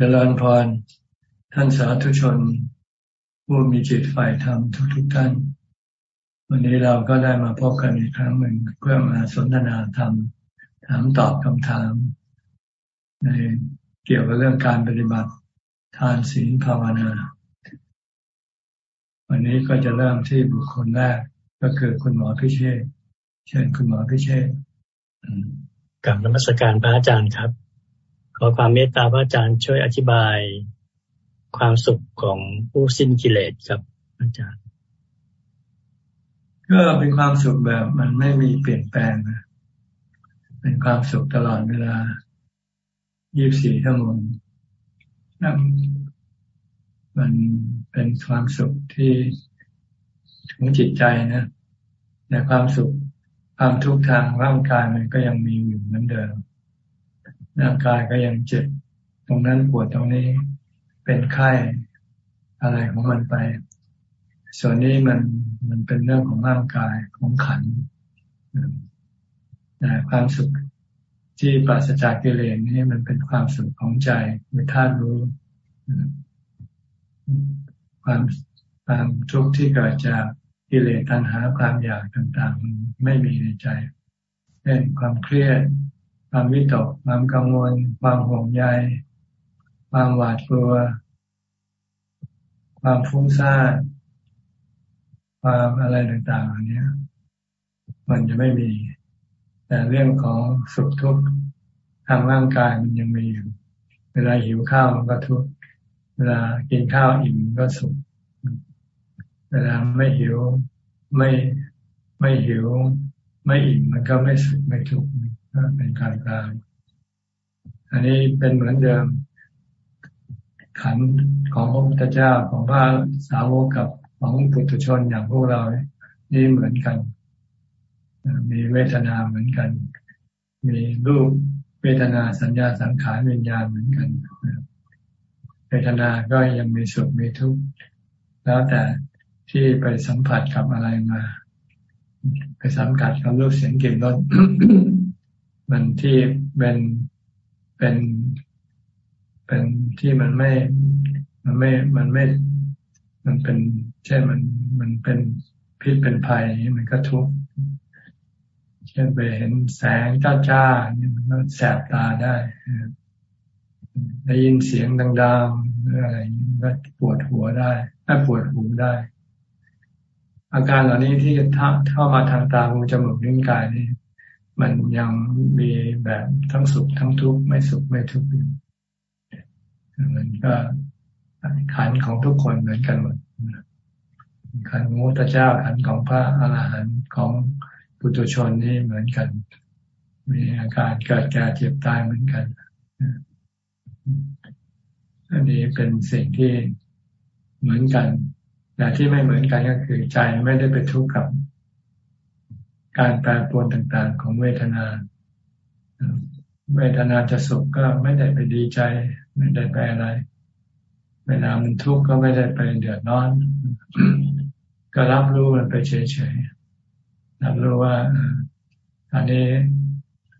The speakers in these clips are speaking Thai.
เจริญพร ท่านสาธุชน ผู้มีจิตฝ่ายธรรมทุกๆทท่าน วันนี้เราก็ได้มาพบกันอีกครั้งหนึ่งเพื่อมาสนทนาธรรม ถามตอบคำถาม ในเกี่ยวกับเรื่องการปฏิบัติทานศีลภาวนา วันนี้ก็จะเริ่มที่บุคคลแรกก็คือคุณหมอพิเชษเชิญคุณหมอพิเชษกับนมัสการพระอาจารย์ครับ ขอความเมตตาพระอาจารย์ช่วยอธิบายความสุขของผู้สิ้นกิเลสครับอาจารย์ ก็เป็นความสุขแบบมันไม่มีเปลี่ยนแปลงนะเป็นความสุขตลอดเวลายี่สี่ชั่วโมงนั่นมันเป็นความสุขที่ถึงจิตใจนะแต่ความสุขความทุกข์ทางร่างกายมันก็ยังมีอยู่เหมือนเดิม ร่างกายก็ยังเจ็บ ตรงนั้นปวดตรงนี้เป็นไข้อะไรของมันไป ส่วนนี้มันมันเป็นเรื่องของร่างกายของขันแต่ความสุขที่ปราศจากกิเลสนี่มันเป็นความสุขของใจมีธาตุรู้ ความความทุกข์ที่เกิดจากกิเลสตัณหาความอยากต่างๆ ไม่มีในใจเช่นความเครียด ความวิตก ความกังวล ความห่วงใย ความหวาดกลัว ความฟุ้งซ่านความอะไรต่างๆอันนี้มันจะไม่มี แต่เรื่องของสุขทุกข์ทางร่างกายมันยังมีอยู่ เวลาหิวข้าวมันก็ทุกข์ เวลากินข้าวอิ่มก็สุข เวลาไม่หิวไม่ไม่หิว ไม่อิ่มมันก็ไม่สุขไม่ทุกข์ เป็นกลางกลางอันนี้เป็นเหมือนเดิม ขันของพระพุทธเจ้าของพระสาวกกับของปุถุชนอย่างพวกเรา นี่เหมือนกัน มีเวทนาเหมือนกัน มีรูปเวทนาสัญญาสังขารวิญญาณเหมือนกันเวทนาก็ยังมีสุขมีทุกข์แล้วแต่ที่ไปสัมผัสกับอะไรมา ไปสัมผัสกับรูปเสียงกลิ่นรส มันที่เป็นเป็นเป็นที่มันไม่มันไม่มันไม่ มันเป็นเช่นมันมันเป็นพิษเป็นภัยมันก็ทุกข์เช่นไปเห็นแสงจ้าจ้านี่มันก็แสบตาได้ได้ยินเสียงดังๆหรืออะไรมันก็ปวดหัวได้ถ้าปวดหูได้ อาการเหล่านี้ที่เข้ามาทางตาหูจมูกนิ้วกายนี่ มันยังมีแบบทั้งสุขทั้งทุกข์ไม่สุขไม่ทุกข์มันก็ขันของทุกคนเหมือนกันหมดขันของพระเจ้าขันของพระอรหันต์ของปุถุชนนี่เหมือนกัน มีอาการเกิดแก่เจ็บตายเหมือนกันอันนี้เป็นสิ่งที่เหมือนกันแต่ที่ไม่เหมือนกันก็คือใจไม่ได้ไปทุกข์กับ การแปรปรวนต่างๆ ของเวทนา เวทนาจะสุขก็ไม่ได้ไปดีใจ ไม่ได้ไปอะไร เวลามันทุกข์ก็ไม่ได้ไปเดือดร้อน ก็รับรู้มันไปเฉยๆรับรู้ว่าอันนี้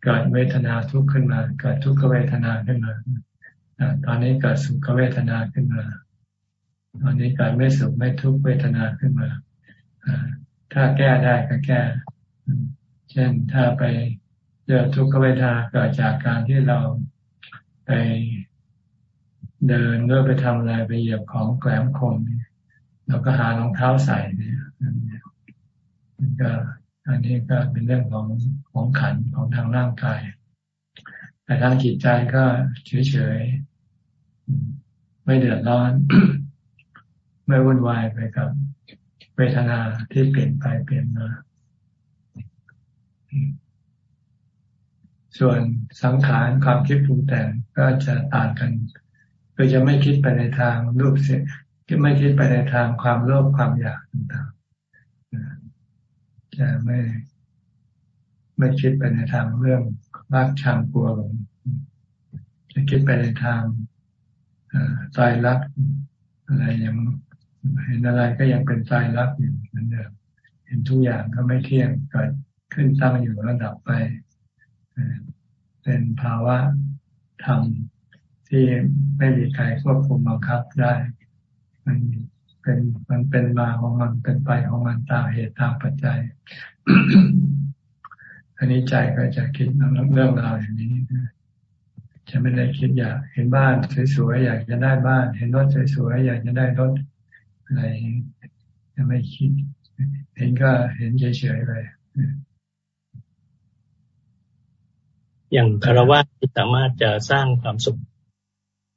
เกิดเวทนาทุกข์ขึ้นมา เกิดทุกขเวทนาขึ้นมาตอนนี้เกิดสุขเวทนาขึ้นมา ตอนนี้เกิดไม่สุขไม่ทุกขเวทนาขึ้นมาถ้าแก้ได้ก็แก้ เช่นถ้าไปเจอทุกขเวทนาเกิดจากการที่เราไปเดินเมื่อไปทำอะไรไปเหยียบของแกลมคมเราก็หารองเท้าใส่เนี่ยมันก็อันนี้ก็เป็นเรื่องของของขันของทางร่างกาย แต่ทางจิตใจก็เฉยๆ ไม่เดือดร้อน ไม่วุ่นวายไปกับเวทนาที่เปลี่ยนไปเปลี่ยนมา ส่วนสังขารความคิดปรุงแต่งก็จะต่างกันคือจะไม่คิดไปในทางรูปเสียไม่คิดไปในทางความโลภความอยากต่างๆจะไม่ไม่คิดไปในทางเรื่องรักชังกลัวหลงจะคิดไปในทางใจรักอะไรยังเห็นอะไรก็ยังเป็นใจรักอยู่เหมือนเดิมเห็นทุกอย่างก็ไม่เที่ยงเกิด ขึ้นตั้งอยู่ระดับไป เป็นภาวะธรรมที่ไม่มีใครควบคุมบังคับได้ มันเป็นมันเป็นมาของมันเป็นไปของมันตามเหตุตามปัจจัย อันนี้ใจก็จะคิดเรื่องราวอย่างนี้จะไม่ได้คิดอยากเห็นบ้านสวยๆอยากจะได้บ้าน เห็นรถสวยๆอยากจะได้รถอะไรจะไม่คิด เห็นก็เห็นเฉยๆไป อย่างคารวะที่สามารถจะสร้างความสุข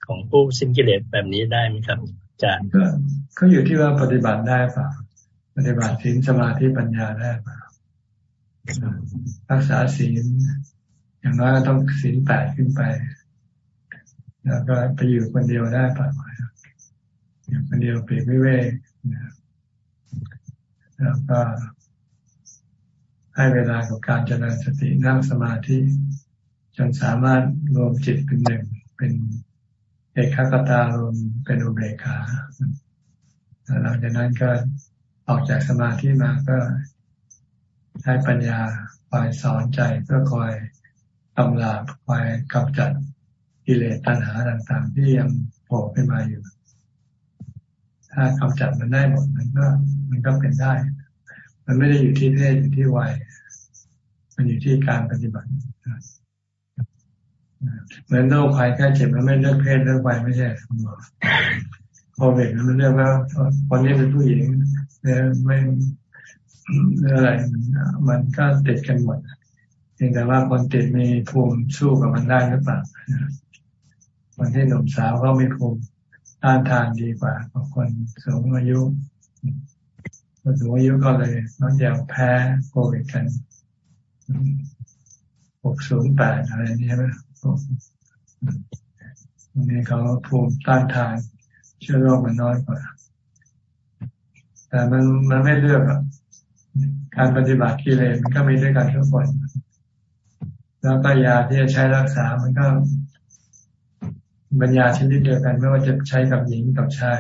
ของผู้สิ้นกิเลสแบบนี้ได้ไหมครับอาจารย์ก็อยู่ที่ว่าปฏิบัติได้ป่ะปฏิบัติศีลสมาธิปัญญาได้ป่ะรักษาศีลอย่างน้อยก็ต้องศีลแปดขึ้นไป แล้วก็ไปอยู่คนเดียวได้ป่ะอยู่คนเดียวเปรียบวิเวกแล้วก็ให้เวลากับการเจริญสตินั่งสมาธิ จนสามารถรวมจิตเป็นหนึ่งเป็นเอกขตารมเป็นอุเบกขาหลังจากนั้นก็ออกจากสมาธิมาก็ใช้ปัญญาคอยสอนใจเพื่อคอยกำลาบคอยกำจัดกิเลสตัณหาต่างๆ ที่ยังโผล่ขึ้นมาอยู่ ถ้ากำจัดมันได้หมดมันก็ มันก็เป็นได้ มันไม่ได้อยู่ที่เพศอยู่ที่วัย มันอยู่ที่การปฏิบัติ เหมือนโรคภัยแค่เจ็บมันไม่เลือกเพศเลือกวัยไม่ใช่คุณหมอโควิดมันเลือกว่าคนนี้เป็นผู้หญิงเนี่ยไม่อะไรมันก็ติดกันหมดเพียงแต่ว่าคนติดมีภูมิสู้กับมันได้หรือเปล่าคนที่หนุ่มสาวก็มีภูมิต้านทานดีกว่าคนสูงอายุคนสูงอายุก็เลยน้องเดียวแพ้โควิดกันหกศูนย์แปดอะไรนี้ใช่ไหม ตรงนี้เขาภูมิต้านทานเชื้อโรคมันน้อยกว่า แต่มันมันไม่เลือกการปฏิบัติกิเลสมันก็มีด้วยกันทุกคน แล้วก็ยาที่จะใช้รักษา มันก็บัญญาชนิดเดียวกันไม่ว่าจะใช้กับหญิงกับชาย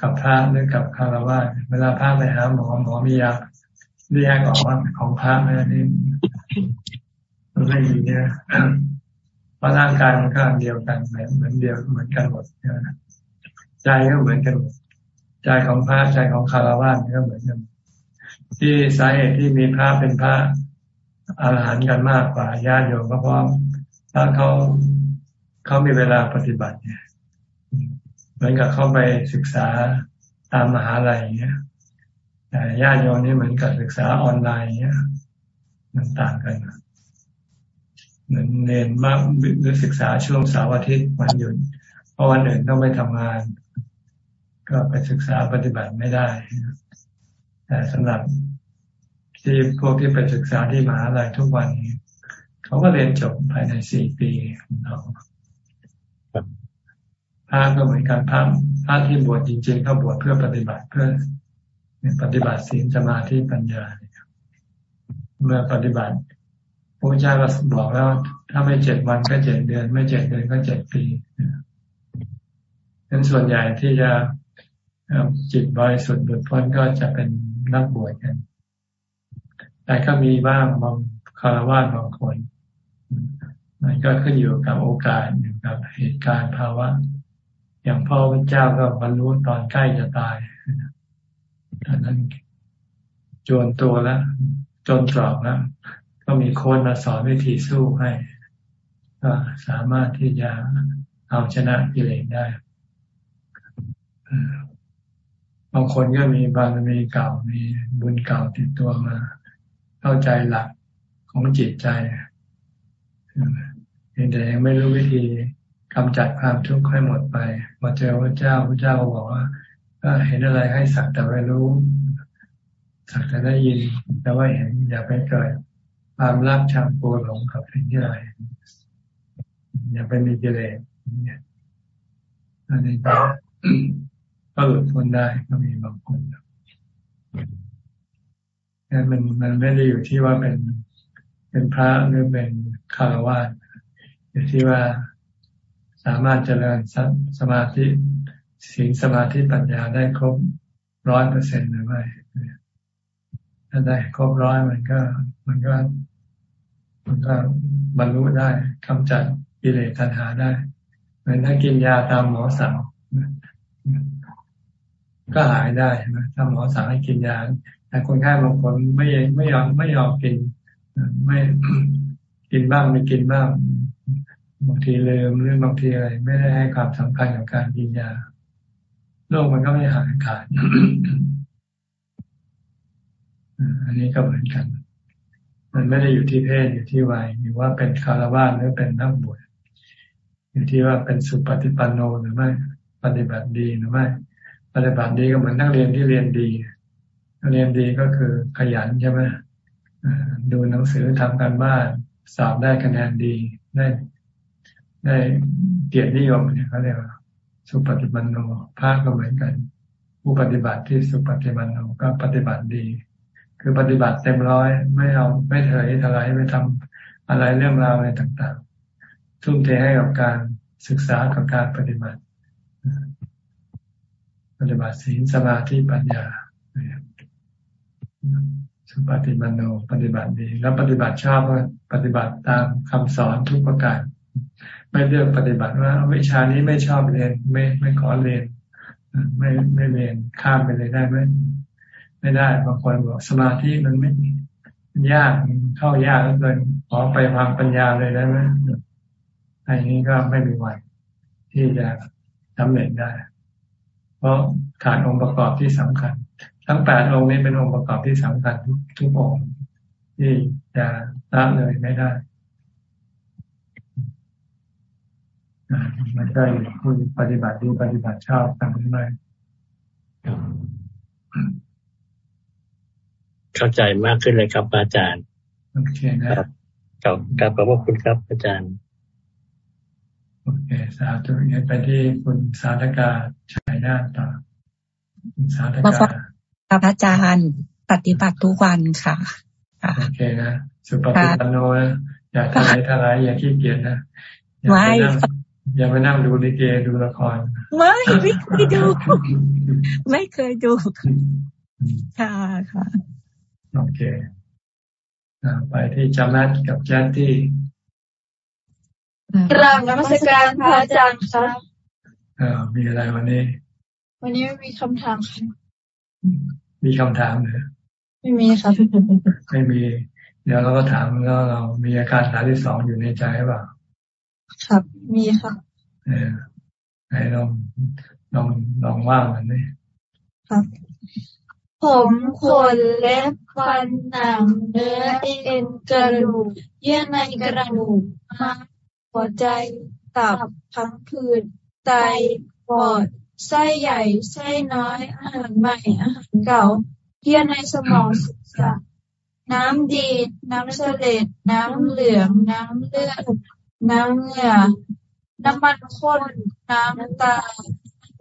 กับพระหรือกับคารวะเวลาพระไปหาหมอหมอมียาเรียกออกว่าของพระนะนี่มันไม่มีเนี่ย เพราะร่างกายมันก็เดียวกันเหมือนเหมือนเดียวเหมือนกันหมดใจก็เหมือนกันหมดใจของพระใจของคารวะก็เหมือนกัน ที่สาเหตุที่มีพระเป็นพระอาหารหันต์กันมากกว่าญาติโยมก็เพราะพระเขาเขามีเวลาปฏิบัติเนี่ยเหมือนกับเข้าไปศึกษาตามมหาลัยเงี้ยแต่ญาติโยมนี่เหมือนกับศึกษาออนไลน์เงี้ยมันต่างกัน เหมือนเรียนมากหรือศึกษาช่วงเสาร์อาทิตย์วันหยุดเพราะวันอื่นต้องไปทำงาน ก็ไปศึกษาปฏิบัติไม่ได้แต่สำหรับที่พวกที่ไปศึกษาที่มหาลัยทุกวันนี้เขาก็เรียนจบภายในสี่ปีของเขาพระก็เหมือนกันพระพระที่บวชจริงๆก็บวชเพื่อปฏิบัติเพื่อปฏิบัติศีลสมาธิปัญญาเมื่อปฏิบัติ พระเจ้าก็บอกแล้ว ถ้าไม่เจ็ดวันก็เจ็ดเดือน ไม่เจ็ดเดือนก็เจ็ดปีนั้นส่วนใหญ่ที่จะจิตบริสุทธิ์หลุดพ้นก็จะเป็นนักบวชกัน แต่ก็มีบ้างบางคารวะบางคน มันก็ขึ้นอยู่กับโอกาสอยู่กับเหตุการณ์ภาวะ อย่างพ่อพระเจ้าก็บรรลุตอนใกล้จะตายตอนนั้นจวนตัวแล้ว จนตรอกแล้ว ก็มีคนมาสอนวิธีสู้ให้ ก็สามารถที่จะเอาชนะกิเลสได้บางคนก็มีบารมีเก่ามีบุญเก่าติดตัวมา เข้าใจหลักของจิตใจเพียงแต่ยังไม่รู้วิธีกำจัดความทุกข์ให้หมดไปมาเจอพระเจ้าพระเจ้าบอกว่าก็เห็นอะไรให้สักแต่ไม่รู้สักแต่ได้ยิน แต่ว่าเห็นอย่าไปเกิด ความรักชังโกรหลงกับสิ่งที่ไรอย่าไปมีกิเลสอันนี้ก็ก็หลุดพ้นได้ก็มีบางคนนั่นมันมันไม่ได้อยู่ที่ว่าเป็นเป็นพระหรือเป็นคารวะอยู่ที่ว่าสามารถเจริญสมาธิศีลสมาธิปัญญาได้ครบร้อยเปอร์เซ็นต์หรือไม่ถ้าได้ครบร้อยมันก็ มันก็ มันก็บรรลุได้กำจัดกิเลสตัณหาได้เหมือนถ้ากินยาตามหมอสั่งก็หายได้ใช่ไหมถ้าหมอสั่งให้กินยา แต่คนไข้บางคนไม่ไม่ยอมไม่ยอมกิน ไม่กินบ้างไม่กินบ้างบางทีลืมหรือบางทีอะไร ไม่ได้ให้ความสำคัญกับการกินยาโรคมันก็ไม่หายขาดอันนี้ก็เหมือนกัน มันไม่ได้อยู่ที่เพศอยู่ที่วัยอยู่ว่าเป็นคารวะหรือเป็นนักบวชอยู่ที่ว่าเป็นสุปฏิปันโนหรือไม่ ปฏิบัติดีหรือไม่ ปฏิบัติดีก็เหมือนนักเรียนที่เรียนดีนักเรียนดีก็คือขยันใช่ไหมดูหนังสือทำการบ้านสอบได้คะแนนดีได้ได้เกียรตินิยมเนี่ยเขาเรียกว่าสุปฏิบันโนภาคก็เหมือนกัน ผู้ปฏิบัติที่สุปฏิบันโนก็ปฏิบัติดี คือปฏิบัติเต็มร้อยไม่เอาไม่เถยทลายไม่ทำอะไรเรื่องราวอะไรต่างๆ ทุ่มเทให้กับการศึกษากับการปฏิบัติ ปฏิบัติศีลสมาธิปัญญาสุปฏิบันโนปฏิบัติดีแล้วปฏิบัติชอบปฏิบัติตามคำสอนทุกประการ ไม่เลือกปฏิบัติว่าวิชานี้ไม่ชอบเรียนไม่ไม่ขอเรียนไม่ไม่เรียนข้ามไปเลยได้ไหม ไม่ได้บางคนบอกสมาธิมันไม่ยากเข้ายากเกินขอไปวางปัญญาเลยได้ไหมอันนี้ก็ไม่มีวันที่จะสำเร็จได้ เพราะขาดองค์ประกอบที่สำคัญ ทั้งแปดองค์นี้เป็นองค์ประกอบที่สำคัญทุกทุกองค์ที่จะละเลยไม่ได้มันก็อยู่ที่ปฏิบัติดีปฏิบัติชอบทำได้ เข้าใจมากขึ้นเลยครับอาจารย์โอเคนะครับกับขอบพระคุณครับอาจารย์โอเค สาธุเงินไปที่คุณสาธกาชัยนาต่อคุณสาธกาพระอาจารย์ปฏิบัติทุกวันค่ะโอเคนะสุปฏิปันโนนะอย่าทลายทลายอย่าขี้เกียจนะไม่อย่าไปนั่งดูลิเกดูละคร ไม่ไม่เคยดู ไม่เคยดู ค่ะค่ะ โอเคไปที่จามัดกับแจ๊ตตี้กราบนมัสการพระอาจารย์ครับอ่ามีอะไรวันนี้ วันนี้มีคำถามค่ะมีคำถามเหรอไม่มีครับไม่มี เดี๋ยวเราก็ถามแล้วเรามีอาการฐานที่สองอยู่ในใจหรือเปล่าครับมีครับเออให้ลองลองลองว่ามันดิครับ ผมขนเล็บฟันหนังเนื้อเอ็นกระดูกเยื่อในกระดูกม้ามหัวใจตับพังผืดไตปอดไส้ใหญ่ไส้น้อยอาหารใหม่อาหารเก่าเยื่อในสมองศีรษะน้ำดี น้ำเสลดน้ำเหลือง น้ำเลือด น้ำเหงื่อ น้ำมันข้น น้ำตา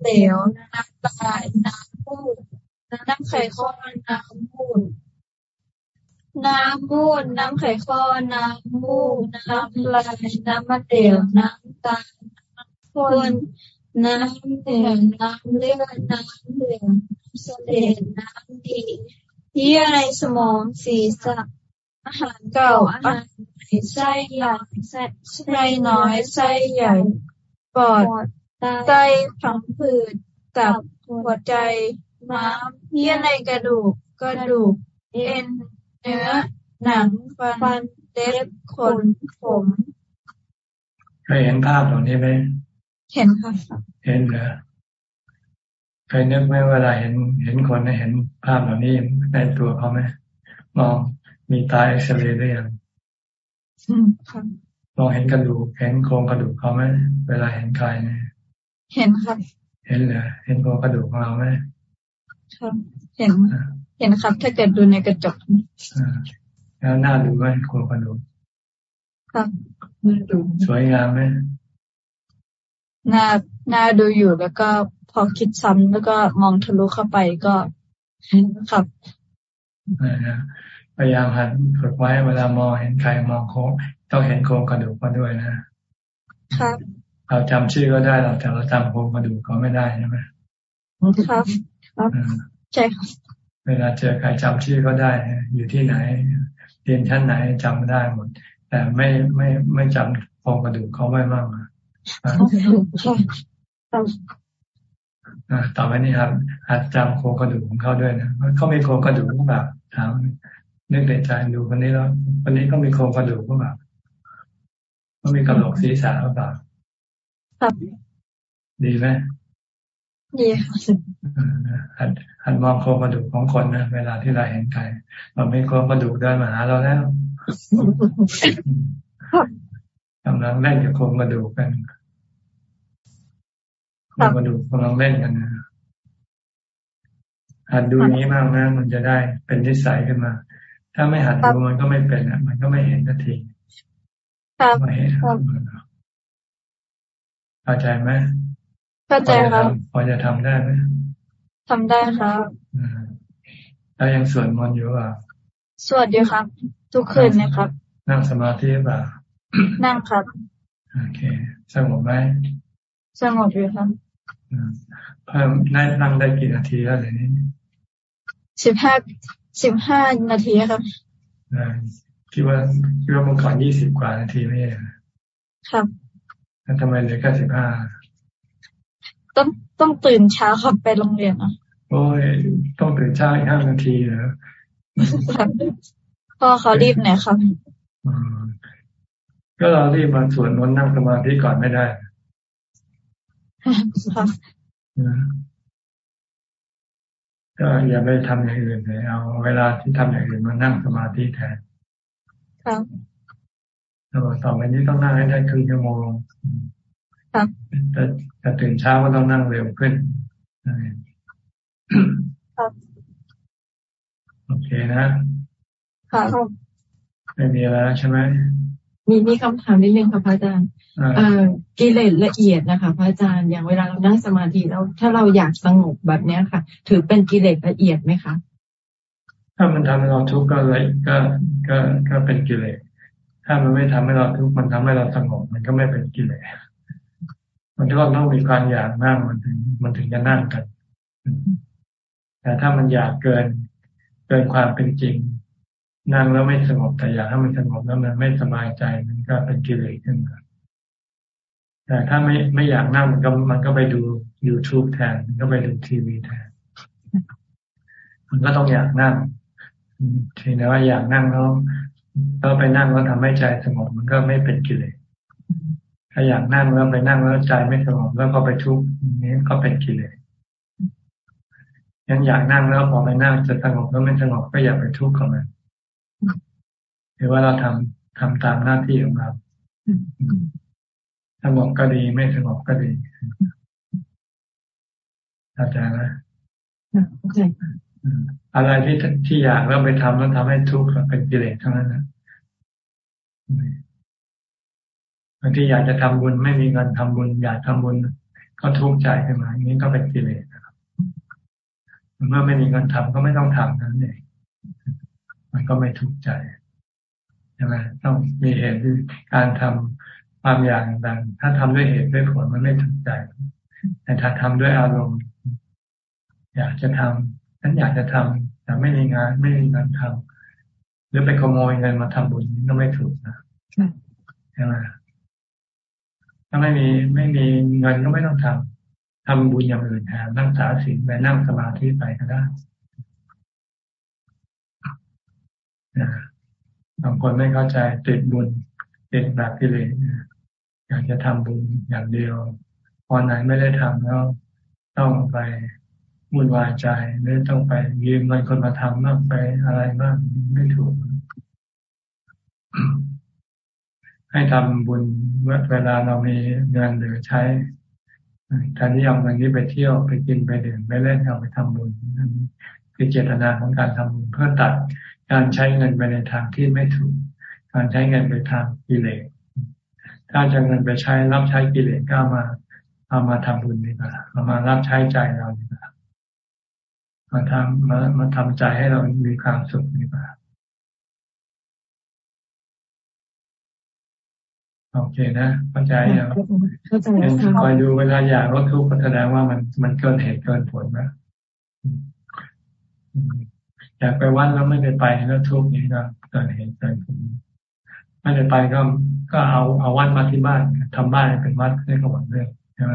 เหลว น้ำตา น้ำมูด น้ำไข่ข้นน้ำมูดน้ำมูดน้ำไข่ข้นน้ำมูดน้ำลาย น้ำมันเหลวน้ำตาข้นน้ำเหลืองน้ำเลือดน้ำเหลืองเสลดน้ำดีเยื่อในสมองศีรษะอาหารเก่าอาหารไส้ใหญ่ไส้น้อยไส้ใหญ่ปอดไตผังผืดตับหัวใจ ม้ามเยื่อในกระดูก กระดูก เอ็น เนื้อ หนัง ฟัน เล็บ ขน ผมเคยเห็นภาพเหล่านี้ไหม เห็นค่ะ เห็นเหรอเคยนึกไหมเวลาเห็นเห็นคนเห็นภาพเหล่านี้ในตัวเขาไหมมองมีตาเอ็กซเรย์ด้วยยังมองเห็นกระดูกเห็นโครงกระดูกเขาไหมเวลาเห็นใครเนี่ยเห็นครับเห็นเหรอเห็นโครงกระดูกของเราไหม ครับ เห็น เห็นครับ ถ้าเกิดดูในกระจกแล้วหน้าดูไหมโครงกระดูกครับน่าดูสวยงามไหมหน้าหน้าดูอยู่แล้วก็พอคิดซ้ำแล้วก็มองทะลุเข้าไปก็ครับพยายามหันฝึกไว้เวลามองเห็นใครมองโค้งต้องเห็นโครงกระดูกมาด้วยนะครับเราจำชื่อก็ได้เราแต่เราจำโครงกระดูกก็ไม่ได้ใช่ไหมครับครับ ใช่ครับเวลาเจอใครจำชื่อก็ได้ อยู่ที่ไหน เรียนชั้นไหนจำได้หมด แต่ไม่ไม่ไม่จำโครงกระดูกเขาไม่มากต่อไปนี้ครับหัดจำโครงกระดูกของเขาด้วยนะเขามีโครงกระดูกแบบถามนึกในใจดูคนนี้แล้วคนนี้ก็มีโครงกระดูกแบบเขามีกระโหลกศีรษะหรือเปล่าครับดีไหม ดีค่ะหัดหัดมองโครงกระดูกของคนนะเวลาที่เราเห็นใครเราไม่โครงกระดูกเดินมาหาเราแล้วกำลังเล่นกับโครงกระดูกกันโครงกระดูกกำลังเล่นกันนะหัดดูนี้มากนะมันจะได้เป็นนิสัยขึ้นมา ถ้าไม่หัดดูมันก็ไม่เป็นอะ มันก็ไม่เห็นทันทีไม่เห็นเข้าใจไหม เข้าใจครับพอจะทำได้ไหมทำได้ครับแล้วยังสวดมนต์อยู่ป่ะสวดอยู่ครับ ทุกคืนนะครับ นั่งสมาธิป่ะนั่งครับโอเคสงบไหมสงบอยู่ครับเพิ่มนั่งนั่งได้กี่นาทีแล้วเดี๋ยวนี้สิบห้าสิบห้านาทีครับคิดว่าคิดว่าเมื่อก่อนยี่สิบกว่านาทีไม่ใช่ครับแล้วทำไมเหลือแค่สิบห้า ต้องต้องตื่นเช้าขับไปโรงเรียนอะโอ้ยต้องตื่นเช้าอีกห้านาทีเหรอพ่อเขารีบหน่อยครับก็เรารีบมาสวดมนต์นั่งสมาธิก่อนไม่ได้ก็อย่าไปทำอย่างอื่นเลยเอาเวลาที่ทำอย่างอื่นมานั่งสมาธิแทนครับต่อไปนี้ต้องนั่งให้ได้ครึ่งชั่วโมงครับ แต่แต่ตื่นเช้าก็ต้องนั่งเร็วขึ้นครับโอเคนะครับไม่มีอะไรใช่ไหมมีมีคำถามนิดนึงค่ะพระอาจารย์กิเลสละเอียดนะคะพระอาจารย์อย่างเวลาเรานั่งสมาธิแล้วถ้าเราอยากสงบแบบเนี้ยค่ะ ถือเป็นกิเลสละเอียดไหมคะถ้ามันทำให้เราทุกข์ก็เลยก็ก็ก็เป็นกิเลสถ้ามันไม่ทำให้เราทุกข์มันทำให้เราสงบมันก็ไม่เป็นกิเลส มันก็ต้องมีความอยากนั่งมันถึง มันถึงจะนั่งกัน แต่ถ้ามันอยากเกิน เกินความเป็นจริง นั่งแล้วไม่สงบแต่อยากให้มันสงบแล้วมันไม่สบายใจมันก็เป็นกิเลสขึ้นมาแต่ถ้าไม่ไม่อยากนั่งมันก็มันก็ไปดู YouTube แทน มันก็ไปดูทีวีแทน มันก็ต้องอยากนั่งทีนี้ว่าอยากนั่งแล้วเราไปนั่งแล้วทำให้ใจสงบมันก็ไม่เป็นกิเลส ถ้าอยากนั่งแล้วไปนั่งแล้วใจไม่สงบแล้วก็ไปทุกข์นี้ก็เป็นกิเลสยังอยากนั่งแล้วพอไปนั่งจะสงบแล้วไม่สงบก็อย่าไปทุกข์กับมันหรือว่าเราทำทำตามหน้าที่ของเราสงบก็ดีไม่สงบก็ดีเข้าใจไหมเข้าใจอะไรที่ที่อยากแล้วไปทำแล้วทำให้ทุกข์เป็นกิเลสทั้งนั้นนะ บางทีอยากจะทำบุญไม่มีเงินทำบุญ อยากทำบุญก็ทุกข์ใจขึ้นมาอย่างนี้ก็เป็นกิเลสนะครับ เมื่อไม่มีเงินทำก็ไม่ต้องทำนั้นเองมันก็ไม่ทุกข์ใจใช่ไหมต้องมีเหตุการทำความอยากต่างถ้าทำด้วยเหตุด้วยผลมันไม่ทุกข์ใจ แต่ถ้าทำด้วยอารมณ์ อยากจะทำฉันอยากจะทำแต่ไม่มีงาน ไม่มีเงินทำหรือไปขโมยเงินมาทำบุญก็ไม่ถูกนะใช่ไหม ถ้าไม่มีไม่มีเงินก็ไม่ต้องทำทำบุญอย่างอื่นแทนนั่งสาสิไปนั่งสมาธิไปก็ได้บางคนไม่เข้าใจติดบุญติดแบบกิเลสอยากจะทำบุญอย่างเดียวพอไหนไม่ได้ทำแล้วต้องไปมุ่นวายใจหรือต้องไปยืมเงินคนมาทำมากไปอะไรมากไม่ถูก ให้ทำบุญเวลาเรามีเงินเหลือใช้แทนที่เอาเงินนี้ไปเที่ยวไปกินไปดื่มไปเล่นเอาไปทำบุญนั่นคือเจตนาของการทำบุญเพื่อตัดการใช้เงินไปในทางที่ไม่ถูก การใช้เงินไปทางกิเลสถ้าจะเงินไปใช้รับใช้กิเลสก็มาเอามาทำบุญดีกว่าเอามารับใช้ใจเราดีกว่ามาทำมามาทำใจให้เรามีความสุขดีกว่า โอเคนะเข้าใจยังเข้าใจคอยดูเวลาอยากลดทุกข์แสดงว่ามันมันเกินเหตุเกินผลนะอยากไปวัดแล้วไม่ได้ไปแล้วทุกข์นี้ก็เกินเหตุเกินผลไม่ได้ไปก็ก็เอาเอาวัดมาที่บ้านทำบ้านเป็นวัดนี่ก็หมดเรื่องใช่ไหม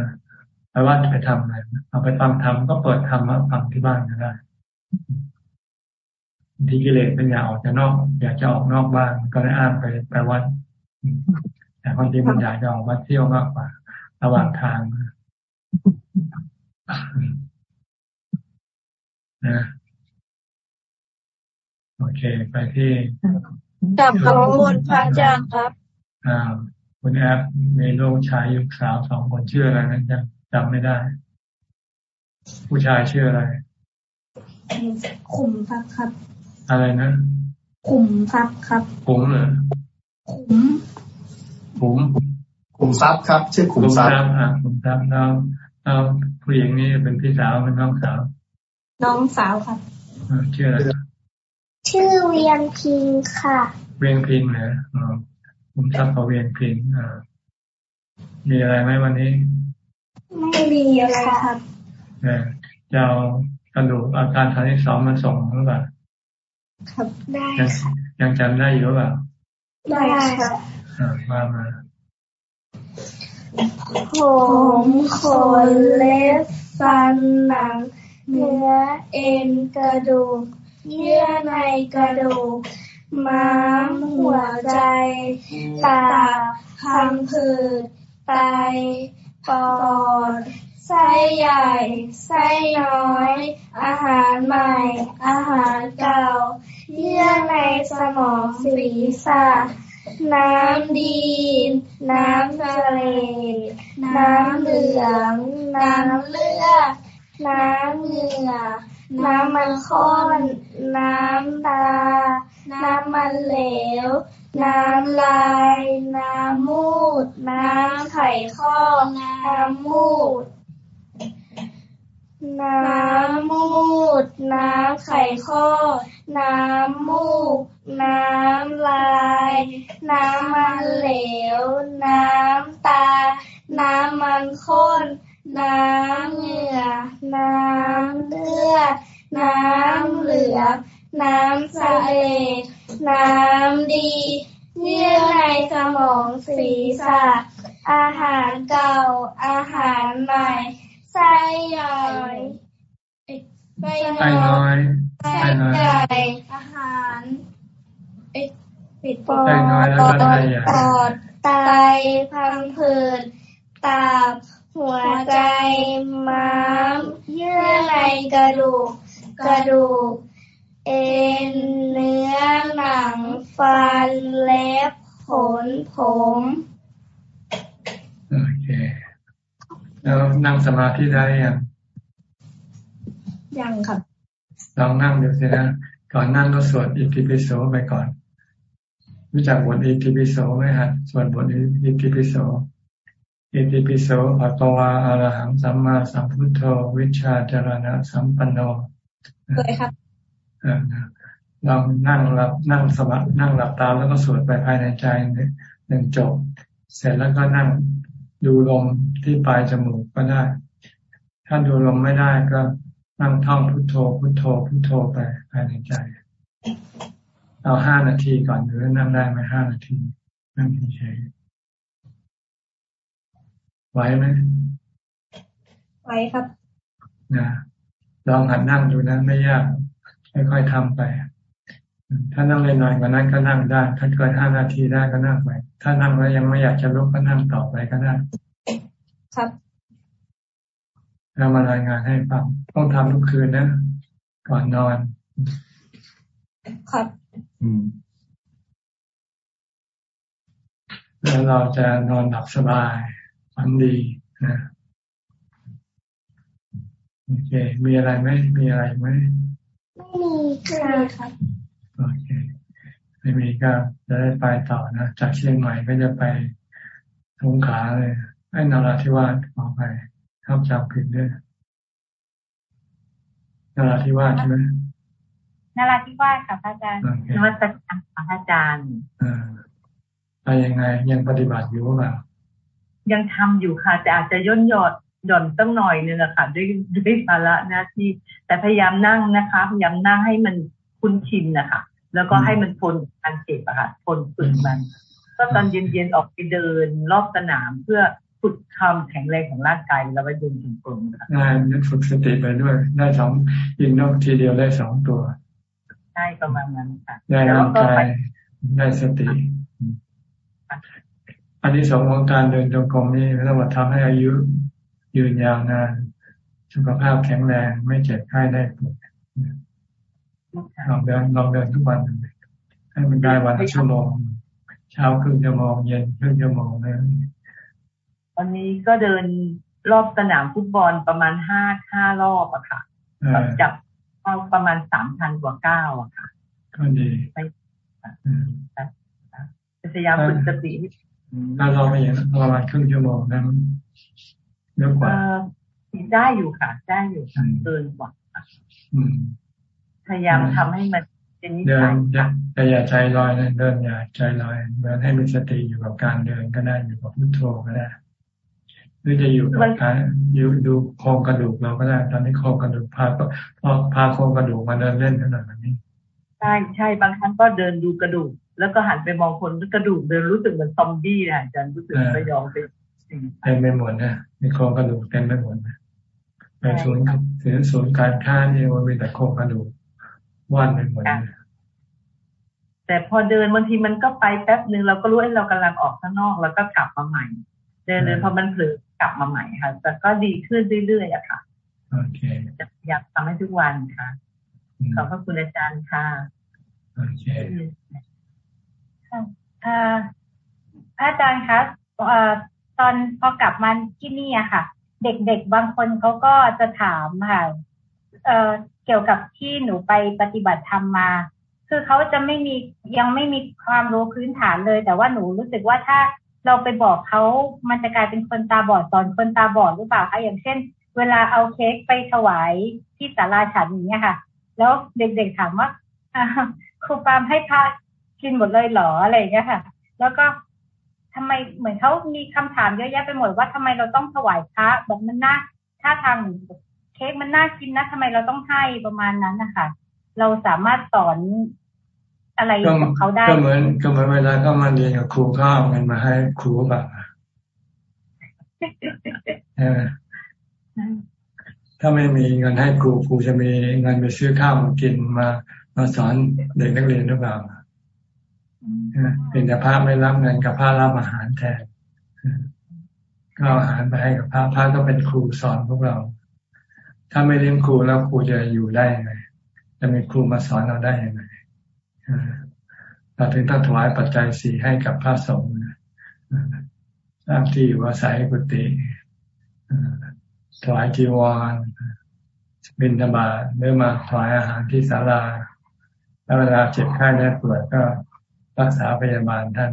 ไปวัดไปทำอะไรเอาไปฟังทำก็เปิดทำมาฟังที่บ้านก็ได้ที่กิเลสเป็นอยากออกจากนอก อยากจะออกนอกบ้านก็ได้อ้างไปไปวัด แต่ความจริงมันอยากจะออกมาเที่ยวมากกว่า ระหว่างทางนะโอเค ไปที่กับขอบคุณพระอาจารย์ครับอ่าคุณแอฟมีลูกชายลูกสาวสองคนชื่ออะไรนั้นจำจำไม่ได้ ผู้ชายชื่ออะไร ขุมทรัพย์ครับ อะไรนะขุมทรัพย์ครับขุมเหรอขุม ขุมขุมทรัพย์ครับ ชื่อขุมทรัพย์อ่าขุมทรัพย์เราเราผู้หญิงนี่เป็นพี่สาวเป็นน้องสาว น้องสาวครับชื่ออะไรชื่อเวียงพิงค่ะ เวียงพิงเหรอผมทราบเขาเวียงพิงอ่ามีอะไรไหมวันนี้ ไม่มีอะไรครับเนี่ยจะเอากระดูกอาการทางที่สองมาส่งหรือเปล่าครับได้ยังจำได้อยู่หรือเปล่าได้ครับอ่า มามาผมขนเล็บฟันหนัง เนื้อเอ็นกระดูก เยื่อในกระดูก ม้ามหัวใจ ตาพังผืดไตปอดไส้ใหญ่ ไส้น้อย อาหารใหม่ อาหารเก่า เยื่อในสมองศีรษะ น้ำดี น้ำทะเล น้ำเหลือง น้ำเลือด น้ำเหงื่อ น้ำมันข้น น้ำตา น้ำมันเหลว น้ำลาย น้ำมูด น้ำไข่ข้อ น้ำมูด น้ำมูด น้ำไข่ข้อ น้ำมูก น้ำลาย น้ำมันเหลว น้ำตา น้ำมันข้น น้ำเหงื่อ น้ำเลือด น้ำเหลือง น้ำทะเลน้ำดีเยื่อในสมองศีรษะ อาหารเก่า อาหารใหม่ ไส้ใหญ่ไส้น้อยไส้ใหญ่อาหารปิดปอดปอดไตพังผืดตับหัวใจม้ามเยื่อในกระดูกกระดูก เอ็นเนื้อหนังฟันเล็บขนผม โอเค แล้วนั่งสมาธิได้ยังยังครับลองนั่งดูสินะก่อนนั่งก็สวดอิติปิโสไปก่อน รู้จักบทอิติปิโสไหมฮะสวดบทอิติปิโสอิติปิโสภะคะวาอะระหังสัมมาสัมพุทโธวิชาจารณะสัมปันโนเคยครับเรานั่งหลับนั่งสมานั่งหลับตาแล้วก็สวดไปภายในใจหนึ่งจบ เสร็จแล้วก็นั่ง ดูลมที่ปลายจมูกก็ได้ ถ้าดูลมไม่ได้ก็นั่งท่องพุทโธ พุทโธ พุทโธไปภายในใจ เอาห้านาทีก่อนหรือนั่งได้ไหมห้านาที นั่งเฉยไหวไหมไหวครับนะลองหัดนั่งดูนะ ไม่ยากค่อยๆทำไป ถ้านั่งเลยนอยกว่านั้นก็นั่งได้ ถ้าเกินห้านาทีได้ก็นั่งไป ถ้านั่งแล้วยังไม่อยากจะลุกก็นั่งต่อไปก็ได้ ครับแล้วมารายงานให้ฟังต้องทำทุกคืนนะ ก่อนนอน ครับ อืมแล้วเราจะนอนหลับสบายฝันดีนะโอเค มีอะไรไหมมีอะไรไหมไม่มีค่ะครับ โอเคไม่มีก็จะได้ไปต่อนะจากเชียงใหม่ก็จะไปสงขาเลยไอ้นาราธิวาสขอไปเข้าจำผิดด้วยนาราธิวาสใช่ไหมนาราธิวาสค่ะพระอาจารย์นวัตกรรมพระอาจารย์อ่าไปยังไง ยังปฏิบัติอยู่หรือเปล่ายังทำอยู่ค่ะ แต่อาจจะย่นหยอดหย่อนตั้งหน่อยนึงอะค่ะ ด้วยด้วยภาระหน้าที่ แต่พยายามนั่งนะคะ พยายามนั่งให้มันคุ้นชินนะคะ แล้วก็ให้มันทนการเจ็บอะค่ะทนฝึกมันก็ตอนเย็นๆออกไปเดินรอบสนามเพื่อฝึกความแข็งแรงของร่างกายเราไปเดินจงกรมค่ะได้ฝึกสติไปด้วย ได้สองยิงนกทีเดียวได้สองตัวใช่ประมาณนั้นค่ะได้ร่างกายได้สติอันนี้สองของการเดินจงกรมนี่เราทำให้อายุยืนยาวนานสุขภาพแข็งแรงไม่เจ็บไข้ได้ป่วย ลองเดินลองเดินทุกวัน ให้มันได้วันละชั่วโมงเช้าครึ่งชั่วโมงเย็นครึ่งชั่วโมงนะวันนี้ก็เดินรอบสนามฟุตบอลประมาณห้าห้ารอบอะค่ะจับเอาประมาณสามพันกว่าเก้าอะค่ะก็ดีพยายามฝึกสติถ้าเราไม่อย่างประมาณครึ่งชั่วโมงนั้นเยอะกว่าได้อยู่ค่ะ ได้อยู่ค่ะเกินกว่า พยายามทำให้มันเป็นนิสัยแต่อย่าใจลอยนะเดินอย่าใจลอยเดินให้มีสติอยู่กับการเดินก็ได้อยู่กับพุทโธก็ได้หรือจะอยู่กับการอยู่ดูโครงกระดูกเราก็ได้ ตอนนี้โครงกระดูกพาพอพาโครงกระดูกมาเดินเล่นขนาดนี้ใช่ใช่บางครั้งก็เดินดูกระดูก แล้วก็หันไปมองคนกระดูกเดินรู้สึกเหมือนซอมบี้นะอาจารย์รู้สึกไปยองไปเต็มไปหมดนะมีโครงกระดูกเต็มไปหมดนะในศูนย์ถึงศูนย์การค้านี่มันมีแต่โครงกระดูก ว่านไปหมดแต่พอเดินบางทีมันก็ไปแป๊บหนึ่งเราก็รู้ว่าเรากำลังออกข้างนอกแล้วก็กลับมาใหม่ เดินเดินพอมันเผลอกลับมาใหม่ค่ะแต่ก็ดีขึ้นเรื่อยๆอะค่ะโอเคจะอยากทำให้ทุกวันค่ะขอบพระคุณอาจารย์ค่ะโอเคค่ะพระอาจารย์คะตอนพอกลับมาที่นี่อะค่ะ เด็กๆบางคนเขาก็จะถามค่ะ เอ่อเกี่ยวกับที่หนูไปปฏิบัติธรรมมา คือเขาจะไม่มียังไม่มีความรู้พื้นฐานเลย แต่ว่าหนูรู้สึกว่าถ้าเราไปบอกเขามันจะกลายเป็นคนตาบอดสอนคนตาบอดหรือเปล่าคะอย่างเช่น เวลาเอาเค้กไปถวายที่ศาลาฉันอย่างเงี้ยค่ะ แล้วเด็กๆถามว่าครูปามให้พระกินหมดเลยเหรออะไรอย่างเงี้ยค่ะ แล้วก็ทำไมเหมือนเขามีคำถามเยอะแยะไปหมดว่าทำไมเราต้องถวายพระบอกมันน่าถ้าทาง เค้กมันน่ากินนะทำไมเราต้องให้ประมาณนั้นนะคะเราสามารถสอนอะไรกับเขาได้ก็เหมือนก็เหมือนเวลาก็มาเรียนกับครูข้าวเงินมาให้ครูแบบถ้าไม่มีเงินให้ครูครูจะมีเงินไปซื้อข้าวมากินมามาสอนเด็กนักเรียนหรือเปล่าเป็นแต่พระไม่รับเงินกับพระรับอาหารแทนก็อาหารไปให้กับพระพระก็เป็นครูสอนพวกเรา ถ้าไม่เลี้ยงครูแล้วครูจะอยู่ได้ยังไงจะมีครูมาสอนเราได้ยังไงเราถึงต้องถวายปัจจัยสี่ให้กับพระสงฆ์สร้างที่อยู่อาศัยกุฏิถวายจีวรบิณฑบาตเมื่อมาถวายอาหารที่ศาลาแล้วเวลาเจ็บไข้ได้ป่วยก็รักษาพยาบาลท่าน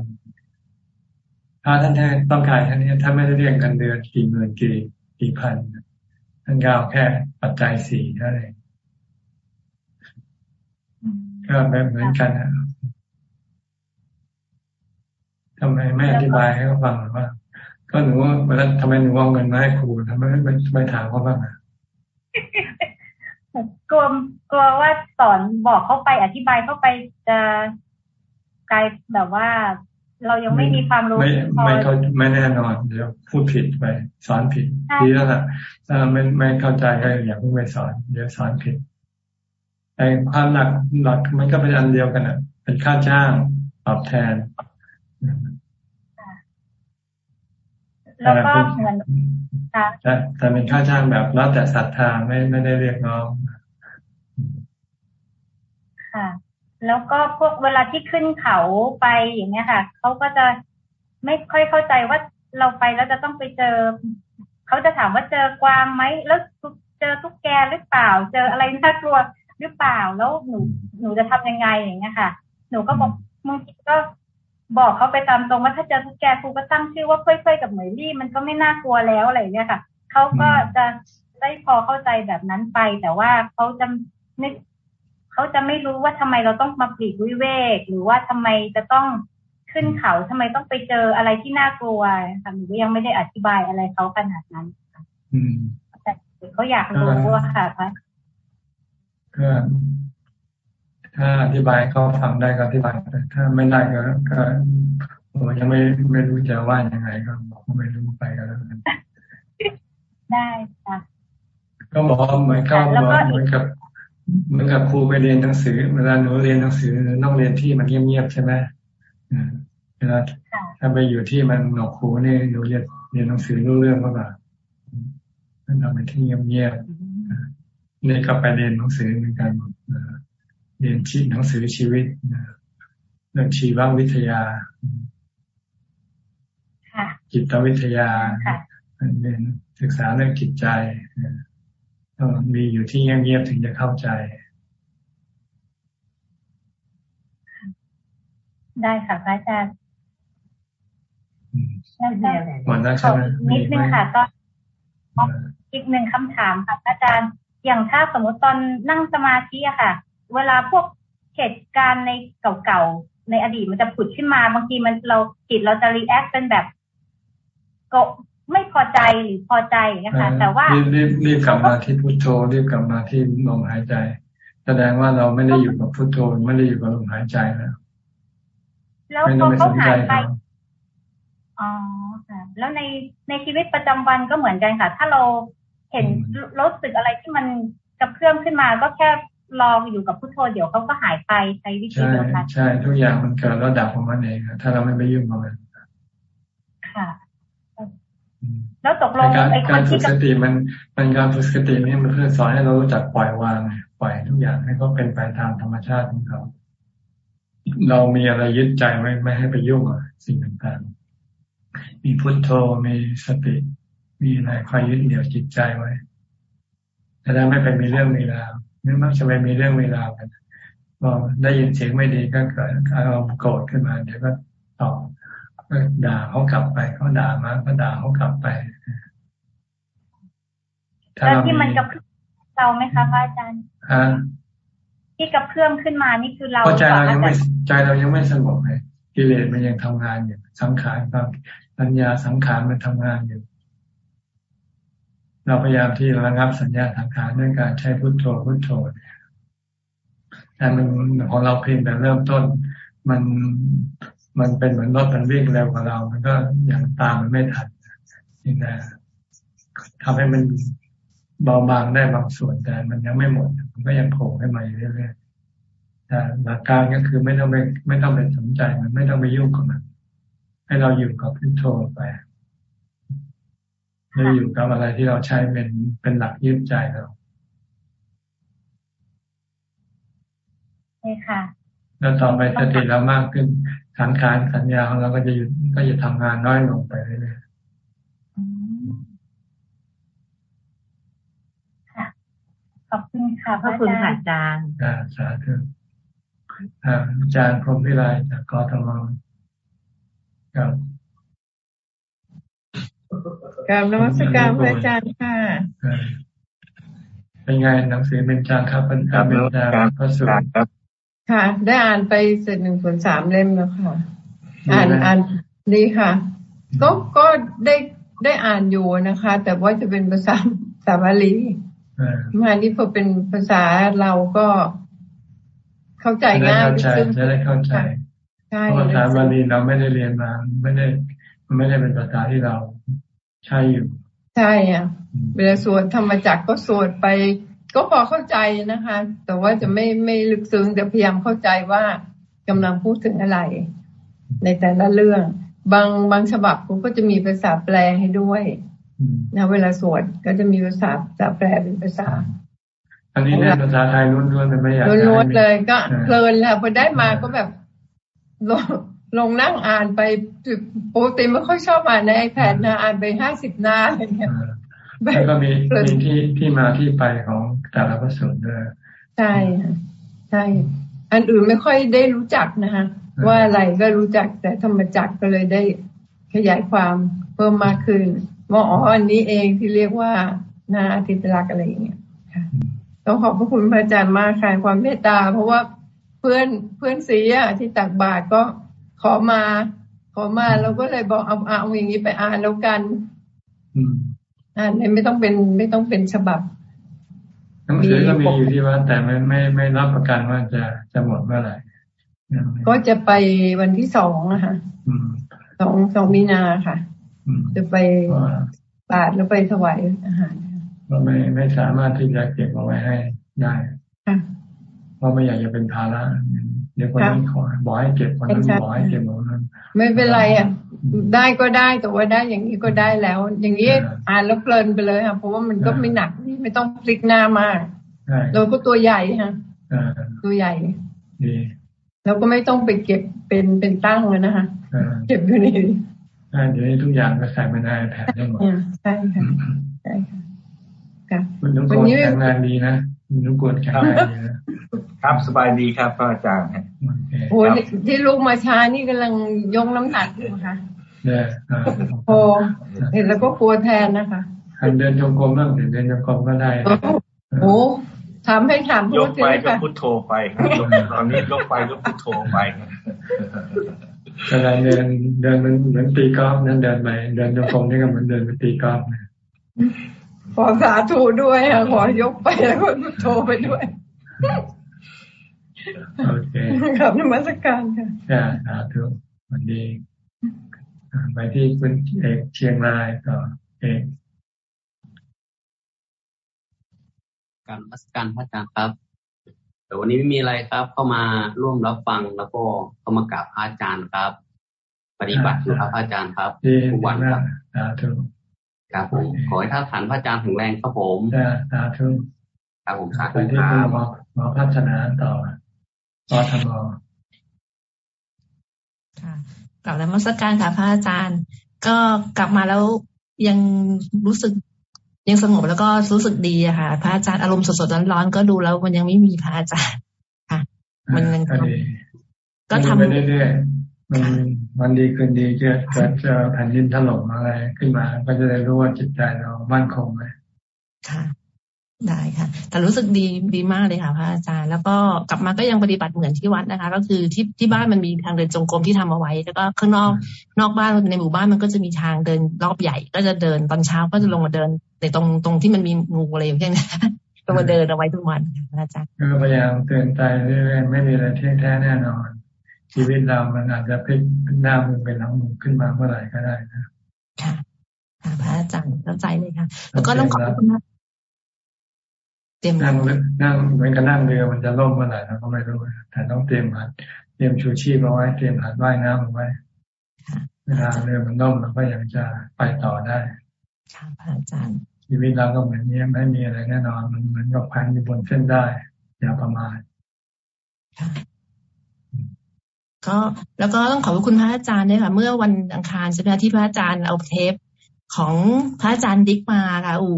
ถ้าท่านต้องการท่านนี้ท่านไม่ได้เรียกกันเดือนกี่หมื่นกี่กี่พัน ท่านกาวแค่ปัจจัยสี่เท่านั้นก็แบบเหมือนกันนะทำไมไม่อธิบายให้เขาฟังว่า ก็หนูว่าเวลาทำไมหนูเอาเงินมาให้ครูทำไมไม่ไม่ถามเขาบ้างอะกลัวกลัวว่าสอนบอกเข้าไปอธิบายเข้าไปจะกลายแบบว่า เรายังไม่มีความรู้ไม่ไม่เขาไม่แน่นอนเดี๋ยวพูดผิดไปสอนผิดดีแล้วล่ะถ้าไม่ไม่เข้าใจก็อย่าเพิ่งไปสอน เดี๋ยวสอนผิดแต่ความหลักหลักมันก็เป็นอันเดียวกันอะ เป็นค่าจ้างตอบแทนแล้วก็เหมือนแต่แต่เป็นค่าจ้างแบบแล้วแต่ศรัทธาไม่ไม่ได้เรียกร้องค่ะ แล้วก็พวกเวลาที่ขึ้นเขาไปอย่างเงี้ยค่ะเขาก็จะไม่ค่อยเข้าใจว่าเราไปแล้วจะต้องไปเจอเขาจะถามว่าเจอกวางไหมแล้วเจอตุ๊กแกหรือเปล่า เจออะไรน่ากลัวหรือเปล่าแล้วหนูหนูจะทำยังไงอย่างเงี้ยค่ะ หนูก็บอกมึงก็บอกเขาไปตามตรงว่าถ้าเจอทุกแกครูก็ตั้งชื่อว่าเพื่อยๆกับเหมยลี่มันก็ไม่น่ากลัวแล้วอะไรเงี้ยค่ะเขาก็จะได้พอเข้าใจแบบนั้นไป แต่ว่าเขาจะนึก เขาจะไม่รู้ว่าทำไมเราต้องมาปลีกวิเวก หรือว่าทำไมจะต้องขึ้นเขาทำไมต้องไปเจออะไรที่น่ากลัวค่ะหนูยังไม่ได้อธิบายอะไรเขาขนาดนั้นแต่เขาอยากรู้ว่าค่ะพระก็ถ้าอธิบายเขาฟังได้ก็อธิบายถ้าไม่ได้ก็ก็ผมยังไม่ไม่รู้จะว่ายังไงก็บอกไม่รู้ไปก็แล้วกันได้ค่ะก็บอกเหมือนก็บอกเหมือนกับ เหมือนกับครูไปเรียนหนังสือ เวลาหนูเรียนหนังสือต้องเรียนที่มันเงียบๆใช่ไหมเวลาถ้าไปอยู่ที่มันหนอกครูนี่หนูเรียนเรียนหนังสือรู้เรื่องก็แบบนั่นทำไปที่เงียบๆนี่ก็ไปเรียนหนังสือเหมือนกันเรียนชีหนังสือชีวิตเรื่องชีววิทยาจิตวิทยาเรียนศึกษาเรื่องจิตใจ มีอยู่ที่เงียบๆถึงจะเข้าใจ ได้ค่ะพระอาจารย์หมดแล้วใช่ไหมนิดนึงค่ะก็อีกหนึ่งคำถามค่ะอาจารย์ อย่างถ้าสมมติตอนนั่งสมาธิอะค่ะ เวลาพวกเหตุการณ์ในเก่าๆในอดีตมันจะผุดขึ้นมา บางทีมันเราจิตเราจะ react เป็นแบบก็ ไม่พอใจหรือพอใจนะคะ แต่ว่ารีบรีบรีบกลับมาที่พุทโธรีบกลับมาที่ลมหายใจ แสดงว่าเราไม่ได้อยู่กับพุทโธไม่ได้อยู่กับลมหายใจแล้วแล้วพอเขาหายไปอ๋อค่ะแล้วในในชีวิตประจำวันก็เหมือนกันค่ะ ถ้าเราเห็นรู้สึกอะไรที่มันกระเพื่อมขึ้นมาก็แค่ลองอยู่กับพุทโธเดี๋ยวเขาก็หายไปใช้วิธีเดียวกันใช่ ทุกอย่างมันเกิดแล้วดับของมันเองถ้าเราไม่ไปยุ่งกับมันค่ะ แล้วตกลงไอ้คนที่การฝึกสติมันมันการฝึกสตินี่มันเพื่อสอนให้เรารู้จักปล่อยวางปล่อยทุกอย่างให้เขาเป็นไปตามธรรมชาติของเขา เรามีอะไรยึดใจไว้ไม่ให้ไปยุ่งกับสิ่งต่างๆ มีพุทโธมีสติ มีอะไรคอยยึดเหนี่ยวจิตใจไว้แต่ถ้าไม่ไปมีเรื่องมีราวไม่มักจะไปมีเรื่องมีราวกันพอได้ยินเสียงไม่ดีก็เกิดอารมณ์โกรธขึ้นมาเดี๋ยวก็ตอบก็ ด่าเขากลับไปเขาด่ามาก็ด่าเขากลับไปแล้วที่มันกับเราไหมคะพระอาจารย์ที่กับเพื่อมขึ้นมานี่คือเราใจเรายังไม่ใจเรายังไม่สงบเลยกิเลสมันยังทำงานอยู่สังขารความสัญญาสังขารมันทำงานอยู่ เราพยายามที่ระงับสัญญาสังขารด้วยการใช้พุทโธพุทโธแต่มันของเราเพียงแต่เริ่มต้น มัน มันเป็นเหมือนรถมันวิ่งเร็วกว่าเรา มันก็ยังตามมันไม่ทันนี่นะทำให้มันเบาบางได้บางส่วนแต่มันยังไม่หมด มันก็ยังโผล่ให้มาเรื่อยๆแต่หลักการก็คือไม่ต้องไปไม่ต้องไปสนใจมันไม่ต้องไปยุ่งกับมัน ให้เราอยู่กับพุทโธไปเราอยู่กับอะไรที่เราใช้เป็นเป็นหลักยึดใจเราใช่ค่ะแล้วต่อไปสติเรามากขึ้น สังขารสัญญาของเราก็จะหยุดก็จะทำงานน้อยลงไปเรื่อยๆขอบคุณค่ะขอบคุณค่ะอาจารย์อ่าสาธุอาจารย์พรมพิไลจากกทมครับกราบนมัสการพระอาจารย์ค่ะเป็นไงหนังสือเป็นจางครับเป็นการเป็นจางพระสุครับ ค่ะ ได้อ่านไปเสร็จหนึ่งส่วนสามเล่มแล้วค่ะ อ่านอ่านดีค่ะ ก็ก็ได้ได้อ่านอยู่นะคะ แต่ว่าจะเป็นภาษาสาบาลีมานี่พอเป็นภาษาเราก็เข้าใจง่ายจะได้เข้าใจใช่ภาษาบาลีเราไม่ได้เรียนมา ไม่ได้ มันไม่ได้เป็นภาษาที่เราใช้อยู่ ใช่อะเวลาสวดธรรมจักรก็สวดไป ก็พอเข้าใจนะคะ แต่ว่าจะไม่ไม่ลึกซึ้งแต่พยายามเข้าใจว่ากำลังพูดถึงอะไร ในแต่ละเรื่อง บางบางฉบับก็จะมีภาษาแปลให้ด้วยนะเวลาสวดก็จะมีภาษาภาษาแปลเป็นภาษา อันนี้เนี่ยภาษาไทยล้วนๆเลยไม่อยากล้วนๆเลย ก็เพลินแล้วพอได้มาก็แบบลงลงนั่งอ่านไปปกติไม่ค่อยชอบอ่านในไอแพดนะอ่านไปห้าสิบหน้าอะไรเงี้ย แล้วก็มีมีที่ที่มาที่ไปของแต่ละพระสูตรด้วยใช่ใช่ อันอื่นไม่ค่อยได้รู้จักนะคะว่าอะไรก็รู้จักแต่ธรรมจักรก็เลยได้ขยายความเพิ่มมากขึ้นว่าอ๋ออันนี้เองที่เรียกว่านาอาทิตย์ลักอะไรอย่างเงี้ยค่ะต้องขอบพระคุณพระอาจารย์มากค่ะความเมตตา เพราะว่าเพื่อนเพื่อนสีอะที่ตักบาตรก็ขอมา ขอมาเราก็เลยบอกเอาเอาอย่างนี้ไปอ่านแล้วกัน อ่านไม่ต้องเป็นไม่ต้องเป็นฉบับหนังสือก็มีอยู่ที่วัดแต่ไม่ไม่ไม่รับประกันว่าจะจะหมดเมื่อไหร่ก็จะไปวันที่สองนะคะสองสองมีนาค่ะ จะไปบาทแล้วไปถวายอาหารเราไม่ไม่สามารถที่จะเก็บเอาไว้ให้ได้เพราะไม่อยากจะเป็นภาระเดี๋ยวคนนั้นขอบอกให้เก็บคนนั้นบอกให้เก็บคนนั้น ไม่เป็นไรอะ ได้ก็ได้แต่ว่าได้อย่างนี้ก็ได้แล้ว อย่างนี้อ่านแล้วเพลินไปเลยค่ะเพราะว่ามันก็ไม่หนักไม่ต้องพลิกหน้ามากเราก็ตัวใหญ่ฮะตัวใหญ่ดีแล้วก็ไม่ต้องไปเก็บเป็นเป็นตั้งเลยนะคะเก็บอยู่นี่เดี๋ยวนี้ทุกอย่างก็ใส่มาในแผ่นได้หมดใช่ค่ะใช่ค่ะคุณนุกนแข็งแรงดีนะคุณนุกนแข็งแรงดีนะครับสบายดีครับพระอาจารย์โอ้ที่ลูกมาช้านี่กำลังยกน้ำหนักอยู่ค่ะ เนี่ยโอ้เห็นแล้วก็กลัวแทนนะคะเดินจงกรมบ้างเดินจงกรมก็ได้โอ้ถามให้ถามยกไปก็พุทโธไปครับตอนนี้ยกไปก็พุทโธไปเวลาเดินเดินมันเหมือนตีกอล์ฟนั่นเดินไปเดินจงกรมนี่ก็เหมือนเดินไปตีกอล์ฟขอสาธุด้วยค่ะขอยกไปแล้วก็พุทโธไปด้วยโอเคครับนมัสการค่ะสาธุวันดี ไปที่คุณเอกเชียงรายต่อเอกการมัสการพระอาจารย์ครับ แต่วันนี้ไม่มีอะไรครับ เข้ามาร่วมรับฟังแล้วก็เข้ามากราบพระอาจารย์ครับ ปฏิบัติอยู่ครับพระอาจารย์ครับทุกวันครับสาธุครับผมขอให้ท่านฐานพระอาจารย์แข็งแรงครับผมสาธุครับผมสาธุครับหมอพัฒนาต่อต่อทำรอค่ะ กลับแล้วมาสักการค่ะพระอาจารย์ ก็กลับมาแล้วยังรู้สึกยังสงบแล้วก็รู้สึกดีอะค่ะ พระอาจารย์อารมณ์สดๆร้อนๆก็ดูแล้วมันยังไม่มีพระอาจารย์ค่ะ มันมันก็ทำไปเรื่อยๆมันมันดีขึ้นดีเกิดเกิดเจอแผ่นดินถล่มอะไรขึ้นมา ก็จะได้รู้ว่าจิตใจเรามั่นคงไหมค่ะ ได้ค่ะ แต่รู้สึกดีดีมากเลยค่ะพระอาจารย์ แล้วก็กลับมาก็ยังปฏิบัติเหมือนที่วัดนะคะ ก็คือที่ที่บ้านมันมีทางเดินจงกรมที่ทำเอาไว้ แล้วก็ข้างนอกนอกบ้านในหมู่บ้านมันก็จะมีทางเดินรอบใหญ่ ก็จะเดินตอนเช้าก็จะลงมาเดินในตรงตรงที่มันมีงูอะไรอย่างเงี้ยก็มาเดินเอาไว้ทุกวันพระอาจารย์ก็พยายามเตือนใจเรื่อยๆไม่มีอะไรเที่ยงแท้แน่นอน ชีวิตเรามันอาจจะพลิกหน้ามือเป็นหลังมือขึ้นมาเมื่อไหร่ก็ได้นะค่ะพระอาจารย์เข้าใจเลยค่ะ แล้วก็ต้องขอบคุณมาก เตรียมนั่งนั่งเหมือนกับนั่งเรือมันจะล่มเมื่อไหร่เราก็ไม่รู้แต่ต้องเตรียมหัดเตรียมชูชีพเอาไว้เตรียมหัดว่ายน้ำเอาไว้เวลาเรือมันล่มเราก็ยังจะไปต่อได้ค่ะอาจารย์ชีวิตเราก็เหมือนนี้ไม่มีอะไรแน่นอน มันเหมือนกับพันอยู่บนเส้นได้อย่าประมาทก็แล้วก็ต้องขอบคุณพระอาจารย์ด้วยค่ะ เมื่อวันอังคารใช่ไหมที่พระอาจารย์เอาเทปของพระอาจารย์ดิกมาค่ะอู๋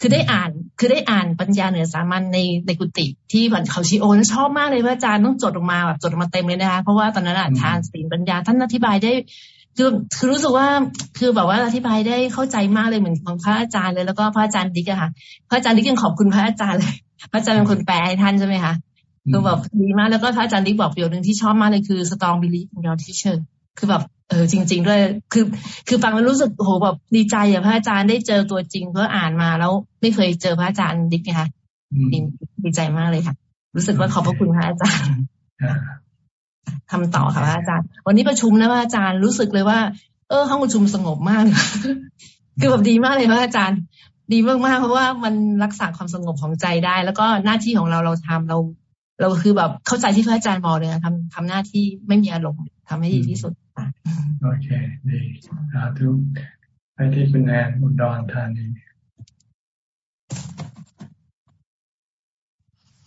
คือได้อ่านคือได้อ่านปัญญาเหนือสามัญในในกุฏิที่บันเขาชิโอนชอบมากเลยพระอาจารย์ต้องจดออกมาแบบจดออกมาเต็มเลยนะคะเพราะว่าตอนนั้นอ่านทานสีปัญญาท่านอธิบายได้คือคือรู้สึกว่าคือแบบว่าอธิบายได้เข้าใจมากเลยเหมือนของพระอาจารย์เลยแล้วก็พระอาจารย์ดิกอะค่ะ พระอาจารย์ดิกยังขอบคุณพระอาจารย์เลย พระอาจารย์เป็นคนแปลให้ท่านใช่ไหมคะคือแบบดีมากแล้วก็พระอาจารย์ดิกบอกประโยชน์หนึ่งที่ชอบมากเลยคือ strong belief in your teacher คือแบบเออจริง ๆ ด้วย คือ คือฟังแล้วรู้สึกโหแบบดีใจอะพระอาจารย์ได้เจอตัวจริงเพื่ออ่านมาแล้วไม่เคยเจอพระอาจารย์ดิ๊กนะคะดีใจมากเลยค่ะ รู้สึกว่าขอบพระคุณพระอาจารย์ทำต่อค่ะพระอาจารย์ วันนี้ประชุมนะพระอาจารย์รู้สึกเลยว่า เออห้องประชุมสงบมากคือแบบดีมากเลยพระอาจารย์ ดีมากๆเพราะว่ามันรักษาความสงบของใจได้ แล้วก็หน้าที่ของเราเราทำเรา เราคือแบบเข้าใจที่พระอาจารย์บอกเลยทำทำหน้าที่ไม่มีอารมณ์ ทำให้ดีที่สุดโอเคดีสาธุไปที่คุณแอนอุดรธานี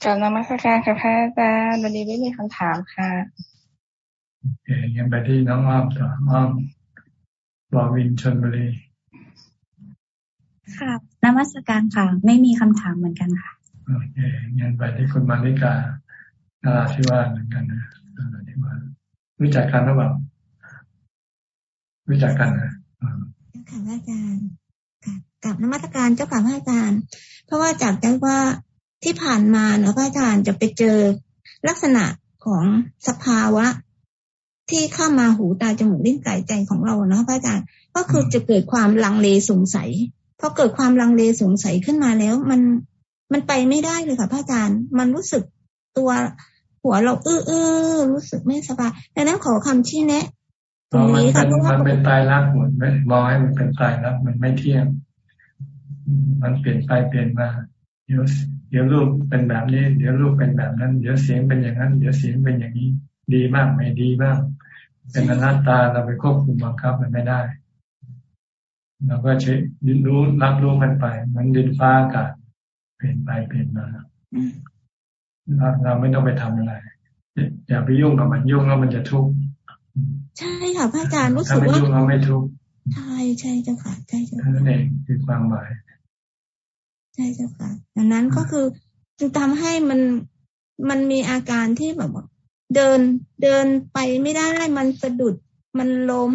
กับนมัสการค่ะพระอาจารย์วันนี้ไม่มีคำถามค่ะโอเคยังไปที่น้องอ้อมต่ออ้อมบอวินชนบุรีค่ะนมัสการค่ะ ไม่มีคำถามเหมือนกันค่ะโอเคยังไปที่คุณมาริกานาราธิวาสเหมือนกันนะนาราธิวาส รู้จักกันหรือเปล่ารู้จักกันนะค่ะอาจารย์กับนมัสการเจ้าค่ะพระอาจารย์ เพราะว่าจากใจว่าที่ผ่านมาเนาะพระอาจารย์จะไปเจอลักษณะของสภาวะ ที่เข้ามาหูตาจมูกลิ้นกายใจของเราเนาะพระอาจารย์ ก็คือจะเกิดความลังเลสงสัยพอเกิดความลังเลสงสัยขึ้นมาแล้ว มันมันไปไม่ได้เลยค่ะพระอาจารย์ มันรู้สึกตัว หัวเราอื้ออื้อรู้สึกไม่สบายดังนั้นขอคำชี้แนะตรงนี้ค่ะมันเป็นตายรักหมดไม่มองให้มันเป็นตายรักมันไม่เที่ยง มันเปลี่ยนไปเปลี่ยนมาเดี๋ยวเดี๋ยวรูปเป็นแบบนี้ เดี๋ยวรูปเป็นแบบนั้น เดี๋ยวเสียงเป็นอย่างนั้น เดี๋ยวเสียงเป็นอย่างนี้ ดีมากไม่ดีบ้างเป็นอนัตตาเราไปควบคุมบังคับมันไม่ได้เราก็ใช้รู้รับรู้มันไป มันดินฟ้าอากาศเปลี่ยนไปเปลี่ยนมา เราเราไม่ต้องไปทำอะไร อย่าไปยุ่งกับมันยุ่งแล้วมันจะทุกข์ใช่ค่ะพระอาจารย์รู้สึกว่าถ้าไม่ยุ่งเราไม่ทุกข์ใช่ใช่เจ้าค่ะใช่เจ้าค่ะนั่นเองคือความหมายใช่เจ้าค่ะดังนั้นก็คือจึงทำให้มันมันมีอาการที่แบบว่าเดินเดินไปไม่ได้มันสะดุดมันล้ม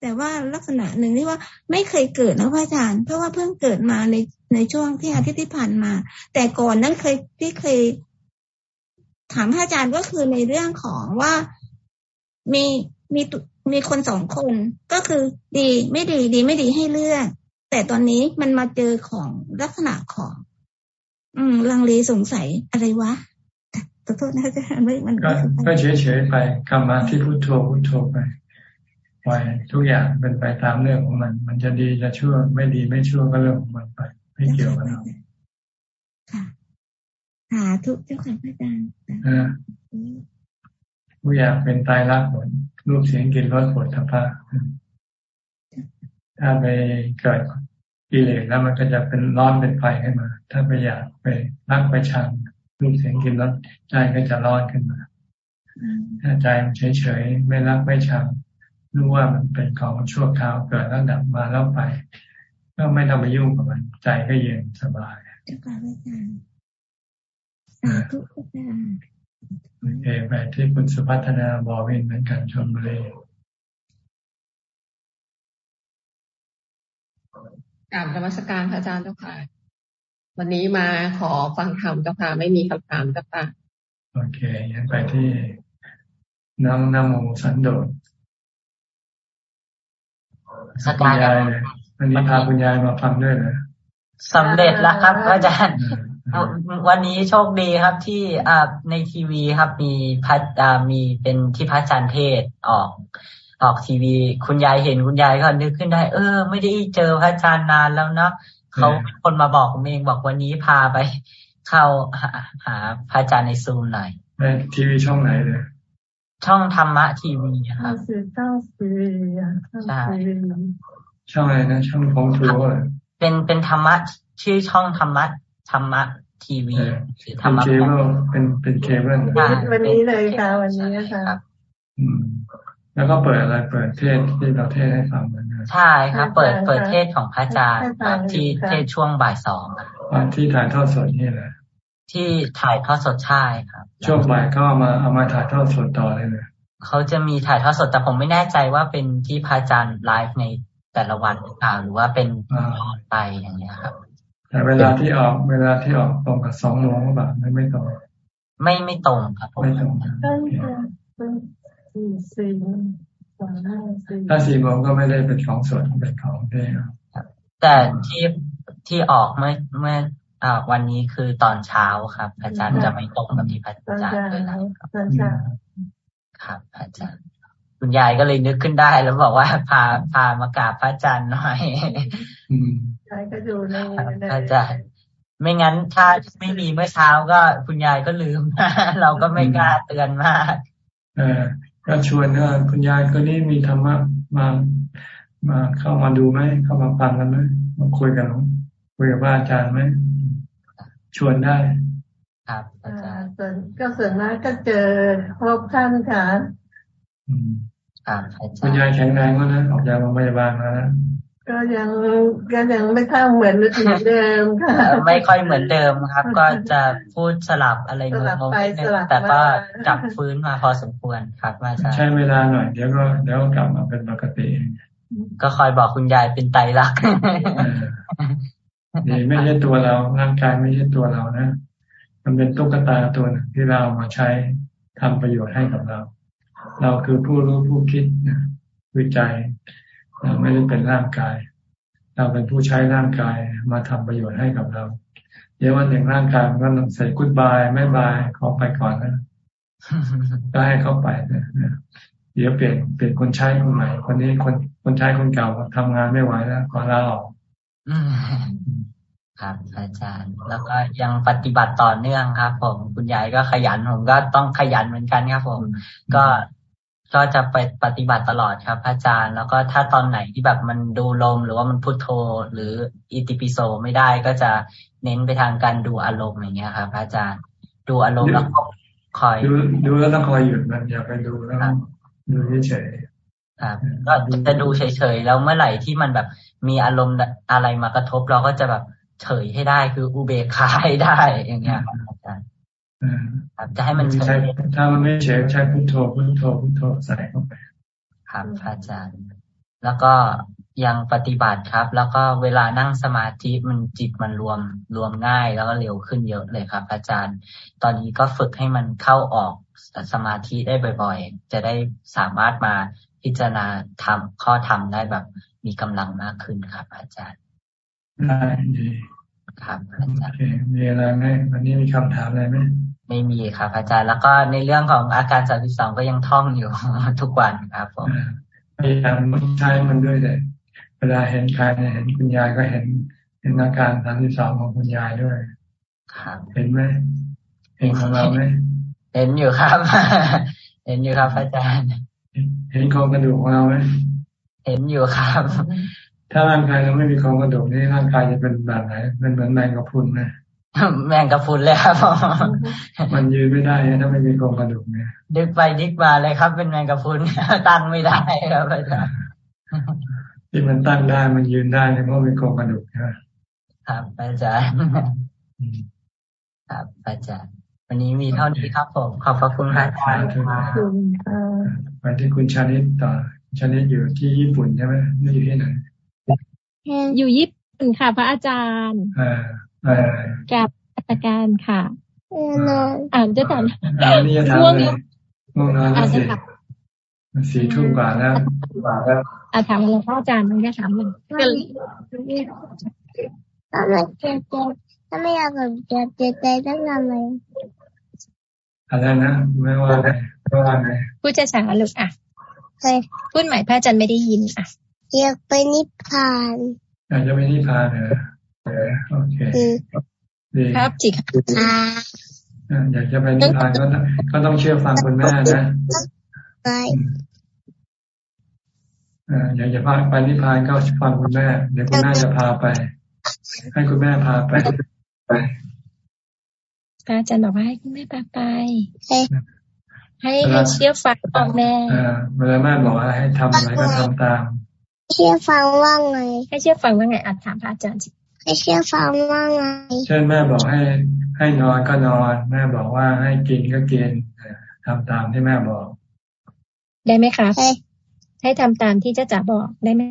แต่ว่าลักษณะหนึ่งที่ว่าไม่เคยเกิดนะพระอาจารย์ เพราะว่าเพิ่งเกิดมาในในช่วงที่อาทิตย์ที่ผ่านมา แต่ก่อนนั้นเคยที่เคย ถามพระอาจารย์ก็คือในเรื่องของว่ามีมีมีคนสองคนก็คือดีไม่ดีดีไม่ดีให้เลือก แต่ตอนนี้มันมาเจอของลักษณะของ อืม ลังเลสงสัยอะไรวะขอโทษนะอาจารย์ไม่มันก็เฉยเฉยไปกลับมาที่พุทโธพุทโธไปปล่อยทุกอย่างเป็นไปตามเรื่องของมัน มันจะดีจะชั่วไม่ดีไม่ชั่วก็เรื่องของมันไป ไม่เกี่ยวกับเราค่ะ สาธุเจ้าค่ะอาจารย์ทุกอย่างเป็นตายรักหมดรูปเสียงกินรสผลทพะถ้าไปเกิดกิเลสแล้วมันก็จะเป็นร้อนเป็นไฟขึ้นมา ถ้าไปอยากไปรักไปชังรูปเสียงกินรสใจก็จะร้อนขึ้นมา ถ้าใจมันเฉยๆไม่รักไม่ชังรู้ว่ามันเป็นของชั่วคราวเกิดแล้วดับมาแล้วไป ก็ไม่ต้องไปยุ่งกับมัน ใจก็เย็นสบาย โอเคไปที่คุณสุพัฒนาบอวินเหมือนกันชมบุรีกราบธรรมสการพระอาจารย์เจ้าค่ะ วันนี้มาขอฟังธรรมเจ้าค่ะ ไม่มีคำถามเจ้าค่ะ โอเคยังไปที่น้องนโมสันโดษสกายวันนี้พาคุณยายมาฟังด้วยนะสำเร็จแล้วครับอาจารย์ วันนี้โชคดีครับที่อ่าในทีวีครับ มีพัดมีเป็นที่พระอาจารย์เทศออก ออกทีวี คุณยายเห็นคุณยายก็นึกขึ้นได้ เออ ไม่ได้เจอพระอาจารย์นานแล้วเนาะเขาคนมาบอกผมเองบอกวันนี้พาไป เข้าหาหาพระอาจารย์ในซูมหน่อยในทีวีช่องไหนเลยช่องธรรมะทีวีครับช่องทีวีใช่ช่องอะไรนะช่องของ True เป็นเป็นธรรมะชื่อช่องธรรมะ ธรรมะทีวีธรรมะเป็นเคเบิลเป็นเป็นเคเบิลวันนี้เลยค่ะ วันนี้ค่ะแล้วก็เปิดอะไรเปิดเทศที่เราเทศให้ฟังเหมือนกันใช่ครับ เปิดเปิดเทศของพระอาจารย์ที่เทศช่วงบ่ายสองที่ถ่ายทอดสดนี่แหละที่ถ่ายทอดสดใช่ครับ ช่วงบ่ายก็เอามาเอามาถ่ายทอดสดต่อเลยเลยเขาจะมีถ่ายทอดสดแต่ผมไม่แน่ใจว่าเป็นที่พระอาจารย์ไลฟ์ในแต่ละวันหรือเปล่าหรือว่าเป็นไปอย่างเงี้ยครับ แต่เวลาที่ออกเวลาที่ออกตรงกับสองโมงก็แบบไม่ไม่ตรงไม่ไม่ตรงครับไม่ตรงถ้าสี่โมงก็ไม่ได้เป็นของสดเป็นของเทแต่ที่ที่ออกเมื่อเมื่ออ่าวันนี้คือตอนเช้าครับ อาจารย์จะไม่ตรงกับที่พระอาจารย์เลยนะครับครับอาจารย์คุณยายก็เลยนึกขึ้นได้แล้วบอกว่าพาพามากราบพระอาจารย์หน่อยใช่ ก็ดูในอาจารย์ไม่งั้นถ้าไม่มีเมื่อเช้าก็คุณยายก็ลืม เราก็ไม่กล้าเตือนมาก เออก็ชวนว่าคุณยายคนนี้มีธรรมะมามาเข้ามาดูไหมเข้ามาฟังกันไหมมาคุยกันคุยกับอาจารย์ไหมชวนได้ ครับอาจารย์ก็ส่วนมากก็เจอครบท่านค่ะคุณยายแข็งแรงแล้วนะออกจากโรงพยาบาลมาแล้ว ก็ยังก็ยังไม่เท่าเหมือนเดิมค่ะไม่ค่อยเหมือนเดิมครับ ก็จะพูดสลับอะไรงงๆนิดนึงแต่ก็จับฟื้นมาพอสมควรครับอาจารย์ใช้เวลาหน่อยเดี๋ยวก็เดี๋ยวกลับมาเป็นปกติ ก็คอยบอกคุณยายเป็นไตรักนี่ไม่ใช่ตัวเราร่างกายไม่ใช่ตัวเรานะมันเป็นตุ๊กตาตัวนึงที่เรามาใช้ทำประโยชน์ให้กับเรา เราคือผู้รู้ผู้คิดนะวิจัย เราไม่ได้เป็นร่างกาย เราเป็นผู้ใช้ร่างกายมาทำประโยชน์ให้กับเรา เดี๋ยววันหนึ่งร่างกายมันก็ต้องใส่กุดบายไม่บายขอไปก่อนนะก็ให้เข้าไปนะเดี๋ยวเปลี่ยนเปลี่ยนคนใช้คนใหม่ คนนี้คนคนใช้คนเก่าทำงานไม่ไหวแล้วขอลาออกครับอาจารย์ แล้วก็ยังปฏิบัติต่อเนื่องครับ ผมคุณยายก็ขยันผมก็ต้องขยันเหมือนกันครับผม ก็ ก็จะไปปฏิบัติตลอดครับ อาจารย์ แล้วก็ถ้าตอนไหนที่แบบมันดูลมหรือว่ามันพุทโธ หรืออิติปิโสไม่ได้ก็จะเน้นไปทางการดูอารมณ์อย่างเงี้ยครับ อาจารย์ ดูอารมณ์แล้วคอยดูดูแล้วต้องคอยหยุดมันอย่าไปดูแล้วดูเฉยครับก็จะดูเฉยๆแล้วเมื่อไหร่ที่มันแบบมีอารมณ์อะไรมากระทบ เราก็จะแบบเฉยให้ได้คืออุเบกขาให้ได้อย่างเงี้ยครับอา จารย์ครับจะให้มันเฉยถ้ามันไม่เฉยใช้พุทโธพุทโธพุทโธใส่เข้าไปครับอาจารย์ แล้วก็ยังปฏิบัติครับ แล้วก็เวลานั่งสมาธิมันจิตมันรวมรวมง่ายแล้วก็เร็วขึ้นเยอะเลยครับ อาจารย์ ตอนนี้ก็ฝึกให้มันเข้าออกสมาธิได้บ่อย ๆ จะได้สามารถมาพิจารณาทำข้อธรรมได้แบบมีกำลังมากขึ้นครับ อาจารย์ได้ดีครับอาจารย์มีอะไรไหมวันนี้มีคำถามอะไรไหม ไม่มีครับอาจารย์แล้วก็ในเรื่องของอาการสามสิบสองก็ยังท่องอยู่ทุกวันครับผมพยายามใช้มันด้วยเลยเวลาเห็นใครเห็นคุณยายก็เห็นเห็นอาการสามสิบสองของคุณยายด้วยครับเห็นไหมเห็นของเราไหมเห็นอยู่ครับ เห็นอยู่ครับอาจารย์ เห็นโครงกระดูกของเราไหมเห็นอยู่ครับ ถ้าร่างกายเราไม่มีโครงกระดูกนี่ร่างกายจะเป็นแบบไหนเป็นเหมือนแมงกะพรุนไหม แมงกะพรุนเลยครับมันยืนไม่ได้ถ้าไม่มีโครงกระดูกเนี่ยดึกไปดึกมาเลยครับ เป็นแมงกะพรุนตั้งไม่ได้ครับอาจารย์ที่มันตั้งได้มันยืนได้เพราะมีโครงกระดูกใช่ไหมครับอาจารย์ครับอาจารย์วันนี้มีเท่านี้ครับผมขอบพระคุณครับไปที่คุณชานิตต่อชานิตอยู่ที่ญี่ปุ่นใช่ไหมไม่อยู่ที่ไหนอยู่ญี่ปุ่นค่ะ พระอาจารย์ กับอาการค่ะอ่านจะถามอ่านนี่จะถามเลยง่วงนอนแล้วสิสี่ทุ่มกว่าแล้วกว่าแล้วอ่าถามหลวงพ่ออาจารย์มันก็ถามมันก็ทำไมเจ็บเจ็บถ้าไม่อยากแบบเจ็บเจ็บใจต้องทำไงอะไรนะไม่ว่าไงไม่ว่าไงพูดจะช้าลูกอะพูดใหม่พระอาจารย์ไม่ได้ยินอะอยากไปนิพพานอยากจะไปนิพพานเหรอ โอเคดีครับจิกอยากจะไปนิพพานก็ก็ต้องเชื่อฟังคุณแม่นะไปอยากจะพาไปนิพพานก็ฟังคุณแม่ เดี๋ยวคุณแม่จะพาไป ให้คุณแม่พาไปไปพระอาจารย์บอกว่าให้คุณแม่พาไป ให้ให้เชื่อฟังแม่เวลาแม่บอกว่าให้ทำอะไรก็ทำตาม เชื่อฟังว่าไง ให้เชื่อฟังว่าไงอาจถามพระอาจารย์สิ ให้เชื่อฟังว่าไง เช่นแม่บอกให้ ให้นอนก็นอน แม่บอกว่าให้กินก็กินทำตามที่แม่บอก ได้ไหมคะให้ทำตามที่เจ้าจ๋าบอกได้ไหม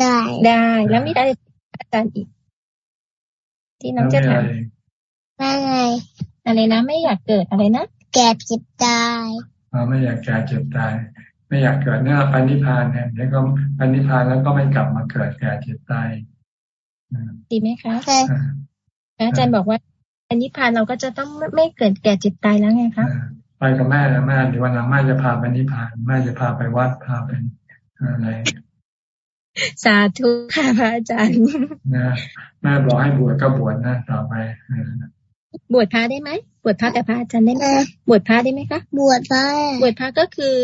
ได้ ได้ แล้วมีอะไรอาจารย์อีก ที่น้องจะถามว่าไงอะไรนะไม่อยากเกิดอะไรนะแก่เจ็บตายไม่อยากแก่เจ็บตาย ไม่อยากเกิดเนื้อปณิพานเนี่ยแล้วก็ปณิพานแล้วก็ไม่กลับมาเกิดแก่เจ็บตาย ดีไหมคะใช่อาจารย์บอกว่าปณิพานเราก็จะต้องไม่เกิดแก่เจ็บตายแล้วไงคะไปกับแม่แล้วแม่เดี๋ยววันหลังแม่จะพาไปนิพพานแม่จะพาไปวัดพาไปอะไรสาธุค่ะพระอาจารย์นะแม่บอกให้บวชก็บวชนะต่อไปบวชพระได้ไหมบวชพระแต่พระอาจารย์ได้ไหมบวชพระได้ไหมคะบวชพระบวชพระก็คือ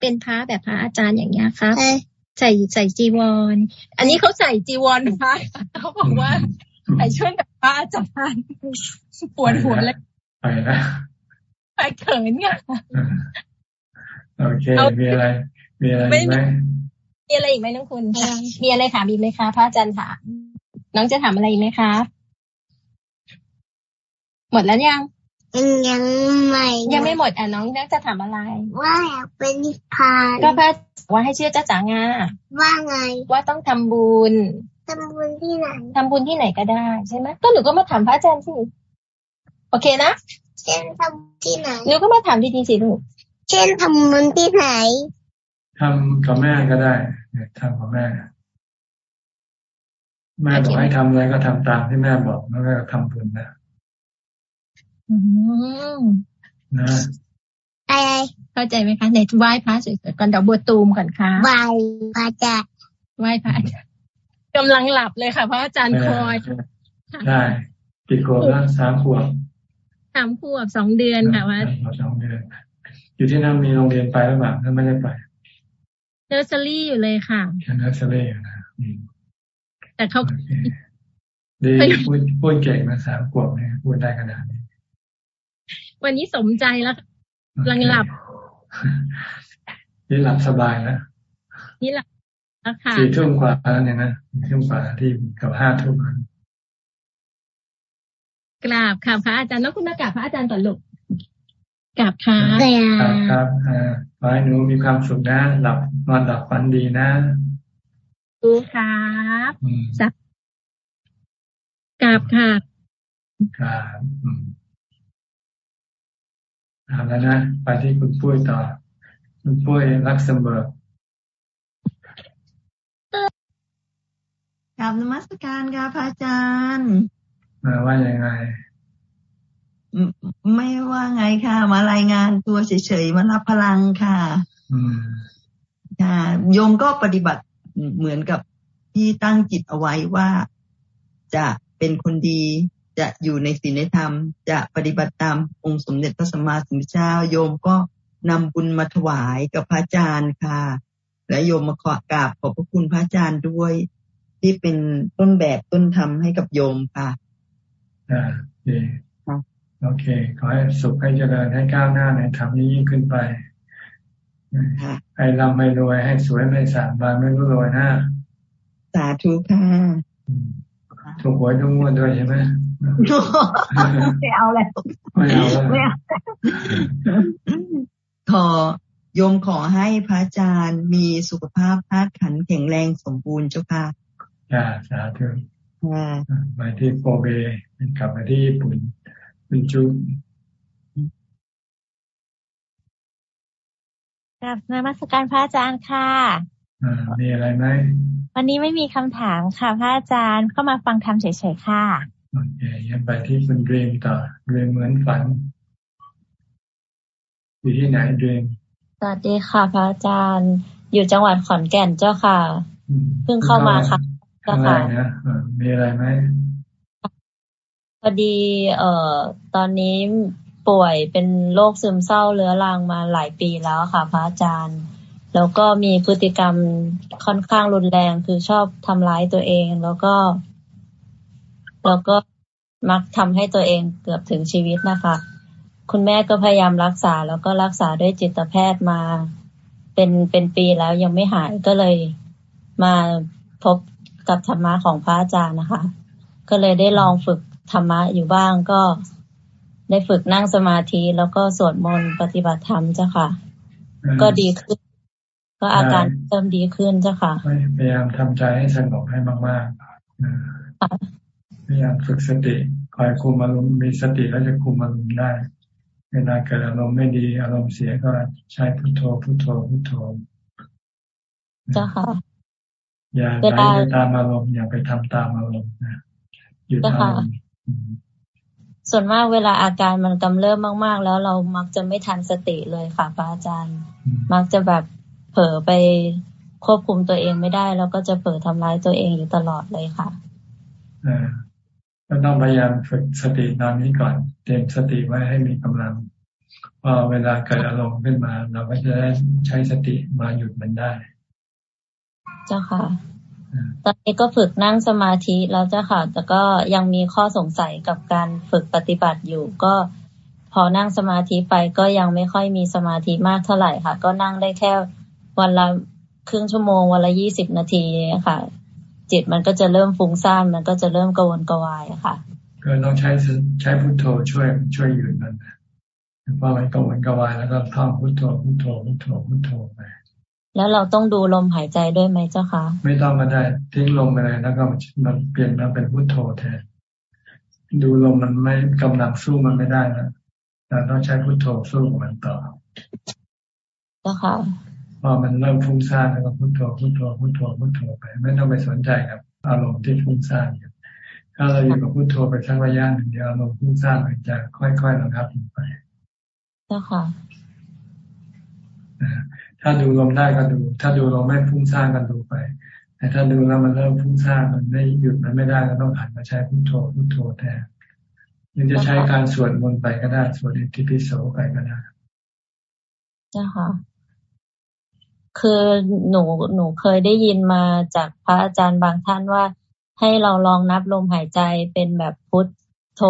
เป็นพระแบบพระอาจารย์อย่างเงี้ยครับ ใส่ใส่จีวรอันนี้เขาใส่จีวรพระเขาบอกว่าใส่ช่วยแบบพระอาจารย์ปวดหัวเลยไปนะไปเขินไงโอเคมีอะไร มีอะไรไหมมีอะไรอีกไหมน้องคุณมีอะไรถามอีกไหมคะพระอาจารย์ถามน้องจะถามอะไรอีกไหมคะ หมดแล้วยัง ยังไม่ยังไม่หมดอะน้องนักจะถามอะไร ว่าอยากเป็นนิพพานก็พระว่าให้เชื่อจ้าจ๋างาว่าไง ว่าต้องทำบุญทำบุญที่ไหนทำบุญที่ไหนก็ได้ใช่ไหมก็หนูก็มาถามพระอาจารย์สิโอเคนะเช่นทำที่ไหนหนูก็มาถามดีๆสิลูกเช่นทำบุญที่ไหนทำกับแม่ก็ได้ทำกับแม่ แม่บอกให้ทำอะไรก็ทำตามที่แม่บอกแล้วก็ทำบุญนะ นะอะไรเข้าใจไหมคะเนตไหว้พระสวยๆก่อนดอกบัวตูมก่อนค่ะไหว้พระจะไหว้พระกำลังหลับเลยค่ะพระอาจารย์คอยใช่กี่ขวบแล้วสามขวบสามขวบสองเดือนค่ะว่าสองเดือน อยู่ที่นั่นมีโรงเรียนไปหรือเปล่าถ้าไม่ได้ไปเนอร์เซอรี่อยู่เลยค่ะเนอร์เซอรี่นะแต่เขาดีพูดพูดเก่งมาสามขวบเนี่ยพูดได้ขนาดนี้ วันนี้สมใจแล้วกำลังหลับ นี่หลับสบายแล้วนี่หลับแล้วค่ะสี่ทุ่มกว่าแล้วเนี่ยนะทุ่มกว่าที่กับห้าทุ่มกราบค่ะพระอาจารย์แล้วคุณมากราบพระอาจารย์ต่อลูกกราบค่ะครับครับขอให้หนูมีความสุขนะ หลับนอนหลับฝันดีนะดูครับสักกราบค่ะครับ เอาแล้วนะ ไปที่คุณปุ้ยต่อ คุณปุ้ยรักเสมอกราบนมัสการค่ะพระอาจารย์ว่ายังไง ไม่ว่าไงค่ะ มารายงานตัวเฉยๆมารับพลังค่ะค่ะโยมก็ปฏิบัติเหมือนกับที่ตั้งจิตเอาไว้ว่าจะเป็นคนดี จะอยู่ในศีลในธรรม จะปฏิบัติตามองค์สมเด็จพระสัมมาสัมพุทธเจ้าโยมก็นำบุญมาถวายกับพระอาจารย์ค่ะ และโยมมาขอกราบขอบพระคุณพระอาจารย์ด้วย ที่เป็นต้นแบบต้นธรรมให้กับโยมค่ะอ่าดีโอเค ขอให้สุขให้เจริญให้ก้าวหน้าในธรรมนี้ยิ่งขึ้นไปให้ร่ำไม่รวยให้สวยไม่สามบานไม่รู้รวยนะสาธุค่ะถูกหวยทุกงวดด้วยใช่ไหม ไม่เอาแล้วไม่เอาแล้วขอโยมขอให้พระอาจารย์มีสุขภาพธาตุขันแข็งแรงสมบูรณ์เจ้าค่ะจ้าสาธุไปที่โปเบกลับมาที่ญี่ปุ่นคุณจุ๊บกับนมัสการพระอาจารย์ค่ะมีอะไรไหมวันนี้ไม่มีคำถามค่ะ พระอาจารย์เข้ามาฟังธรรมเฉยๆค่ะ โอเคยังไปที่คุณเดรมต่อเดรมเหมือนฝัน อยู่ที่ไหนเดรมสวัสดีค่ะพระอาจารย์ อยู่จังหวัดขอนแก่นเจ้าค่ะ เพิ่งเข้ามาค่ะเจ้าค่ะมีอะไรไหมพอดี เอ่อ ตอนนี้ป่วยเป็นโรคซึมเศร้าเรื้อรังมาหลายปีแล้วค่ะ พระอาจารย์ แล้วก็มีพฤติกรรมค่อนข้างรุนแรงคือชอบทำร้ายตัวเอง แล้วก็ แล้วก็มักทำให้ตัวเองเกือบถึงชีวิตนะคะ คุณแม่ก็พยายามรักษาแล้วก็รักษาด้วยจิตแพทย์มา เป็นเป็นปีแล้วยังไม่หายก็เลยมาพบกับธรรมะของพระอาจารย์นะคะ ก็เลยได้ลองฝึกธรรมะอยู่บ้างก็ได้ฝึกนั่งสมาธิแล้วก็สวดมนต์ปฏิบัติธรรมเจ้าค่ะ ก็ดีขึ้น ก็อาการเริ่มดีขึ้นเจ้าค่ะพยายามทำใจให้สงบให้มากๆ พยายามฝึกสติคอยคุมอารมณ์มีสติแล้วจะคุมอารมณ์ได้ เวลาเกิดอารมณ์ไม่ดีอารมณ์เสียก็ใช้พุทโธพุทโธพุทโธเจ้าค่ะอย่าไหลไปตามอารมณ์อย่าไปทำตามอารมณ์นะอยู่ตามส่วนมากเวลาอาการมันกำเริบมาก ๆ แล้วเรามักจะไม่ทันสติเลยค่ะพระอาจารย์ มักจะแบบเผลอไปควบคุมตัวเองไม่ได้ แล้วก็จะเผลอทำร้ายตัวเองอยู่ตลอดเลยค่ะ ก็ต้องพยายามฝึกสติตอนนี้ก่อน เตรียมสติไว้ให้มีกำลังพอเวลาเกิดอารมณ์ขึ้นมา เราก็จะได้ใช้สติมาหยุดมันได้ เจ้าค่ะ ตอนนี้ก็ฝึกนั่งสมาธิแล้วเจ้าค่ะ แต่ก็ยังมีข้อสงสัยกับการฝึกปฏิบัติอยู่ก็พอนั่งสมาธิไปก็ยังไม่ค่อยมีสมาธิมากเท่าไหร่ค่ะ ก็นั่งได้แค่วันละครึ่งชั่วโมงวันละยี่สิบนาทีค่ะ จิตมันก็จะเริ่มฟุ้งซ่านมันก็จะเริ่มกวนกวายค่ะก็ต้องใช้ใช้พุทโธช่วยช่วยหยุดมันเพราะมันกวนกวายแล้วก็ท่องพุทโธพุทโธพุทโธพุทโธไปแล้วเราต้องดูลมหายใจด้วยไหมเจ้าคะไม่ต้องมาได้ทิ้งลมไปเลยแล้วก็มันเปลี่ยนมาเป็นพุทโธแทนดูลมมันไม่กำลังสู้มันไม่ได้แล้วเราต้องใช้พุทโธสู้มันต่อเจ้าค่ะ พอมันเริ่มฟุ้งซ่านแล้วก็พุทโธพุทโธพุทโธพุทโธไป ไม่ต้องไปสนใจกับอารมณ์ที่ฟุ้งซ่านถ้าเราอยู่กับพุทโธไปสักระยะหนึ่งเดียวอารมณ์ฟุ้งซ่านมันจะค่อยๆระงับลงไปเจ้าค่ะถ้าดูลมได้ก็ดู ถ้าดูลมไม่ฟุ้งซ่านก็ดูไป แต่ถ้าดูแล้วมันเริ่มฟุ้งซ่านมันไม่หยุดมันไม่ได้ก็ต้องหันมาใช้พุทโธพุทโธแทนยังจะใช้การสวดมนต์ไปก็ได้สวดอิติปิโสไปก็ได้จ้าค่ะ คือหนูหนูเคยได้ยินมาจากพระอาจารย์บางท่านว่า ให้เราลองนับลมหายใจเป็นแบบพุทโท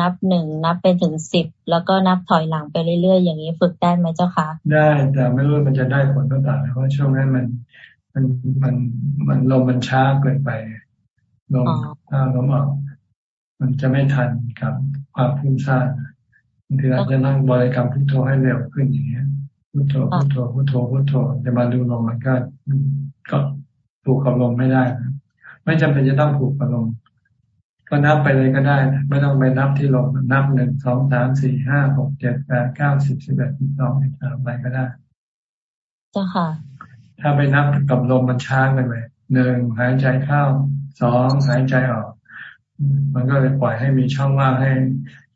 นับหนึ่งนับเป็นถึงสิบแล้วก็นับถอยหลังไปเรื่อยๆ อย่างนี้ฝึกได้ไหมเจ้าคะได้แต่ไม่รู้มันจะได้ผลหรือเปล่าเพราะช่วงนั้นมันมันมันมันลมมันช้าเกินไปลมถ้าลมออกมันจะไม่ทันกับความพุ่งซ่านบางทีเราจะนั่งบริกรรมพุทโธให้เร็วขึ้นอย่างเงี้ย พุทโธพุทโธพุทโธพุทโธจะมาดูลมมันก็ก็ผูกกับลมไม่ได้ ไม่จำเป็นจะต้องผูกกับลมก็นับไปเลยก็ได้ ไม่ต้องไปนับที่ลมนับหนึ่งสองสามสี่ห้าหกเจ็ดแปดเก้าสิบสิบเอ็ดสิบสองสิบสามไปก็ได้จ้าค่ะ ถ้าไปนับกับลมมันช้าไปไหมหนึ่งหายใจเข้าสองหายใจออก มันก็เลยปล่อยให้มีช่องว่างให้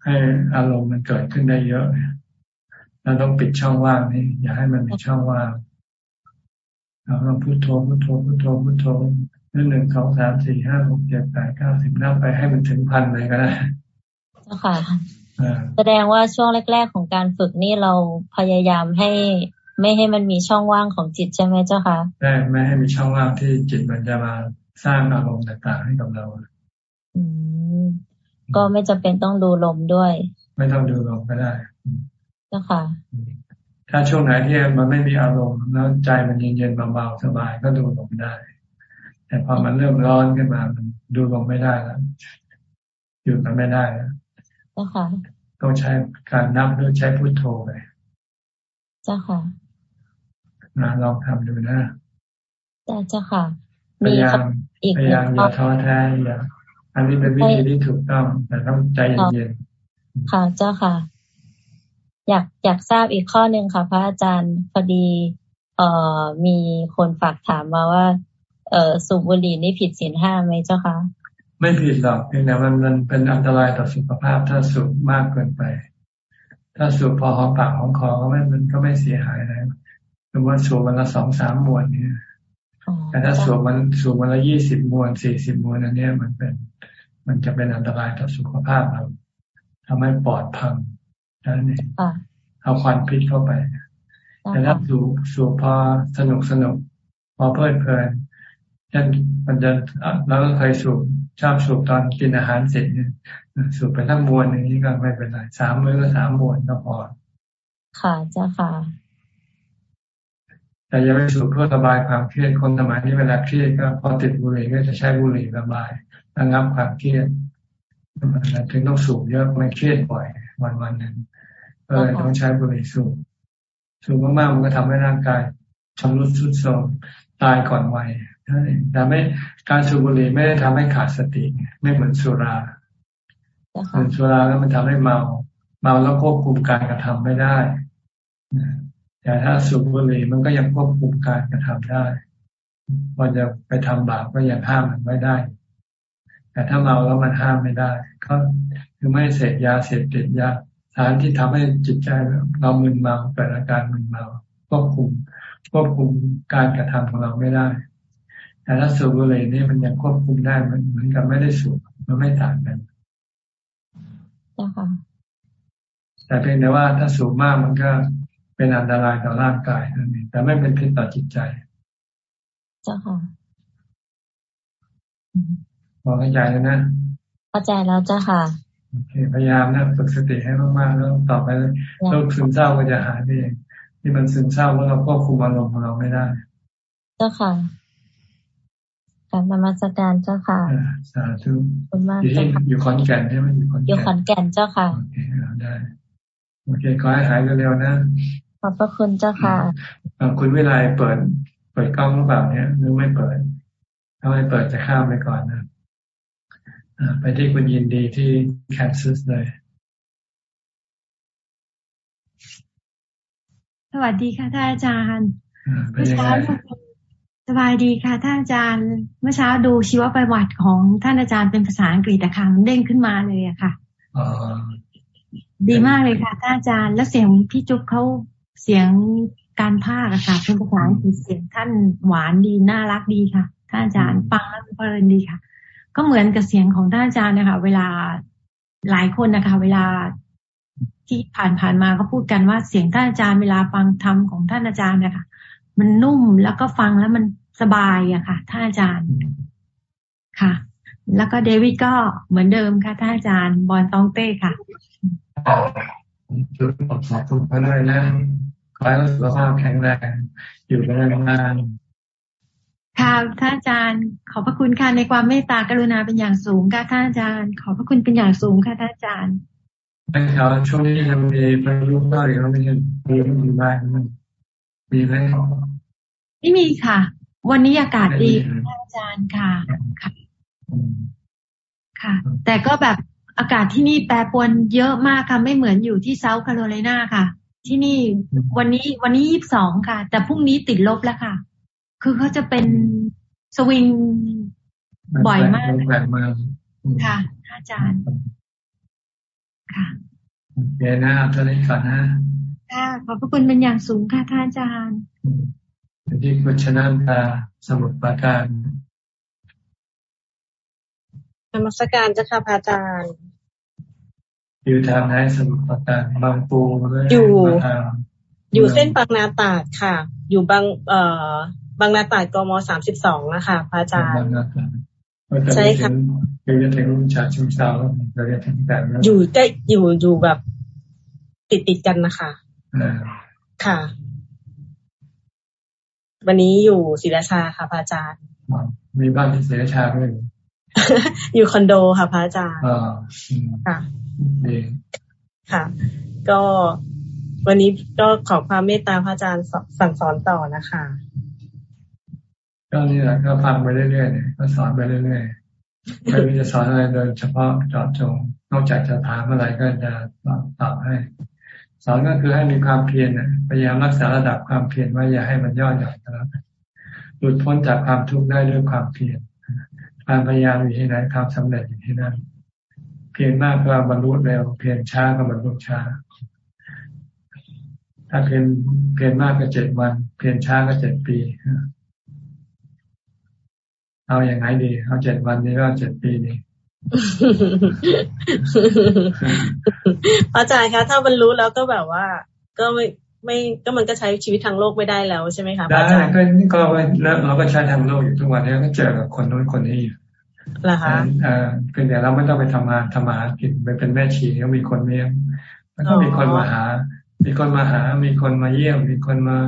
ให้อารมณ์มันเกิดขึ้นได้เยอะ เราต้องปิดช่องว่างนี้ อย่าให้มันมีช่องว่างเราต้องพุโทโธพุโทโธพุโทโธพุโทโธหนึ่งสองสามสี่ห้าหกเจ็ดแปดเก้าสิบนับไปให้มันถึงพันเลยก็ได้เจ้าค่ะแสดงว่าช่วงแรก ๆ ของการฝึกนี่เราพยายามให้ไม่ให้มันมีช่องว่างของจิตใช่ไหมเจ้าค่ะใช่ไม่ให้มีช่องว่างที่จิตมันจะมาสร้างอารมณ์ต่างๆให้กับเราอืมก็ไม่จำเป็นต้องดูลมด้วย ไม่ต้องดูลมก็ได้ เจ้าค่ะถ้าช่วงไหนที่มันไม่มีอารมณ์แล้วใจมันเย็นๆเบาๆสบายก็ดูลมได้ แต่พอมันเริ่มร้อนขึ้นมา มันดูลงไม่ได้แล้วหยุดมันไม่ได้แล้วเจ้าค่ะต้องใช้การนับหรือใช้พุทโธไปเจ้าค่ะนะลองทำดูนะเจ้าค่ะพยายามพยายามอย่าท้อแท้อย่าอันนี้เป็นวิธีที่ถูกต้องแต่ต้องใจเย็นๆค่ะเจ้าค่ะ อยากอยากทราบอีกข้อหนึ่งค่ะ พระอาจารย์พอดีเอ่อมีคนฝากถามมาว่า เอ่อสูบบุหรี่นี่ผิดศีลห้าไหมเจ้าคะไม่ผิดหรอกเพียงแต่มันมันเป็นอันตรายต่อสุขภาพถ้าสูบมากเกินไป ถ้าสูบพอหอมปากหอมคอก็ไม่มันก็ไม่เสียหายอะไรสมมติสูบวันละสองสามมวนเนี่ยแต่ถ้าสูบมันสูบวันละยี่สิบมวนสี่สิบมวนอันนี้มันเป็น มันจะเป็นอันตรายต่อสุขภาพเราทำให้ปอดพัง นั่นเองเอาควันพิษเข้าไปแต่ถ้าสูบสูบพอสนุกสนุกพอเพลิดเพลินช่นมันจะเราก็เคยสูบชอบสูบตอนกินอาหารเสร็จเนี่ยสูบไปทั้งมวลอย่างนี้ก็ไม่เป็นไรสามมื้อก็สามมวลก็พอค่ะเจ้าค่ะ แต่อย่าไปสูบเพื่อระบายความเครียดคนสมัยนี้เวลาเครียดก็พอติดบุหรี่ก็จะใช้บุหรี่ระบายระงับความเครียดถึงต้องสูบเยอะไม่เครียดบ่อย วันวันหนึ่งก็เลยต้องใช้บุหรี่สูบสูบมากๆมันก็ทำให้ร่างกายชำรุดทรุดโทรมตายก่อนวัยแต่ไม่การสูบบุหรี่ไม่ได้ทำให้ขาดสติไม่เหมือนสุราเหมือนสุราแล้วมันทำให้เมาเมาแล้วควบคุมการกระทำไม่ได้แต่ถ้าสูบบุหรี่มันก็ยังควบคุมการกระทำได้พอจะไปทำบาปก็ยังห้ามมันไม่ได้ แต่ถ้าเมาแล้วมันห้ามไม่ได้ ก็ คือไม่เสพยาเสพติดยาสารที่ทำให้จิตใจเรามึนเมาเกิดอาการมึนเมาควบคุมควบคุมการกระทำของเราไม่ได้ แต่ถ้าสูบบุหรี่นี่มันยังควบคุมได้มันเหมือนกับไม่ได้สูบมันไม่ต่างกันแต่เพียงแต่ว่าถ้าสูบมากมันก็เป็นอันตรายต่อร่างกายนั่นเองแต่ไม่เป็นพิษต่อจิตใจเจ้าค่ะพอเข้าใจแล้วนะเข้าใจแล้วเจ้าค่ะโอเค พยายามนะฝึกสติให้มากๆแล้วต่อไปโรคซึมเศร้าก็จะหายไปเองที่มันซึมเศร้าเพราะเราควบคุมอารมณ์ของเราไม่ได้ เจ้าค่ะการนมัสการเจ้าค่ะสาธุคุณมากอยู่ที่อยู่ขอนแก่นใช่ไหมอยู่ขอนแก่นอยู่ขอนแก่นเจ้าค่ะโอเคได้โอเคขอให้หายเร็วๆนะขอบพระคุณเจ้าค่ะคุณวิไลเปิด เปิดกล้องหรือเปล่าเนี่ยหรือไม่เปิดถ้าไม่เปิดจะข้ามไปก่อนนะ ไปที่คุณยินดีที่แคนซัสเลย สวัสดีค่ะท่านอาจารย์เมื่อเช้าสบายดีค่ะท่านอาจารย์ เมื่อเช้าดูชีวประวัติของท่านอาจารย์เป็นภาษาอังกฤษแต่ค่ะมันเด้งขึ้นมาเลยอะค่ะดีมากเลยค่ะท่านอาจารย์ แล้วเสียงพี่จุ๊บเขาเสียงการภาคอะค่ะเป็นภาษาอังกฤษเสียงท่านหวานดีน่ารักดีค่ะท่านอาจารย์ฟังแล้วเพลินดีค่ะ ก็เหมือนกับเสียงของท่านอาจารย์นะคะ เวลาหลายคนนะคะ เวลาที่ผ่านผ่านมาก็พูดกันว่าเสียงท่านอาจารย์เวลาฟังธรรมของท่านอาจารย์นะคะ มันนุ่มแล้วก็ฟังแล้วมันสบายอะค่ะ ท่านอาจารย์ค่ะ แล้วก็เดวิดก็เหมือนเดิมค่ะท่านอาจารย์บอลตองเต้ค่ะจุดขอบคุณพระด้วยนะขอให้สุขภาพแข็งแรง อยู่ไปนาน ค่ะท่านอาจารย์ขอบพระคุณค่ะในความเมตตากรุณาเป็นอย่างสูงค่ะท่านอาจารย์ ขอบพระคุณเป็นอย่างสูงค่ะท่านอาจารย์ในแถวช่วงนี้ยังมีพายุเข้าหรือไม่มีมีมีบ้างมีไหมไม่มีค่ะ วันนี้อากาศดีท่านอาจารย์ค่ะค่ะ ค่ะ แต่ก็แบบอากาศที่นี่แปรปรวนเยอะมากค่ะไม่เหมือนอยู่ที่เซาท์แคโรไลนาค่ะ ที่นี่วันนี้วันนี้ยี่สิบสองค่ะ แต่พรุ่งนี้ติดลบแล้วค่ะ คือเขาจะเป็นสวิงบ่อยมากค่ะอาจารย์ ค่ะเดี๋ยวนะท่านนี้ก่อนนะค่ะขอบพระคุณเป็นอย่างสูงค่ะท่านอาจารย์ที่คุณชนะตาสมุทรปราการนมัสการเจ้าค่ะพระอาจารย์ อยู่ทางไหนสมุทรปราการบางปูอยู่ อยู่เส้นบางนาตาดค่ะ อยู่บางเอ่อ บางนาตาดกมสามสิบสองนะคะพระอาจารย์ใช่ค่ะเรียนถึงชาชุมเช้าเราเรียนถึงแบบอยู่ใกล้อยู่อยู่แบบติดติดกันนะคะค่ะ วันนี้อยู่ศรีราชาค่ะพระอาจารย์มีบ้านที่ศรีราชาด้วยอยู่คอนโดค่ะพระอาจารย์ค่ะค่ะ ก็วันนี้ก็ขอความเมตตาพระอาจารย์สั่งสอนต่อนะคะ ก็นี่แหละก็ฟังไปเรื่อยๆเนี่ยก็สอนไปเรื่อยๆไม่รู้จะสอนอะไรโดยเฉพาะจาะจง นอกจากจะถามอะไรก็จะตอบให้ สอนก็คือให้มีความเพียรพยายามรักษาระดับความเพียรไว้อย่าให้มันย่อหย่อนนะครับหลุดพ้นจากความทุกข์ได้ด้วยความเพียรความพยายามอยู่ที่ไหนความสำเร็จอยู่ที่นั่น เพียรมากก็บรรลุเร็ว เพียรช้าก็บรรลุช้า ถ้าเพียรเพียรมากก็เจ็ดวัน เพียรช้าก็เจ็ดปี เอาอย่างไรดีเอาเจ็ดวันนี้ก็เจ็ดปีนี้อาจารย์คะถ้าบรรลุแล้วก็แบบว่า ก็ไม่ไม่ก็มันก็ใช้ชีวิตทางโลกไม่ได้แล้วใช่ไหมคะได้ก็ก็แล้วเราก็ใช้ทางโลกอยู่ทุกวันนี้ก็เจอกับคนนู้นคนนี้อยู่เหรอคะอ่าเป็นแต่เราไม่ต้องไปทำงานทำมากินไปเป็นแม่ชีก็มีคนเลี้ยงแล้วก็มีคนมาหา มีคนมาหา มีคนมาเยี่ยม มีคนมา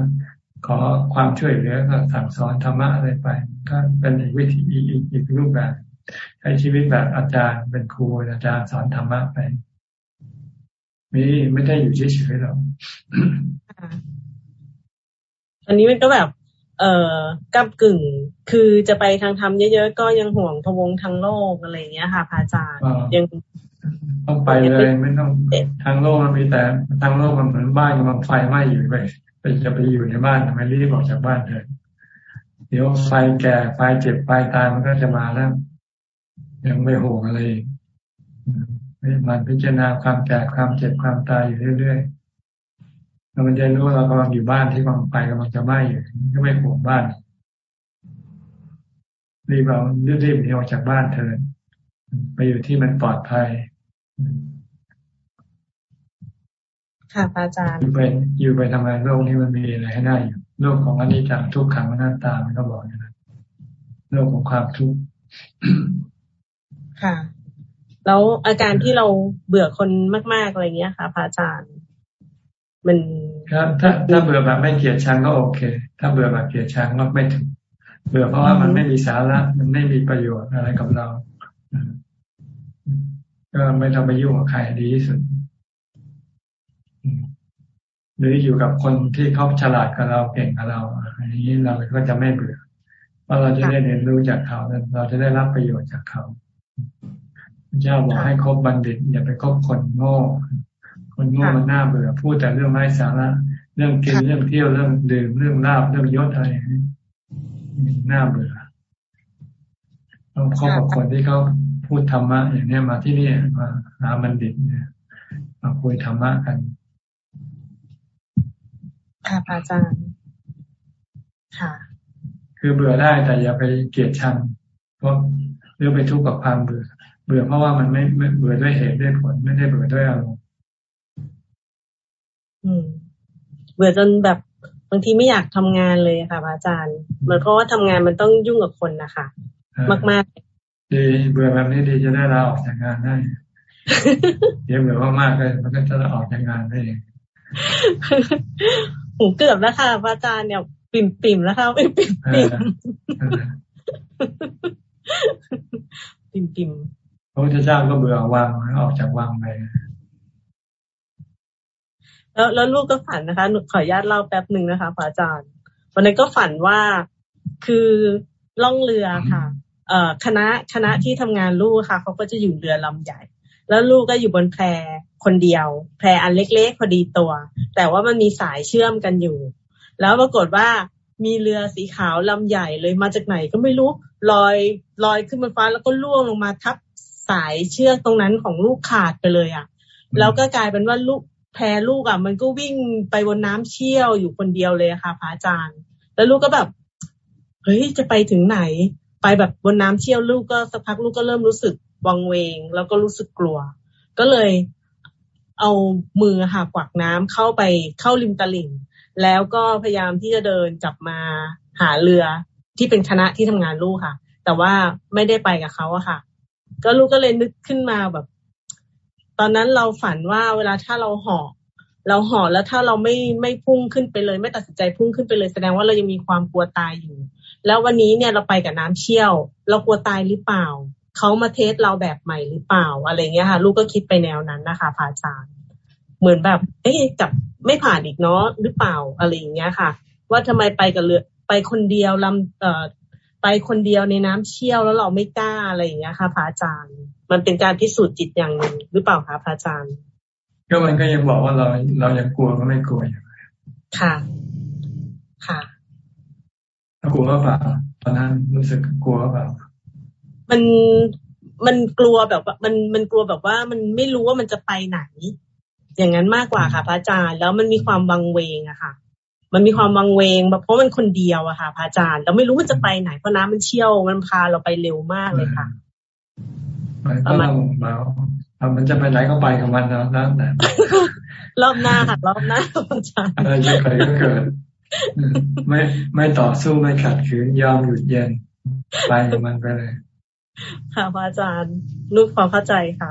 ขอความช่วยเหลือก็สั่งสอนธรรมะอะไรไป ก็เป็นอีกวิธีอีกอีกรูปแบบใช้ชีวิตแบบอาจารย์เป็นครูอาจารย์สอนธรรมะไปไม่ไม่ได้อยู่เฉยๆหรอกอันนี้มันก็แบบ เอ่อกับกึ่ง คือจะไปทางธรรมเยอะๆก็ยังห่วงพวงทางโลกอะไรเงี้ยค่ะพระอาจารย์ยังต้องไปเลยไม่ต้องทางโลกมันมีแต่ทางโลกมันเหมือนบ้านกำลังไฟไหม้อยู่ไป ไปจะไปอยู่ในบ้านทำไมรีบออกจากบ้านเลยเดี๋ยวไฟแก่ไฟเจ็บไฟตายมันก็จะมาแล้วยังไม่ห่วงอะไรมันพิจารณาความแก่ความเจ็บความตายอยู่เรื่อยๆแล้วมันจะรู้เรากำลังอยู่บ้านที่กำลังไปกำลังจะไหม้อยู่ก็ไม่ห่วงบ้านรีบเรารีบหนีออกจากบ้านเถิดไปอยู่ที่มันปลอดภัย ค่ะอาจารย์อยู่ไปอยู่ไปทำไมโลกนี้มันมีอะไรให้ได้อยู่โลกของอนิจจังทุกขังอนัตตามันก็บอกอย่างนั้นโลกของความทุกข์ค่ะ แล้วอาการที่เราเบื่อคนมาก ๆอะไรเงี้ยค่ะพระอาจารย์ มันครับถ้าถ้าเบื่อแบบไม่เกลียดชังก็โอเค ถ้าเบื่อแบบเกลียดชังก็ไม่ถึงเบื่อเพราะว่ามันไม่มีสาระมันไม่มีประโยชน์อะไรกับเราก็ไม่ต้องไปยุ่งกับใครดีที่สุด หรืออยู่กับคนที่เขาฉลาดกับเราเก่งกับเรา อันนี้เราก็จะไม่เบื่อเพราะเราจะได้เรียนรู้จากเขาเราจะได้รับประโยชน์จากเขาพระเจ้าบอกให้คบบัณฑิต อย่าไปคบคนโง่ คนโง่มันน่าเบื่อพูดแต่เรื่องไร้สาระเรื่องกินเรื่องเที่ยวเรื่องดื่มเรื่องลาบเรื่องยศอะไรน่าเบื่อต้องคบกับคนที่เขาพูดธรรมะอย่างนี้มาที่นี่มาหาบัณฑิตเนี่ยมาคุยธรรมะกัน ค่ะพระอาจารย์ ค่ะ คือเบื่อได้แต่อย่าไปเกลียดชังเพราะเรื่องไปทุกข์กับความเบื่อ เบื่อเพราะว่ามันไม่เบื่อด้วยเหตุด้วยผลไม่ได้เบื่อด้วยอารมณ์เบื่อจนแบบบางทีไม่อยากทำงานเลยค่ะอาจารย์เหมือนเพราะว่าทำงานมันต้องยุ่งกับคนนะคะมากๆดีเบื่อแบบนี้ดีจะได้ลาออกจากงานได้เดี๋ยวเบื่อมากๆเลยมันก็จะลาออกจากงานได้เอง หูเกือบแล้วค่ะอาจารย์เนี่ยปิ่มปิ่มแล้วค่ะปิ่มปิ่มปิ่มปิ่มปิ่มพระพุทธเจ้าก็เบื่อวางออกจากวางไปแล้วแล้วลูกก็ฝันนะคะหนูขออนุญาตเล่าแป๊บหนึ่งนะคะพระอาจารย์ วันนั้นก็ฝันว่าคือล่องเรือค่ะ เอ่อคณะคณะที่ทำงานลูกค่ะเขาก็จะอยู่เรือลำใหญ่ แล้วลูกก็อยู่บนแพรคนเดียว แพรอันเล็กๆพอดีตัว แต่ว่ามันมีสายเชื่อมกันอยู่ แล้วปรากฏว่ามีเรือสีขาวลำใหญ่เลยมาจากไหนก็ไม่รู้ลอยลอยขึ้นบนฟ้าแล้วก็ล่วงลงมาทับสายเชือกตรงนั้นของลูกขาดไปเลยอะ่ะ แล้วก็กลายเป็นว่าลูกแพรลูกอะ่ะ มันก็วิ่งไปบนน้ำเชี่ยวอยู่คนเดียวเลยค่ะพระอาจารย์ แล้วลูกก็แบบเฮ้ยจะไปถึงไหน ไปแบบบนน้ำเชี่ยวลูกก็สักพักลูกก็เริ่มรู้สึกวังเวง แล้วก็รู้สึกกลัว ก็เลยเอามือหากวักน้ำเข้าไปเข้าริมตลิ่ง แล้วก็พยายามที่จะเดินกลับมาหาเรือที่เป็นคณะที่ทำงานลูกค่ะ แต่ว่าไม่ได้ไปกับเขาอะค่ะ ก็ลูกก็เลยนึกขึ้นมาแบบ ตอนนั้นเราฝันว่าเวลาถ้าเราห่อเราห่อแล้วถ้าเราไม่ไม่พุ่งขึ้นไปเลย ไม่ตัดสินใจพุ่งขึ้นไปเลย แสดงว่าเรายังมีความกลัวตายอยู่ แล้ววันนี้เนี่ยเราไปกับน้ำเชี่ยว เรากลัวตายหรือเปล่าเขามาเทสเราแบบใหม่หรือเปล่าอะไรเงี้ยค่ะ ลูกก็คิดไปแนวนั้นนะคะพระอาจารย์เหมือนแบบ เอ๊ะจับไม่ผ่านอีกเนาะหรือเปล่าอะไรอย่างเงี้ยค่ะ ว่าทำไมไปกับเรือไปคนเดียวลำเอ่อไปคนเดียวในน้ำเชี่ยวแล้วเราไม่กล้าอะไรอย่างเงี้ยค่ะพระอาจารย์ มันเป็นการพิสูจน์จิตอย่างหนึ่งหรือเปล่าคะพระอาจารย์ ก็มันก็ยังบอกว่าเราเรายังกลัวก็ไม่กลัวอยู่ค่ะค่ะ กลัวเปล่าตอนนั้นรู้สึกกลัวเปล่ามันมันกลัวแบบว่ามันมันกลัวแบบว่ามันไม่รู้ว่ามันจะไปไหน อย่างนั้นมากกว่าค่ะพระอาจารย์แล้วมันมีความวังเวงอะค่ะ มันมีความวังเวงแบบเพราะมันคนเดียวอะค่ะพระอาจารย์เราไม่รู้ว่าจะไปไหนเพราะน้ำมันเชี่ยวมันพาเราไปเร็วมากเลยค่ะประมาณเรามันจะไปไหนก็ไปกับมันแล้วนะแต่รอบหน้าค่ะรอบหน้าอาจารย์อะไรจะเกิดก็เกิด ไม่ไม่ต่อสู้ไม่ขัดขืนยอมหยุดเย็นไปกับมันไปเลย ค่ะพระอาจารย์ลูกความเข้าใจค่ะ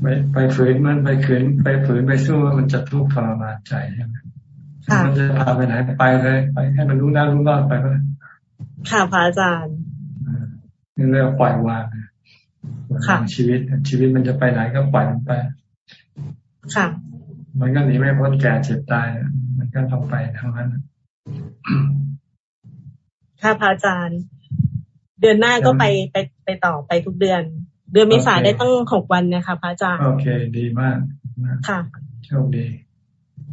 ไปไปฝืนมันไปขืนไปฝืนไปสู้มันจะทุกข์ทรมานใจใช่ไหมมันจะพาไปไหนไปเลยไปให้มันรู้หน้ารู้รอดไปก็ค่ะพระอาจารย์นี่เรียกปล่อยวางค่ะชีวิตชีวิตมันจะไปไหนก็ปล่อยมันไป ค่ะ มันก็หนีไม่พ้นแก่เจ็บตาย มันก็ต้องไปทั้งนั้นค่ะพระอาจารย์ เดือนหน้าก็ไปไปไปต่อไปทุกเดือน เดือนเมษาได้ตั้งหกวันนะคะพระอาจารย์ โอเค ดีมาก ค่ะโชคดี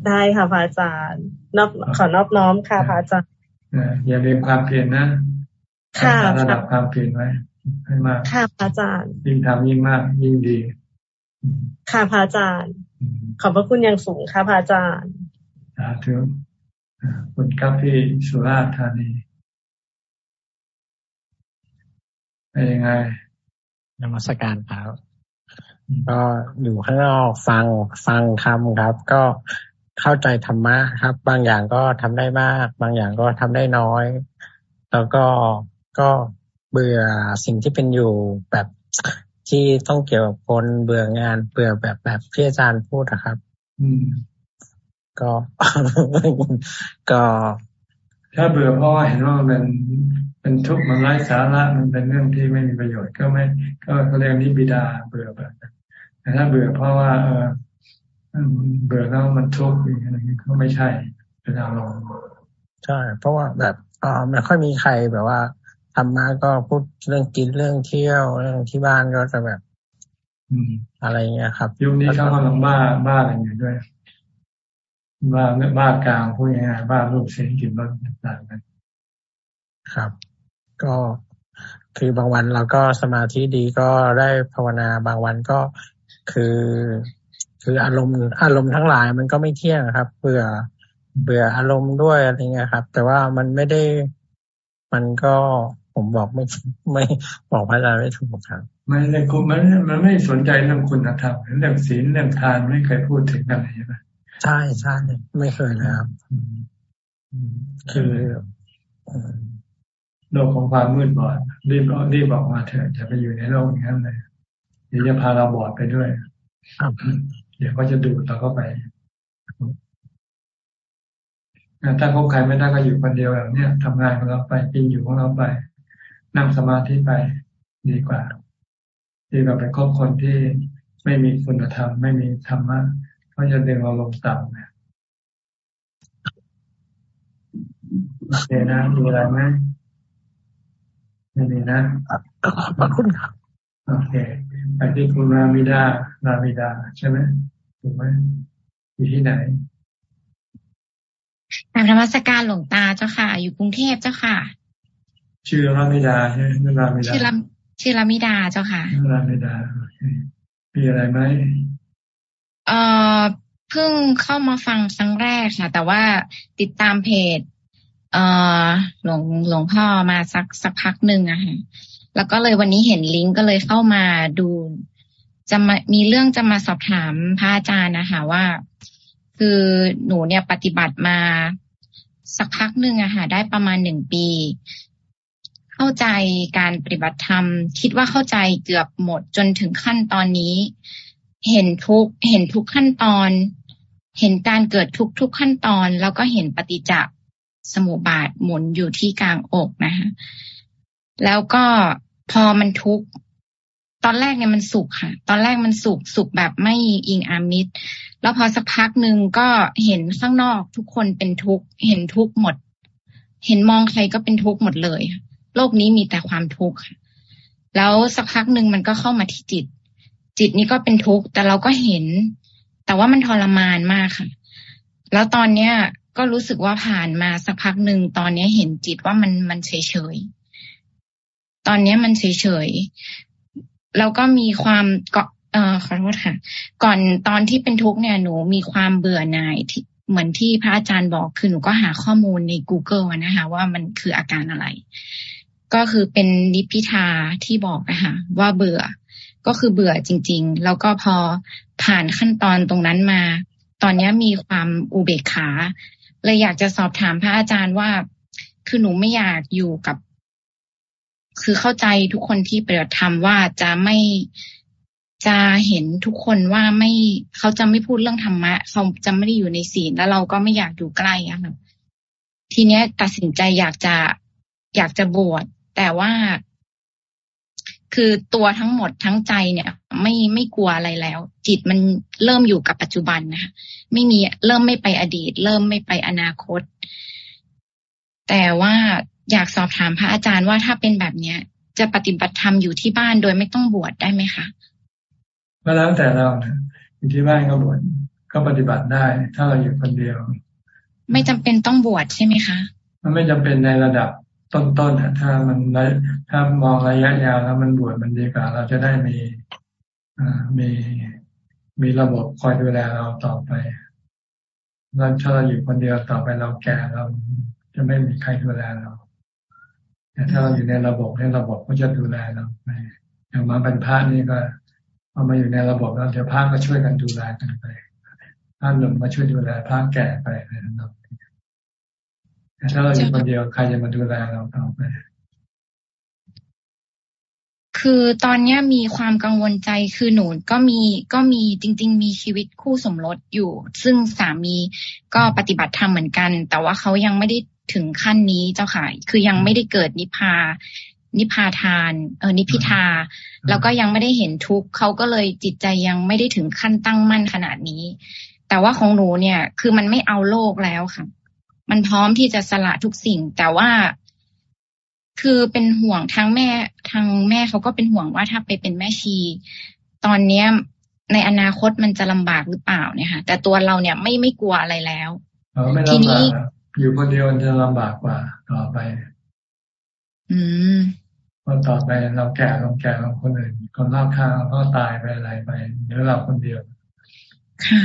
ได้ค่ะพระอาจารย์นอบขอนอบน้อมค่ะพระอาจารย์อย่าลืมความเพียรนะค่ะระดับความเพียรไว้ให้มาก ค่ะพระอาจารย์ยิ่งทำยิ่งมากยิ่งดี ค่ะพระอาจารย์ ขอบพระคุณอย่างสูงค่ะพระอาจารย์สาธุคุณครับพี่สุราษฎร์ธานีเป็นยังไงนมัสการครับ ก็อยู่ข้างนอกฟังฟังคำครับ ก็เข้าใจธรรมะครับ บางอย่างก็ทำได้มาก บางอย่างก็ทำได้น้อย แล้วก็ก็เบื่อสิ่งที่เป็นอยู่แบบ ที่ต้องเกี่ยวกับคนเบื่องานเบื่อแบบแบบที่อาจารย์พูดนะครับ อืม ก็ ก็ ถ้าเบื่อเพราะว่าเห็นว่ามันเป็นเป็นทุกข์มันไร้สาระมันเป็นเรื่องที่ไม่มีประโยชน์ก็ไม่ ก็เขาเรียกนิบิดาเบื่อแบบแต่ถ้าเบื่อเพราะว่า เออเบื่อแล้วมันทุกข์อย่างนี้ก็ไม่ใช่เป็นอารมณ์ใช่เพราะว่าแบบอ่าไม่ค่อยมีใครแบบว่า ทำมาก็พูดเรื่องกินเรื่องเที่ยวเรื่องที่บ้านก็จะแบบ อืม อะไรเงี้ยครับยุคนี้เขากำลังบ้าบ้ากันอยู่ด้วยบ้าบ้ากลางพูดง่ายๆบ้ารูปเสียงกลิ่นรสต่างกันครับ ก็คือบางวันเราก็สมาธิดีก็ได้ภาวนาบางวันก็คือ คืออารมณ์อารมณ์ทั้งหลายมันก็ไม่เที่ยงครับเบื่อเบื่ออารมณ์ด้วยอะไรเงี้ยครับ แต่ว่ามันไม่ได้มันก็ ผมบอกไม่ไม่บอกพระอาจารย์ไม่ถูกครับมันเลยมันมันไม่สนใจเรื่องคุณธรรมเรื่องศีลเรื่องทานไม่เคยพูดถึงอะไรใช่ไหมใช่ใช่ไม่เคยนะครับคือโลกของความมืดบอดรีบรีบบอกมาเถอะจะไปอยู่ในโลกอย่างนั้นเลยเดี๋ยวจะพาเราบอดไปด้วยเดี๋ยวก็จะดูเราก็ไปถ้าคบใครไม่ได้ก็อยู่คนเดียวแบบเนี้ยทำงานของเราไปกินอยู่ของเราไป นั่งสมาธิไปดีกว่าดีกว่าไปคบคนที่ไม่มีคุณธรรม ไม่มีธรรมะก็จะดึงเราลงต่ำนะโอเคนะมีอะไรไหมไม่มีนะขอบคุณครับโอเคไปที่คุณรามิดารามิดา ใช่ไหมถูกไหมอยู่ที่ไหนกาบธรรมสการหลวงตาเจ้าค่ะ อยู่กรุงเทพเจ้าค่ะ ชื่อรามิดาใช่ไหมรามิดาชื่อราชื่อรามิดาเจ้าค่ะรามิดามีอะไรไหมเอ่อเพิ่งเข้ามาฟังครั้งแรกค่ะ แต่ว่าติดตามเพจ เอ่อหลวงหลวงพ่อมาสักสักพักหนึ่งอะค่ะแล้วก็เลยวันนี้เห็นลิงก์ก็เลยเข้ามาดู จะมามีเรื่องจะมาสอบถามพระอาจารย์นะคะว่า คือหนูเนี่ยปฏิบัติมาสักพักหนึ่งอะค่ะได้ประมาณหนึ่งปี เข้าใจการปฏิบัติธรรม คิดว่าเข้าใจเกือบหมดจนถึงขั้นตอนนี้ เห็นทุกเห็นทุกขั้นตอน เห็นการเกิดทุกทุกขั้นตอน แล้วก็เห็นปฏิจจสมุปบาทหมุนอยู่ที่กลางอกนะคะแล้วก็พอมันทุกตอนแรกเนี่ยมันสุขค่ะ ตอนแรกมันสุขสุขแบบไม่อิงอามิตร แล้วพอสักพักหนึ่งก็เห็นข้างนอกทุกคนเป็นทุกข์ เห็นทุกข์หมด เห็นมองใครก็เป็นทุกข์หมดเลย โลกนี้มีแต่ความทุกข์ค่ะแล้วสักพักหนึ่งมันก็เข้ามาที่จิต จิตนี้ก็เป็นทุกข์แต่เราก็เห็น แต่ว่ามันทรมานมากค่ะ แล้วตอนเนี้ยก็รู้สึกว่าผ่านมาสักพักหนึ่งตอนนี้เห็นจิตว่ามันมันเฉยเฉยตอนนี้มันเฉยเฉยแล้วก็มีความเกาะเอ่อขอโทษค่ะ ก่อนตอนที่เป็นทุกข์เนี่ยหนูมีความเบื่อหน่ายที่เหมือนที่พระอาจารย์บอกคือหนูก็หาข้อมูลใน Google นะคะว่ามันคืออาการอะไร ก็คือเป็นนิพิทาที่บอกนะคะว่าเบื่อ ก็คือเบื่อจริง ๆ แล้วก็พอผ่านขั้นตอนตรงนั้นมา ตอนนี้มีความอุเบกขาเลยอยากจะสอบถามพระอาจารย์ว่า คือหนูไม่อยากอยู่กับ คือเข้าใจทุกคนที่ปฏิบัติธรรมว่าจะไม่จะเห็นทุกคนว่าไม่เขาจะไม่พูดเรื่องธรรมะเขาจะไม่ได้อยู่ในศีลแล้วเราก็ไม่อยากอยู่ใกล้อะค่ะทีเนี้ยตัดสินใจอยากจะอยากจะบวช แต่ว่าคือตัวทั้งหมดทั้งใจเนี่ย ไม่ไม่กลัวอะไรแล้ว จิตมันเริ่มอยู่กับปัจจุบันนะคะไม่มีเริ่มไม่ไปอดีต เริ่มไม่ไปอนาคต แต่ว่าอยากสอบถามพระอาจารย์ว่าถ้าเป็นแบบเนี้ย จะปฏิบัติธรรมอยู่ที่บ้านโดยไม่ต้องบวชได้ไหมคะก็แล้วแต่เรานะอยู่ที่บ้านก็บวชก็ปฏิบัติได้ ถ้าเราอยู่คนเดียว ไม่จำเป็นต้องบวชใช่ไหมคะ มันไม่จำเป็นในระดับ ต้นๆถ้ามันถ้ามองระยะยาวแล้วมันบวชมันดีกว่า เราจะได้มีมีมีระบบคอยดูแลเราต่อไปเราถ้าเราอยู่คนเดียวต่อไปเราแก่เราจะไม่มีใครดูแลเราแต่ถ้าเราอยู่ในระบบในระบบก็จะดูแลเราไปอย่างมาเป็นพระนี่ก็พอมาอยู่ในระบบแล้วเดี๋ยวพระก็ช่วยกันดูแลกันไปพระหนุ่มมาช่วยดูแลพระแก่ไปอะไรนั่น แต่ถ้าเราอยู่คนเดียวใครจะมาดูแลเราต่อไปคือตอนนี้มีความกังวลใจคือหนูก็มีก็มีจริง ๆ มีชีวิตคู่สมรสอยู่ ซึ่งสามีก็ปฏิบัติธรรมเหมือนกัน แต่ว่าเขายังไม่ได้ถึงขั้นนี้เจ้าค่ะ คือยังไม่ได้เกิดนิพพานิพพาทานเออนิพิทา แล้วก็ยังไม่ได้เห็นทุกข์เขาก็เลยจิตใจยังไม่ได้ถึงขั้นตั้งมั่นขนาดนี้ แต่ว่าของหนูเนี่ย คือมันไม่เอาโลกแล้วค่ะ มันพร้อมที่จะสละทุกสิ่ง แต่ว่าคือเป็นห่วงทางแม่ทางแม่เขาก็เป็นห่วงว่าถ้าไปเป็นแม่ชี ตอนเนี้ยในอนาคตมันจะลำบากหรือเปล่าเนี่ยค่ะแต่ตัวเราเนี่ยไม่ไม่กลัวอะไรแล้วทีนี้อยู่คนเดียวจะลำบากกว่าต่อไป อืมพอต่อไปเราแก่เราแก่เราคนอื่นคนรอบข้างก็ตายไปอะไรไปเดี๋ยวเราคนเดียว ค่ะ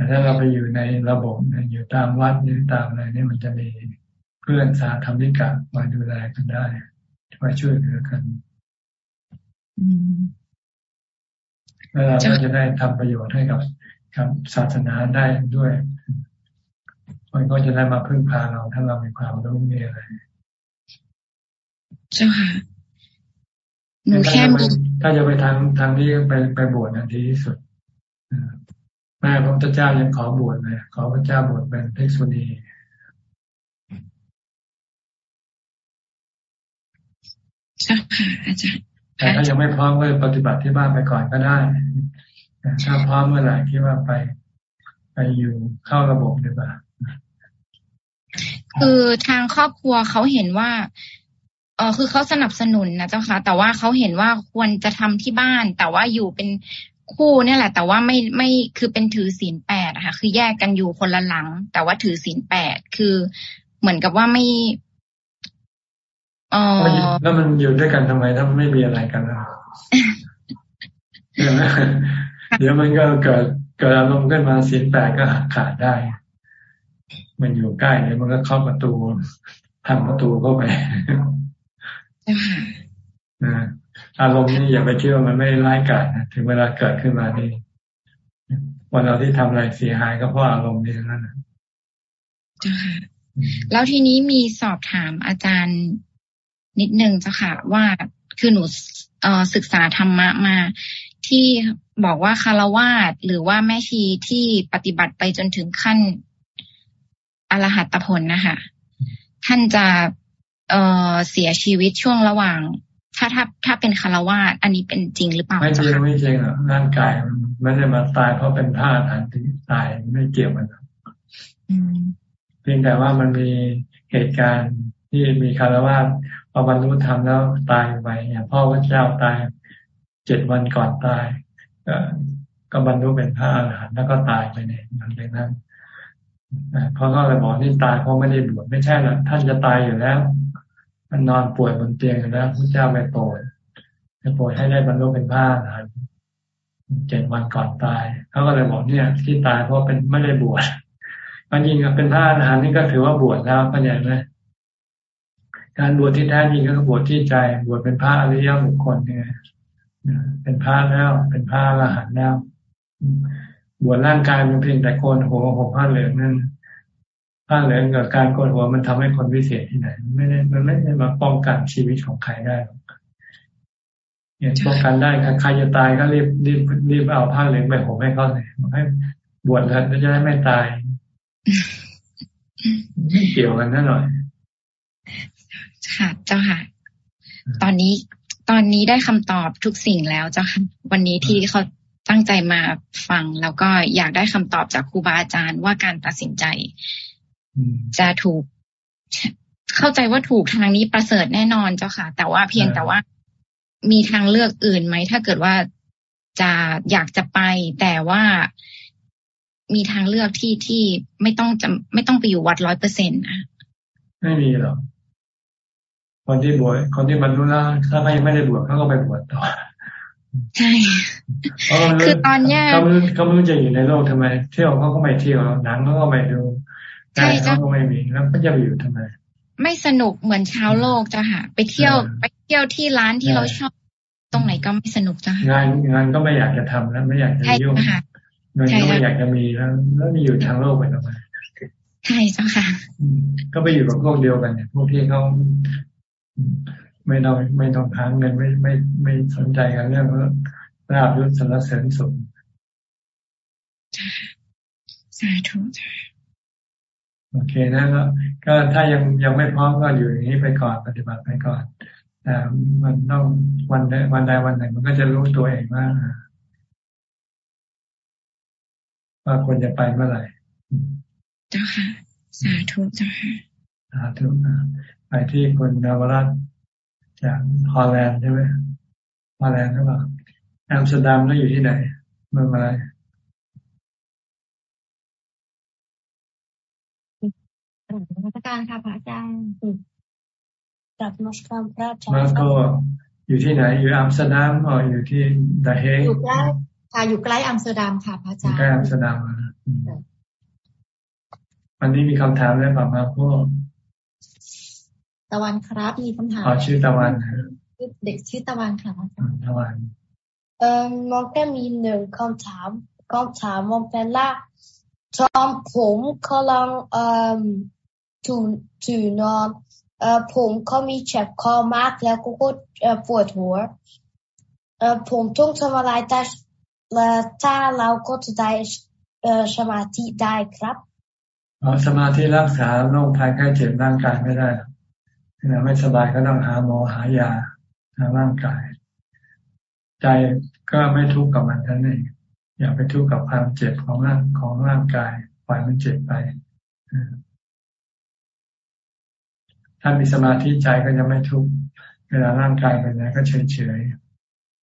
แต่ถ้าเราไปอยู่ในระบบอยู่ตามวัดหรือตามอะไรนี่มันจะมีเพื่อนสาธรรมิกะมาดูแลกันได้มาช่วยเหลือกันแล้วเราก็จะได้ทำประโยชน์ให้กับกับศาสนาได้ด้วยมันก็จะได้มาพึ่งพาเราถ้าเรามีความรู้มีอะไรเจ้าค่ะหนูแค่มีถ้าจะไปทางทางนี้ไปไปบวชนะดีที่สุด แม่พระพุทธเจ้ายังขอบวชเลยขอพระเจ้าบวชเป็นเภิกษุณีใช่ค่ะอาจารย์แต่ถ้ายังไม่พร้อมก็ปฏิบัติที่บ้านไปก่อนก็ได้ถ้าพร้อมเมื่อไหร่คิดว่าไป ไปอยู่เข้าระบบดีกว่าคือทางครอบครัวเขาเห็นว่าเออคือเขาสนับสนุนนะเจ้าค่ะ แต่ว่าเขาเห็นว่าควรจะทำที่บ้าน แต่ว่าอยู่เป็น คู่เนี่ยแหละ แต่ว่าไม่ไม่คือเป็นถือศีลแปดค่ะ คือแยกกันอยู่คนละหลัง แต่ว่าถือศีลแปดคือเหมือนกับว่าไม่อ๋อแล้วมันอยู่ด้วยกันทำไมถ้าไม่มีอะไรกันล่ะเดี๋ยวมันก็เกิดเกิดอารมณ์ขึ้นมาศีลแปดก็ขาดได้ มันอยู่ใกล้เนี่ยมันก็เข้าประตูทำประตูเข้าไป อารมณ์นี่อย่าไปเชื่อมันไม่ร้ายกาจนะถึงเวลาเกิดขึ้นมานี่วันเราที่ทำอะไรเสียหายก็เพราะอารมณ์นี้นั่นนะแล้วทีนี้มีสอบถามอาจารย์นิดนึงเจ้าค่ะ ว่าคือหนูศึกษาธรรมะมาที่บอกว่าคารวาสหรือว่าแม่ชีที่ปฏิบัติไปจนถึงขั้นอรหัตผลนะคะท่านจะเอ่อเสียชีวิตช่วงระหว่าง ถ้าถ้าถ้าเป็นคารวาสอันนี้เป็นจริงหรือเปล่าไม่จริงไม่จริงอะร่างกายมันไม่ได้มาตายเพราะเป็นธาตุอันที่ตายไม่เกี่ยวกันเพียงแต่ว่ามันมีเหตุการณ์ที่มีคารวาสพอบรรลุธรรมแล้วตายไปอย่างพ่อพระเจ้าตายเจ็ดวันก่อนตายก็บรรลุเป็นพระอรหันต์แล้วก็ตายไปในหลังจากนั้นเขาก็เลยบอกนี่ตายเพราะไม่ได้บวชไม่ใช่หรอกท่านจะตายอยู่แล้ว มันนอนป่วยบนเตียงอยู่แล้วพระเจ้าไปโปรดไปโปรดให้ได้บรรลุเป็นพระอรหันต์เจ็ดวันก่อนตายเขาก็เลยบอกเนี่ย ที่ตายเพราะเป็นไม่ได้บวชมันยิงกับเป็นพระอรหันต์นี่ก็ถือว่าบวชแล้วเข้าใจไหมการบวชที่แท้จริงก็บวชที่ใจ บวชเป็นพระอริยบุคคลเนี่ยเป็นพระแล้ว เป็นพระอรหันต์แล้ว บวชร่างกายมันเพียงแต่โกนหัวห่มผ้าเหลืองนั่น ผ้าเหลืองกับการโกนหัวมันทำให้คนพิเศษที่ไหน ไม่ได้มันไม่ได้มาป้องกันชีวิตของใครได้เนี่ยป้องกันได้ใครจะตายก็รีบรีบรีบเอาผ้าเหลืองไปห่มให้เขาเลยให้บวชแล้วจะได้ไม่ตายไม่เกี่ยวกันนั่นหน่อย ค่ะ เจ้าค่ะ ตอนนี้ตอนนี้ได้คำตอบทุกสิ่งแล้วเจ้าค่ะวันนี้ที่เขาตั้งใจมาฟังแล้วก็อยากได้คำตอบจากครูบาอาจารย์ว่าการตัดสินใจ จะถูก เข้าใจว่าถูกทางนี้ประเสริฐแน่นอนเจ้าค่ะ แต่ว่าเพียงแต่ว่ามีทางเลือกอื่นไหม ถ้าเกิดว่าจะอยากจะไป แต่ว่ามีทางเลือกที่ที่ไม่ต้องจะไม่ต้องไปอยู่วัดร้อยเปอร์เซ็นต์นะไม่มีหรอกคนที่บวชคนที่บรรลุแล้วถ้าไม่ไม่ได้บวชเขาก็ไปบวชต่อใช่คือตอนเนี้ยเขาไม่เขาไม่รู้จะอยู่ในโลกทำไม เที่ยวเขาก็ไม่เที่ยวหนังเขาก็ไม่ดู ใช่เขาก็ไม่มีแล้วก็จะไปอยู่ทำไม ไม่สนุกเหมือนชาวโลกจ้ะค่ะไปเที่ยวไปเที่ยวที่ร้านที่เราชอบตรงไหนก็ไม่สนุกจ้ะงานงานก็ไม่อยากจะทำแล้วไม่อยากจะยุ่งเงินก็ไม่อยากจะมีแล้วแล้วมีอยู่ทางโลกไปทำไมใช่จ้ะค่ะก็ไปอยู่กับพวกเดียวกันเนี่ยพวกที่เขาไม่ต้องไม่ต้องหาเงินไม่ไม่ไม่สนใจกันเรื่องราบยศสรรเสริญสุขสาธุ โอเคนะก็ก็ถ้ายังยังไม่พร้อมก็อยู่อย่างนี้ไปก่อนปฏิบัติไปก่อนแต่มันต้องวันใดวันใดวันหนึ่งมันก็จะรู้ตัวเองว่าว่าควรจะไปเมื่อไหร่เจ้าค่ะ สาธุเจ้าค่ะสาธุไปที่คนนาวรัตจากฮอลแลนด์ใช่ไหมฮอลแลนด์หรือเปล่าแอมสเตอร์ดัมแล้วอยู่ที่ไหน เมืองอะไร นมัสการค่ะพระอาจารย์จากมอสโกพระอาจารย์มอสโกอยู่ที่ไหน อยู่อัมสเตอร์ดัมหรืออยู่ที่ดาเฮอยู่ใกล้ค่ะอยู่ใกล้อัมสเตอร์ดัมค่ะพระอาจารย์ใกล้อัมสเตอร์ดัมวันนี้มีคำถามอะไรบ้างมาพวกตะวันครับมีคำถามอ๋อชื่อตะวันเด็กชื่อตะวันค่ะอาจารย์ตะวันเอ่อมองแค่มีหนึ่งคำถามคำถามมันเป็นว่าตอนผมกำลังเอ่อ ถูถูนอนเอ่อผมก็มีเจ็บคอมากแล้วก็ก็ปวดหัวเอ่อผมต้องทำอะไรแต่ถ้าเราก็จะได้เอ่อสมาธิได้ครับอ๋อสมาธิรักษาโรคภัยไข้เจ็บร่างกายไม่ได้ขณะไม่สบายก็ต้องหาหมอหายาทางร่างกาย ใจก็ไม่ทุกข์กับมันทั้งนั้นอย่าไปทุกข์กับความเจ็บของร่างของร่างกายปล่อยมันเจ็บไป ถ้ามีสมาธิใจก็จะไม่ทุกข์เวลาร่างกายเป็นไงก็เฉยเฉย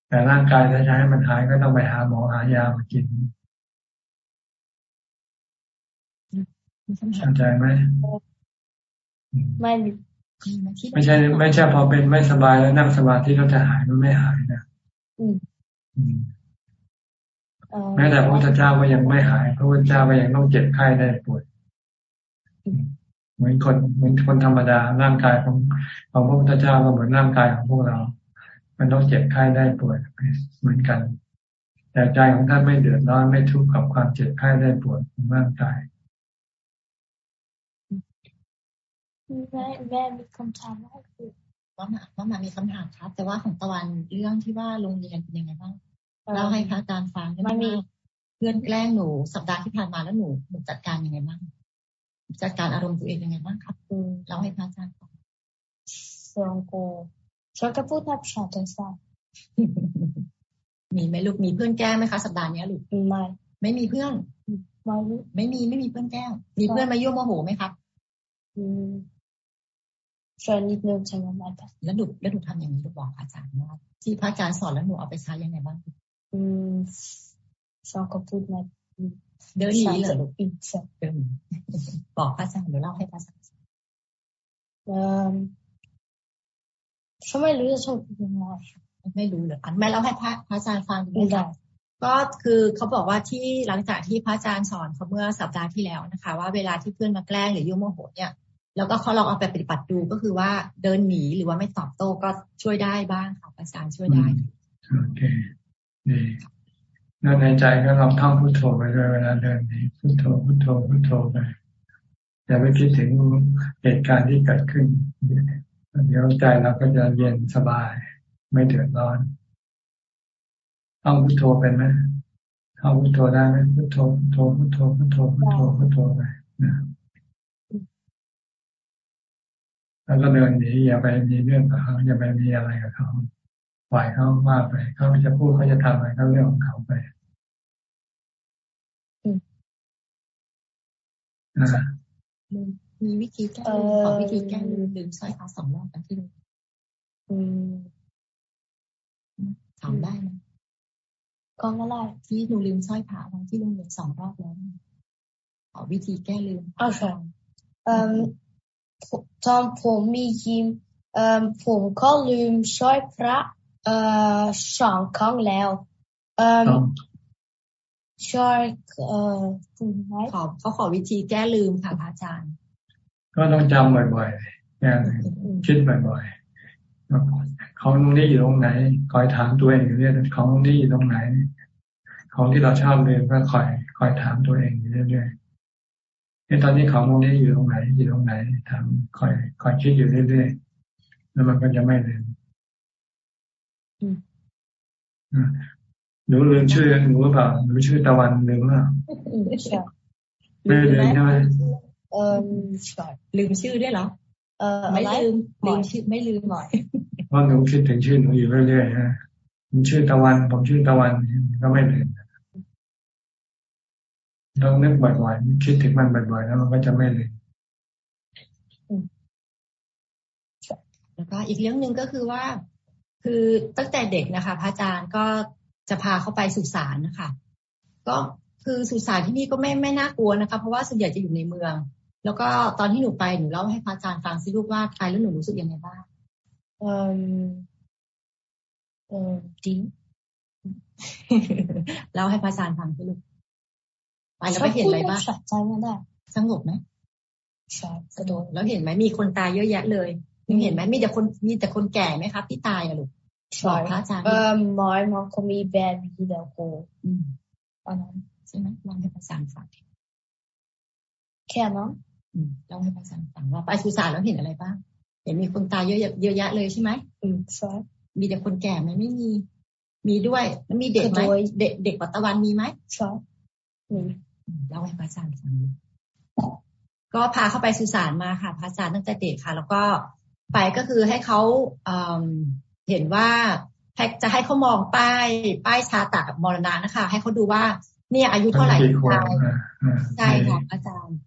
แต่ร่างกายถ้าจะให้มันหายก็ต้องไปหาหมอหายามากินเข้าใจไหมไม่ไม่ใช่ ไม่ใช่พอเป็นไม่สบายแล้วนั่งสมาธิเราจะหายมันไม่หายนะแม้แต่พระพุทธเจ้าก็ยังไม่หายพระพุทธเจ้าก็ยังต้องเจ็บไข้ได้ป่วย เหมือนคนเหมือนคนธรรมดาร่างกายของของพระพุทธเจ้าก็เหมือนร่างกายของพวกเรา มันต้องเจ็บไข้ได้ป่วยเหมือนกัน แต่ใจของท่านไม่เดือดร้อนไม่ทุกข์กับความเจ็บไข้ได้ป่วยของร่างกายแม่แม่มีคำถามว่าคือว่ามาว่ามามีคำถามครับ แต่ว่าของตะวันเรื่องที่ว่าโรงเรียนเป็นยังไงบ้างเล่าให้พระอาจารย์ฟังได้ไหมเพื่อนแกล้งหนูสัปดาห์ที่ผ่านมาแล้วหนูหนูจัดการยังไงบ้าง จัดการอารมณ์ตัวเองยังไงบ้างครับคือเล่าให้พระอาจารย์ฟังสองโกชอบกระพูดนับชาติสามีไหมลูกมีเพื่อนแกล้งไหมคะสัปดาห์นี้ลูกไม่ไม่มีเพื่อนไม่ไม่มีไม่มีเพื่อนแกล้งมีเพื่อนมายุ่งโมโหไหมครับอืมช่วยนิดนึงใช่ไหมแม่แล้วหนูแล้วหนูทำอย่างนี้หนูบอกอาจารย์ว่าที่พระอาจารย์สอนแล้วหนูเอาไปใช้ยังไงบ้างอืมสองก็พูดมา เดินหนีเหรอลูกเดินบอกพระอาจารย์เดี๋ยวเล่าให้พระอาจารย์เอ่อฉันไม่รู้จะชอบยังไงไม่รู้เลยอันแม่เล่าให้พระอาจารย์ฟังได้ไหมก็คือเขาบอกว่าที่หลังจากที่พระอาจารย์สอนเขาเมื่อสัปดาห์ที่แล้วนะคะ ว่าเวลาที่เพื่อนมาแกล้งหรือยุ่งโมโหเนี่ยแล้วก็เขาลองเอาไปปฏิบัติดูก็คือว่าเดินหนีหรือว่าไม่ตอบโต้ก็ช่วยได้บ้างค่ะอาจารย์ช่วยได้โอเคดี แล้วในใจก็ลองท่องพุทโธไปด้วยเวลาเดินหนีพุทโธพุทโธพุทโธไปอย่าไปคิดถึงเหตุการณ์ที่เกิดขึ้น เดี๋ยวใจเราก็จะเย็นสบาย ไม่เดือดร้อนท่องพุทโธเป็นไหมท่องพุทโธได้ไหมพุทโธพุทโธพุทโธพุทโธพุทโธพุทโธไปนะแล้วก็เดินหนีอย่าไปมีเรื่องกับเขาอย่าไปมีอะไรกับเขา ปล่อยเขาว่าไปเขาจะพูดเขาจะทำอะไรก็เรื่องของเขาไปมีวิธีแก้ขอวิธีแก้ลืมลืมสร้อยพระสองรอบกันที่อืมทำได้ไหมก็ไม่ได้ที่หนูลืมสร้อยพระวันที่โรงเรียนสองรอบแล้วขอวิธีแก้ลืมอ้าวใช่ตอนผมมียิมผมก็ลืมช่วยพระ สองครั้งแล้วช่วยขอเขาขอวิธีแก้ลืมค่ะพระอาจารย์ ก็ต้องจำบ่อยๆแก้คิดบ่อยๆของตรงนี้อยู่ตรงไหน คอยถามตัวเองอยู่เรื่อยของตรงนี้อยู่ตรงไหน ของที่เราชอบเรียนก็คอยคอยถามตัวเองอยู่เรื่อยๆไอ้ตอนนี้ของตรงนี้อยู่ตรงไหน อยู่ตรงไหนทำคอยคอยคิดอยู่เรื่อยๆแล้วมันก็จะไม่ลืม หนูลืมชื่อหนูหรือเปล่าหนูชื่อตะวันลืมหรือเปล่าไม่ลืมใช่ไหมเออลืมชื่อได้เหรอเออไม่ลืมลืมชื่อไม่ลืมบ่อยเพราะหนูคิดถึงชื่อหนูอยู่เรื่อยๆนะผมชื่อตะวันผมชื่อตะวันก็ไม่ลืมต้องนึกบ่อยๆคิดถึงมันบ่อยๆแล้วมันก็จะไม่ลืมแล้วก็อีกเรื่องหนึ่งก็คือว่า คือตั้งแต่เด็กนะคะ พระอาจารย์ก็จะพาเขาไปสุสานนะคะ ก็คือสุสานที่นี่ก็ไม่ไม่น่ากลัวนะคะ เพราะว่าส่วนใหญ่จะอยู่ในเมือง แล้วก็ตอนที่หนูไปหนูเล่าให้พระอาจารย์ฟังสิลูกว่าไปแล้วหนูรู้สึกยังไงบ้างเออเออดีเล่าให้พระอาจารย์ฟังพี่ลูกไปแล้วไปเห็นอะไรบ้างใจไม่ได้สงบไหมใช่สะดวกแล้วเห็นไหมมีคนตายเยอะแยะเลยยังเห็นไหมมีแต่คนมีแต่คนแก่ไหมครับที่ตายอะลูก บอกพระอาจารย์เออมอยมอคมีแบนมีเดียวโกตอนนั้นใช่ไหมลองให้พระอาจารย์ฟังแค่นั้นลองให้พระอาจารย์ฟังว่าไปสุสานแล้วเห็นอะไรบ้างเห็นมีคนตายเยอะเยอะแยะเลยใช่ไหมอืมใช่มีแต่คนแก่ไหมไม่มี มีด้วยแล้วมีเด็กไหมเด็กเด็กปัตตะวันมีไหมใช่มีเล่าให้พระอาจารย์ฟังก็พาเข้าไปสุสานมาค่ะพระอาจารย์ตั้งแต่เด็กค่ะ แล้วก็ไปก็คือให้เขาเห็นว่าจะให้เขามองป้ายป้ายชาตะกับมรณะนะคะ ให้เขาดูว่าเนี่ยอายุเท่าไหร่ตายใช่ค่ะอาจารย์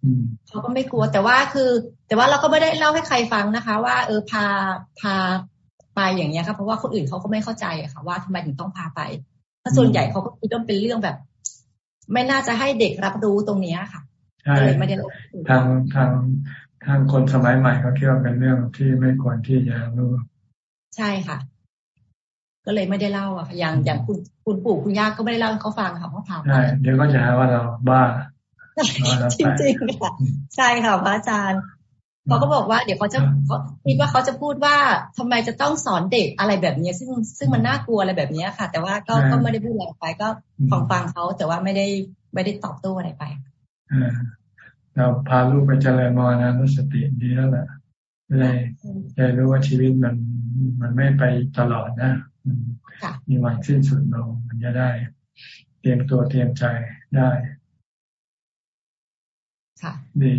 เขาก็ไม่กลัว แต่ว่าคือ แต่ว่าเราก็ไม่ได้เล่าให้ใครฟังนะคะ ว่า เออพาพาไปอย่างเงี้ยครับเพราะว่าคนอื่นเขาก็ไม่เข้าใจค่ะ ว่าทำไมถึงต้องพาไปถ้าส่วนใหญ่เขาก็คิดว่าเป็นเรื่องแบบ ไม่น่าจะให้เด็กรับรู้ตรงนี้ค่ะใช่ทางทางทางคนสมัยใหม่เขาคิดว่าเป็นเรื่องที่ไม่ควรที่จะรู้ ใช่ค่ะ ก็เลยไม่ได้เล่าอะอย่างอย่างคุณคุณปู่คุณย่าก็ไม่ได้เล่าให้เขาฟังค่ะเพราะถามใช่เดี๋ยวก็จะหาว่าเราบ้าจริงๆค่ะใช่ค่ะพระอาจารย์เขาก็บอกว่าเดี๋ยวเขาจะเขาคิดว่าเขาจะพูดว่าทำไมจะต้องสอนเด็กอะไรแบบนี้ซึ่งซึ่งมันน่ากลัวอะไรแบบนี้ค่ะ แต่ว่าก็ก็ไม่ได้พูดอะไรไป ก็ฟังฟังเขาแต่ว่าไม่ได้ไม่ได้ตอบโต้อะไรไปเราพาลูกไปเจริญมรณะสติดีแล้วแหละเลยจะรู้ว่าชีวิตมัน มันไม่ไปตลอดนะมีวันสิ้นสุดลงมันจะได้ เตรียมตัวเตรียมใจได้ดี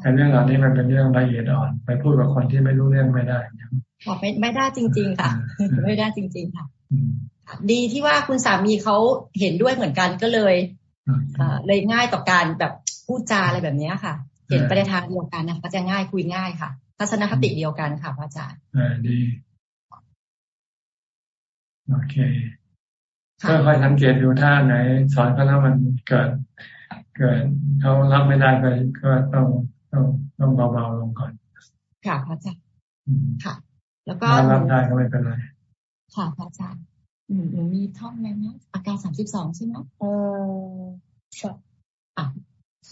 แต่เรื่องเหล่านี้มันเป็นเรื่องละเอียดอ่อน ไปพูดกับคนที่ไม่รู้เรื่องไม่ได้บอกไม่ไม่ได้จริง ๆ ค่ะ ไม่ได้จริง ๆ ค่ะดีที่ว่าคุณสามีเขาเห็นด้วยเหมือนกันก็เลยเลยง่ายต่อการแบบพูดจาอะไรแบบนี้ค่ะ เห็นไปในทางเดียวกันนะก็จะง่ายคุยง่ายค่ะ ทัศนคติเดียวกันค่ะพระอาจารย์อ่าดี โอเคค่อยๆสังเกตดูท่าไหน สอนเขาแล้วมันเกิด เกิดเขารับไม่ได้ก็ก็ต้องต้องต้องเบาๆลงก่อน ค่ะพระอาจารย์ค่ะ แล้วก็รับได้ก็ไม่เป็นไรค่ะพระอาจารย์หนูมีท่องอะไรนะอาการสามสิบสองใช่ไหมเออใช่อะ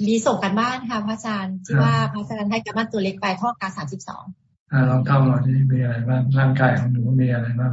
มีส่งกันบ้านค่ะพระอาจารย์ที่ว่าพระอาจารย์ให้กันบ้านตัวเล็กไปท่อการสามสิบสองอ่าเราท่องหน่อยนี่มีอะไรบ้างร่างกายของหนูมีอะไรบ้าง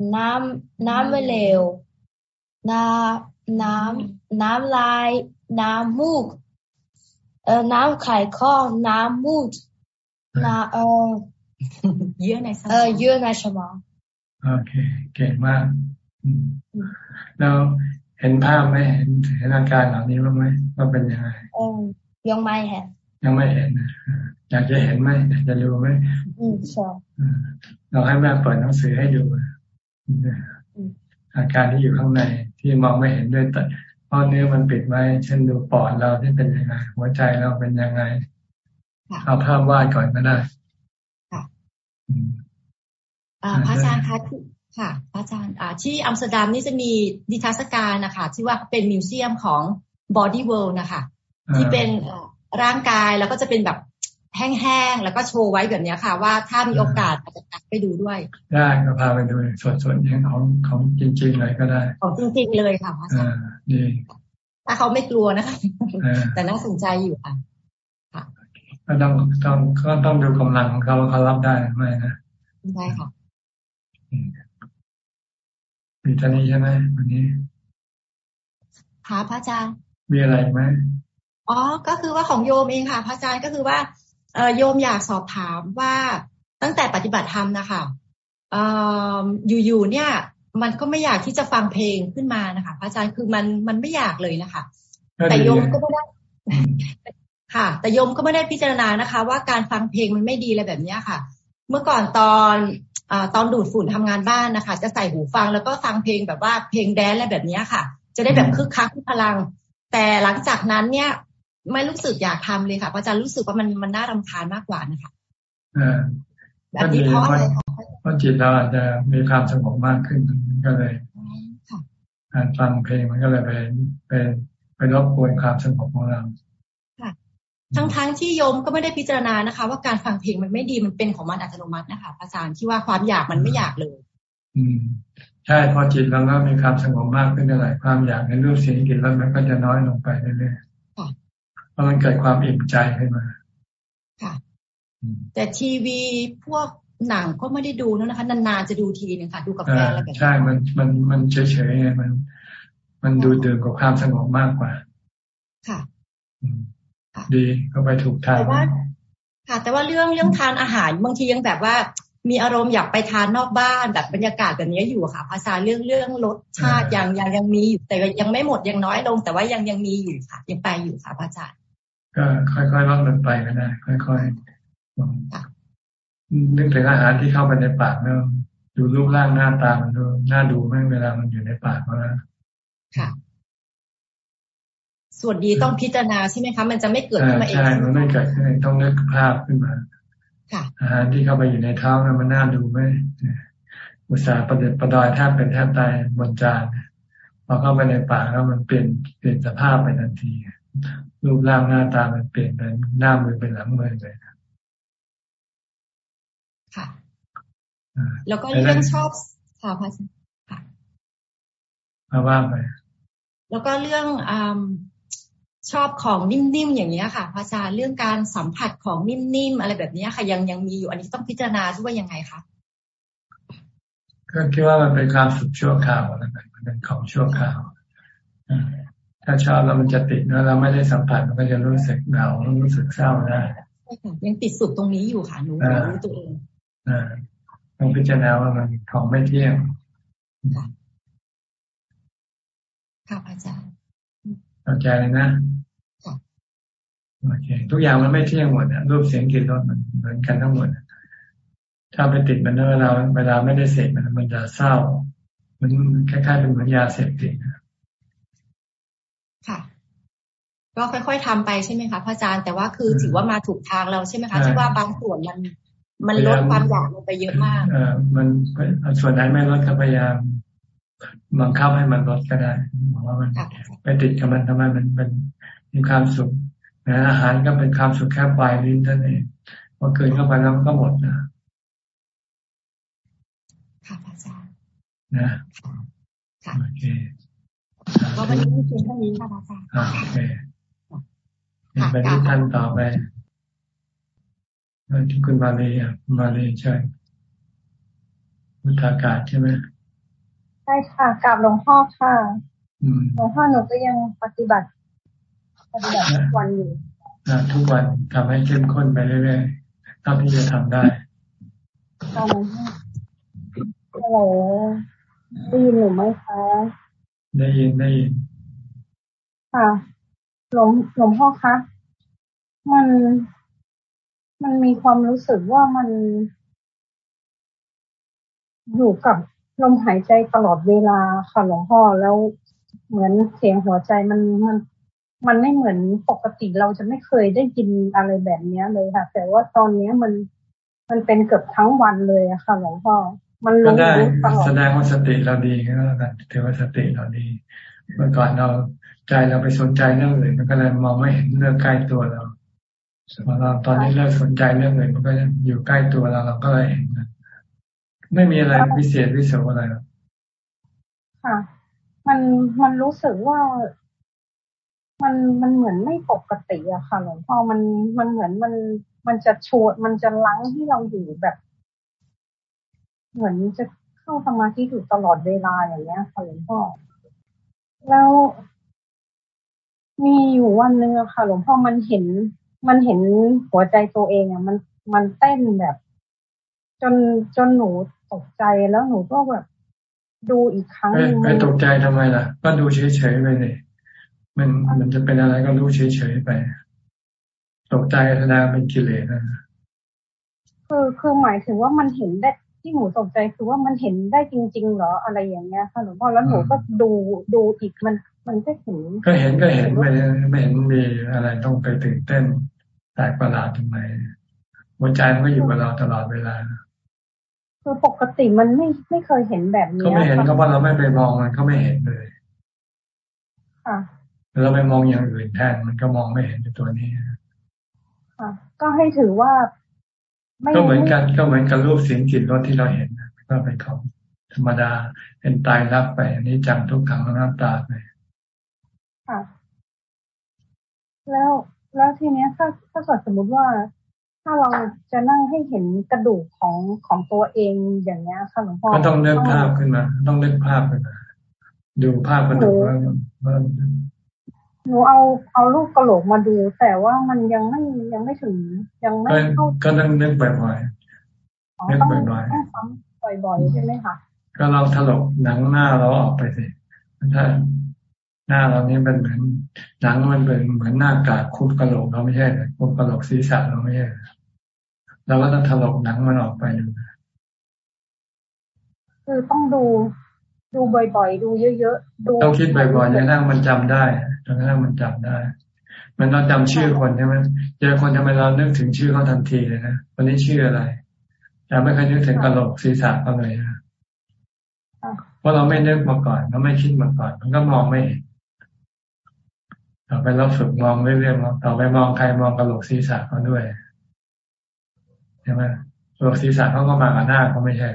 มปอดใช่ใหญ่ใช่น้อยอาหารใหม่อาหารเก่าเอ่อน้ำดีน้ำแฉลดน้ำเหลืองน้ำเลือดเอ่อน้ำเหงื่อน้ำมังคุดน้ำเอ่อชื่ออะไรน้ำตาน้ำน้ำเหลวน้ำน้ำน้ำลาย น้ำมูก เอ่อน้ำไข่ข้อน้ำมูดน้ำเอ่อเยื่อในสมองเออเยื่อในสมองโอเค เก่งมากแล้วเห็นภาพไหมเห็นเห็นอาการเหล่านี้บ้างไหมว่าเป็นยังไงยังไม่เห็นยังไม่เห็นอยากจะเห็นไหมอยากจะรู้ไหมอืมใช่เราให้แม่เปิดหนังสือให้ดู อาการที่อยู่ข้างในที่มองไม่เห็นด้วยแต่เพราะเนื้อมันปิดไว้เช่นดูปอดเราที่เป็นยังไง หัวใจเราเป็นยังไงเอาภาพวาดก่อนก็ได้ค่ะพระอาจารย์คะค่ะอาจารย์ที่อัมสเตอร์ดัมนี่จะมีนิทรรศการนะคะที่ว่าเป็น museum ของ Body World นะคะ ที่เป็นร่างกายแล้วก็จะเป็นแบบ แห้งๆแล้วก็โชว์ไว้แบบนี้ค่ะ ว่าถ้ามีโอกาสอาจจะไปดูด้วย ได้ก็พาไปดูสดๆอย่างของของจริงๆเลยก็ได้ ของจริงๆเลยค่ะอาจารย์ดีถ้าเขาไม่กลัวนะคะ แต่น่าสนใจอยู่ค่ะก็ต้องต้องก็ต้องดูกำลังของเขาว่าเขารับได้ไหมนะได้ค่ะมีท่านี้ใช่ไหมวันนี้ค่ะพระอาจารย์มีอะไรไหมอ๋อ ก็คือว่าของโยมเองค่ะ พระอาจารย์ก็คือว่าเออ โยมอยากสอบถามว่าตั้งแต่ปฏิบัติธรรมนะคะเอออยู่ๆเนี่ย มันก็ไม่อยากที่จะฟังเพลงขึ้นมานะคะพระอาจารย์คือมันมันไม่อยากเลยนะคะแต่โยมก็ไม่ได้ค่ะ แต่โยมก็ไม่ได้พิจารณานะคะ ว่าการฟังเพลงมันไม่ดีอะไรแบบนี้ค่ะ เมื่อก่อนตอนอตอนดูดฝุ่นทำงานบ้านนะคะ จะใส่หูฟังแล้วก็ฟังเพลงแบบว่าเพลงแดนอะไรแบบนี้ค่ะ จะได้แบบคึกคักพลัง แต่หลังจากนั้นเนี่ย ไม่รู้สึกอยากทำเลยค่ะเพราะจะรู้สึกว่ามันมันน่ารำคาญมากกว่านะคะแบบนี้เพราะอะไรเพราะจิตเราอาจจะมีความสงบมากขึ้นก็เลยการฟังเพลงมันก็เลยไปไปไปรบกวนความสงบของเราทั้งทั้งที่โยมก็ไม่ได้พิจารณานะคะ ว่าการฟังเพลงมันไม่ดีมันเป็นของมันอัตโนมัตินะคะอาจารย์ที่ว่าความอยากมันไม่อยากเลย อืมใช่พอจิตเราก็มีความสงบมากขึ้นเท่าไหร่ความอยากในรูปเสียงกลิ่นรสมันก็จะน้อยลงไปเรื่อยๆ เพราะมันเกิดความอิ่มใจขึ้นมา ค่ะ แต่ทีวีพวกหนังก็ไม่ได้ดูนะคะ นานๆจะดูทีนึงค่ะ ดูกับแฟนอะไรแบบนี้ใช่ มันมันมันเฉยๆไงมัน มันดูเดิมกับความสงบมากกว่า ค่ะดีก็ไปถูกทางแต่ว่าค่ะ แต่ว่าเรื่องเรื่องทานอาหารบางทียังแบบว่า มีอารมณ์อยากไปทานนอกบ้านแบบบรรยากาศแบบนี้อยู่ค่ะ ภาษาเรื่องเรื่องรสชาติยังยังยังมีอยู่แต่ยังไม่หมดยังน้อยลง แต่ว่ายังยังมีอยู่ค่ะ ยังไปอยู่ค่ะพระอาจารย์ ก็ค่อยๆลดมันไปก็ได้ ค่อยๆนึกถึงอาหารที่เข้าไปในปากเนาะดูรูปร่างหน้าตามันดูน่าดูไหมเวลามันอยู่ในปากเขาแล้วค่ะ ส่วนดีต้องพิจารณาใช่ไหมคะ มันจะไม่เกิดขึ้นมาเองใช่มันไม่เกิดขึ้นต้องนึกภาพขึ้นมาอาหารที่เข้าไปอยู่ในท้องมันน่าดูไหมอุตสาห์ประเด็ประดอยแทบเป็นแทบตายบนจานพอเข้าไปในปากแล้วมันเปลี่ยนเปลี่ยนสภาพไปทันทีรูปร่างหน้าตามันเปลี่ยนเป็นหน้ามือเป็นหลังมือเลยค่ะแล้วก็เรื่องชอบสาวพัสค่ะมาว่าไปแล้วก็เรื่องอชอบของนิ่มๆอย่างนี้ค่ะพระอาจารย์เรื่องการสัมผัสของนิ่มๆอะไรแบบนี้ค่ะ ยังยังมีอยู่อันนี้ต้องพิจารณาด้วยยังไงคะก็คิดว่ามันเป็นความสุขชั่วคราวอะไรแบบมันเป็นของชั่วคราว ถ้าชอบแล้วมันจะติดแล้วเราไม่ได้สัมผัสมันก็จะรู้สึกเหงารู้สึกเศร้าได้ยังติดสุขตรงนี้อยู่ค่ะหนูรู้ตัวเองต้องพิจารณาว่ามันของไม่เที่ยงค่ะอาจารย์เข้าใจเลยนะโอเค ทุกอย่างมันไม่เที่ยงหมดรูปเสียงกลิ่นรสมันเหมือนกันทั้งหมดถ้าไปติดมันเวลาเวลาไม่ได้เสพมันมันจะเศร้า มันคล้ายๆเป็นเหมือนยาเสพติด ค่ะ ก็ค่อยๆทำไปใช่ไหมคะพระอาจารย์แต่ว่าคือถือว่ามาถูกทางเราใช่ไหมคะที่ว่าบางส่วนมันมันลดความอยากลงไปเยอะมากเออมันส่วนไหนไม่ลดก็พยายามบังคับให้มันลดก็ได้บอกว่ามันไปติดกับมันทำไมมันเป็นมีความสุขนะอาหารก็เป็นความสุขแค่ปลายลิ้นเท่านั้นเองพอเกินเข้าไปแล้วก็หมดนะค่ะอาจารย์นะโอเคก็ วันนี้เพียงเท่านี้ค่ะอาจารย์โอเคไปที่ท่านต่อไปที่คุณมาเลยอะมาเลยใช่มุทากาศใช่ไหมใช่ค่ะกับหลวงพ่อค่ะหลวงพ่อหนูก็ยังปฏิบัติปฏิบัติทุกวันอยู่ทุกวันทำให้เข้มข้นไปเรื่อยๆเท่าที่จะทำได้ฮัลโหลได้ยินหรือไม่คะ ได้ยินได้ยินค่ะหลวงหลวงพ่อคะมันมันมีความรู้สึกว่ามันอยู่กับลมหายใจตลอดเวลาค่ะหลวงพ่อแล้วเหมือนเสียงหัวใจมันมันมันไม่เหมือนปกติเราจะไม่เคยได้ยินอะไรแบบนี้เลยค่ะ แต่ว่าตอนนี้มันมันเป็นเกือบทั้งวันเลยอะค่ะหลวงพ่อ มันรู้ตลอดแสดงว่าสติเราดีก็แล้วกันถือว่าสติเราดี เมื่อก่อนเราใจเราไปสนใจเรื่องอื่นมันก็เลยมองไม่เห็นเรื่องใกล้ตัวเราพอเราตอนนี้เลิกสนใจเรื่องอื่นมันก็อยู่ใกล้ตัวเราเราก็เลยเห็นไม่มีอะไรพิเศษพิเศษอะไรหรอกค่ะมันมันรู้สึกว่ามันมันเหมือนไม่ปกติอะค่ะหลวงพ่อมันมันเหมือนมันมันจะชวนมันจะลังที่เราอยู่แบบ เหมือนจะเข้าสมาธิอยู่ตลอดเวลาอย่างเงี้ยค่ะหลวงพ่อแล้วมีอยู่วันหนึ่งอะค่ะ หลวงพ่อมันเห็น มันเห็นหัวใจตัวเองอะมันมันเต้นแบบ จนจนหนูตกใจแล้วหนูก็แบบดูอีกครั้งนึงไม่ตกใจทำไมล่ะ ก็ดูเฉยๆไปเลยมันมันจะเป็นอะไรก็รู้เฉยๆไป ตกใจแสดงเป็นกิเลสนะคือคือหมายถึงว่ามันเห็นได้ ที่หนูตกใจคือว่ามันเห็นได้จริง ๆ เหรออะไรอย่างเงี้ยค่ะหลวงพ่อแล้วหนูก็ดูดูอีกมัน มันก็เห็นก็เห็นก็เห็นไม่ไม่เห็นมีอะไรต้องไปตื่นเต้นแปลกประหลาดทำไมหัวใจมันก็อยู่กับเราตลอดเวลาคือปกติมันไม่ไม่เคยเห็นแบบนี้ก็ไม่เห็นก็เพราะเราไม่ไปมองมันก็ไม่เห็นเลยค่ะเราไปมองอย่างอื่นแทนมันก็มองไม่เห็นตัวนี้ค่ะก็ให้ถือว่า ก็เหมือนกันก็เหมือนกับรูปเสียงกลิ่นรสที่เราเห็นก็เป็นของธรรมดาเป็นตายรับไปอันนี้จังทุกขังน้ำตาไปค่ะ แล้วแล้วทีเนี้ยถ้าถ้าเกิดสมมติว่า ถ้าเราจะนั่งให้เห็นกระดูกของของตัวเองอย่างเนี้ยค่ะหลวงพ่อก็ต้องเลือกภาพขึ้นมา ต้องเลือกภาพขึ้นมาดูภาพกระดูกว่า หนูเอาเอาลูกกระโหลกมาดู แต่ว่ามันยังไม่ยังไม่ถึงยังไม่เข้าก็ต้องนึกบ่อยๆนึกบ่อยๆต้องซ้ำบ่อยๆใช่ไหมคะก็เราถลกหนังหน้าเราออกไปสิถ้าหน้าเรานี้เป็นเหมือนหนังมันเป็นเหมือนหน้ากากคุบกระโหลกเราไม่ใช่คุบกระโหลกศีรษะเราไม่ใช่เราก็ต้องถลกหนังมันออกไปดูคือต้องดู ดูบ่อยๆ ดูเยอะๆดูต้องคิดบ่อยๆจนกระทั่งมันจำได้ จนกระทั่งมันจำได้ มันเราจำชื่อคนใช่ไหมเจอคนทำไมเรานึกถึงชื่อเขาทันทีเลยนะวันนี้ชื่ออะไร แต่ไม่เคยนึกถึงกระโหลกศีรษะเขาเลยนะเพราะเราไม่นึกมาก่อนเราไม่คิดมาก่อน มันก็มองไม่เห็นต่อไปเราฝึกมองเรื่อยๆต่อไปมองใครมองกระโหลกศีรษะเขาด้วยใช่ไหมกระโหลกศีรษะเขาก็มากับหน้าเขาไม่ใช่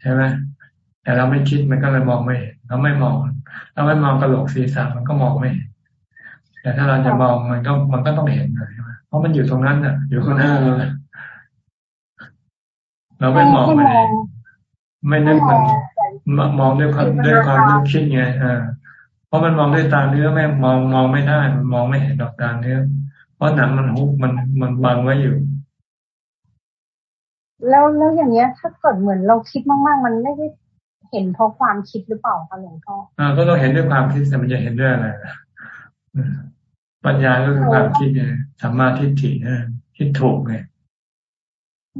ใช่ไหม แต่เราไม่คิดมันก็เลยมองไม่เห็นเราไม่มอง เราไม่มองกระโหลกศีรษะมันก็มองไม่เห็นแต่ถ้าเราจะมองมันก็มันก็ต้องเห็นเลยใช่ไหมเพราะมันอยู่ตรงนั้นอะ อยู่ข้างหน้าเราเราไม่มองมันเองไม่นึกมันมองด้วยความด้วยความนึกคิดไงอ่าเพราะมันมองด้วยตาเนื้อไม่มองมองไม่ได้มันมองไม่เห็นดอกตาเนื้อ เพราะหนังมันหุบมันมันบังไว้อยู่ แล้วแล้วอย่างเงี้ย ถ้าเกิดเหมือนเราคิดมากๆ มันไม่ได้ เห็นเพราะความคิดหรือเปล่าคะหลวงพ่ออ่าก็ต้องเห็นด้วยความคิดแต่มันจะเห็นด้วยอะไรปัญญาก็คือความคิดไงสัมมาทิฏฐินะคิดถูกไง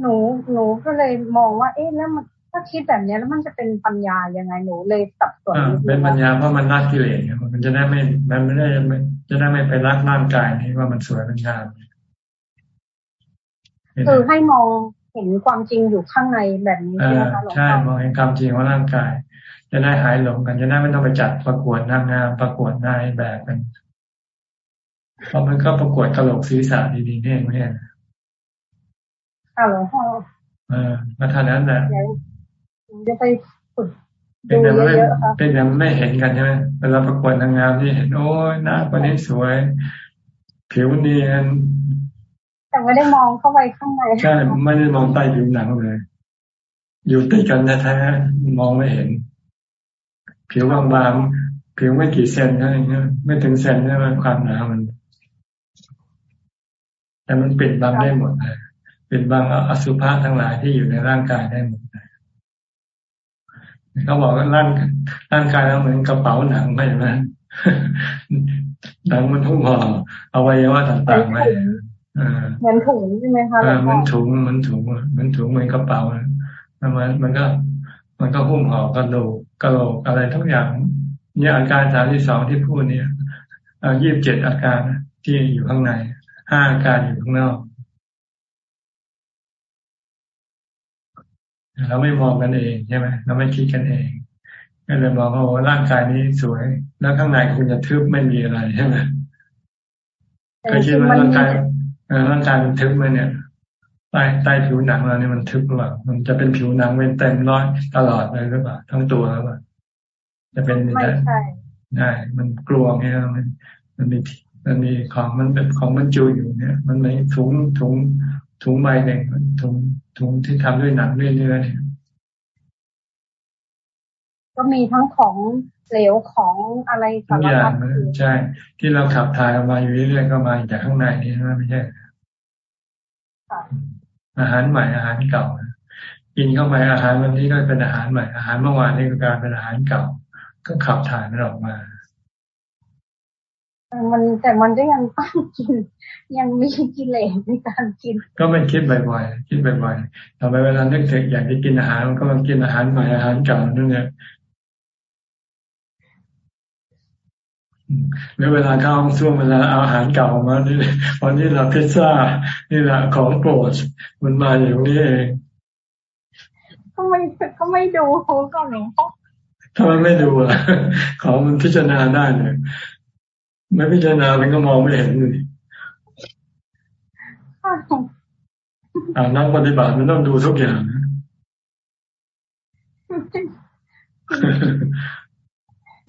หนูหนูก็เลยมองว่า เอ๊ะแล้วมันถ้าคิดแบบนี้แล้วมันจะเป็นปัญญายังไงหนูเลยสับสนเป็นปัญญาเพราะมันรักกิเลสมันจะได้ไม่มันไม่ได้จะได้ไม่ไปรักร่างกายนี้ว่ามันสวยมันงามคือให้มอง เห็นความจริงอยู่ข้างในแบบนี้ใช่ไหมคะหลวงพ่อใช่มองเห็นความจริงว่าร่างกาย จะได้หายหลงกันจะได้ไม่ต้องไปจัดประกวดนางงามประกวดนายแบบกันเพราะมันก็ประกวดกระโหลกศีรษะดีๆเนี่ยไม่ใช่ค่ะหลวงพ่อเออมาท่านั้นแหละจะไปฝึกเป็นอย่างไม่เป็นอย่างไม่เห็นกันใช่ไหมเวลาประกวดนางงามที่เห็นโอ้ยหน้าคนนี้สวย ผิวเนียน แต่ไม่ได้มองเข้าไปข้างในใช่ไม่ได้มองใต้ผิวหนังเลย อยู่ติดกันแท้ๆมองไม่เห็น ผิวบางๆผิวไม่กี่เซนอะไรเงี้ยไม่ถึงเซนนี่มันความหนามัน แต่มันปิดบังได้หมดเลยปิดบังอสุภะทั้งหลายที่อยู่ในร่างกายได้หมดเลยเขาบอกว่าร่างร่างกายเราเหมือนกระเป๋าหนังไม่ใช่ไหมหนังมันทุ่งห่อเอาไว้ว่าต่างๆไว้ เหมือนถุงใช่ไหมคะเหมือนถุงเหมือนถุงเหมือนถุงเหมือนกระเป๋าแล้วมันมันก็ มันก็หุ้มห่อกระดูกกระโหลกอะไรทุกอย่างเนี่ยอาการสามที่สองที่พูดเนี่ยยี่สิบเจ็ดอาการที่อยู่ข้างในห้าอาการอยู่ข้างนอกเราไม่มองกันเองใช่ไหมเราไม่คิดกันเองก็เลยมองว่าร่างกายนี้สวย แล้วข้างในคุณจะทึบไม่มีอะไรใช่ไหมเคยคิดว่าร่างกาย ร่างกายมันทึบไหมเนี่ยใต้ใต้ผิวหนังเราเนี่ยมันทึบหรือเปล่ามันจะเป็นผิวหนังเป็นเต็มร้อยตลอดเลยหรือเปล่าทั้งตัวหรือเปล่าจะเป็นไม่ใช่ใช่มันกลัวไงมันมันมีมันมีของมันเป็นของมันจูอยู่เนี่ย มันในถุงถุงถุงใบหนึ่งถุงถุงที่ทำด้วยหนังด้วยเนื้อเนี่ยก็มีทั้งของ เหลวของอะไรสารพัดใช่ ที่เราขับถ่ายออกมาอยู่เรื่อยๆก็มาจากข้างในนี่นะไม่ใช่อาหารใหม่อาหารเก่ากินเข้าไปอาหารวันนี้ก็เป็นอาหารใหม่อาหารเมื่อวานนี้ก็กลายเป็นอาหารเก่า ก็ขับถ่ายมันออกมามันแต่มันก็ยังต้องกิน ยังมีกิเลสในการกิน ก็ไม่คิดบ่อยๆคิดบ่อยๆต่อไปเวลานึกถึงอยากจะกินอาหารมันก็มากินอาหารใหม่อาหารเก่านั่นแหล หรือเวลาเข้าห้องส้วมเวลาเอาอาหารเก่ามานี่วันนี้เราพิซซ่า นี่แหละของโปรดมันมาอย่างนี้เองก็ไม่ก็ไม่ดูก็หนูถ้ามันไม่ดูอะของมันพิจารณาได้เนี่ยไม่พิจารณามันก็มองไม่เห็นเลยอ่านักปฏิบัติมันต้องดูทุกอย่าง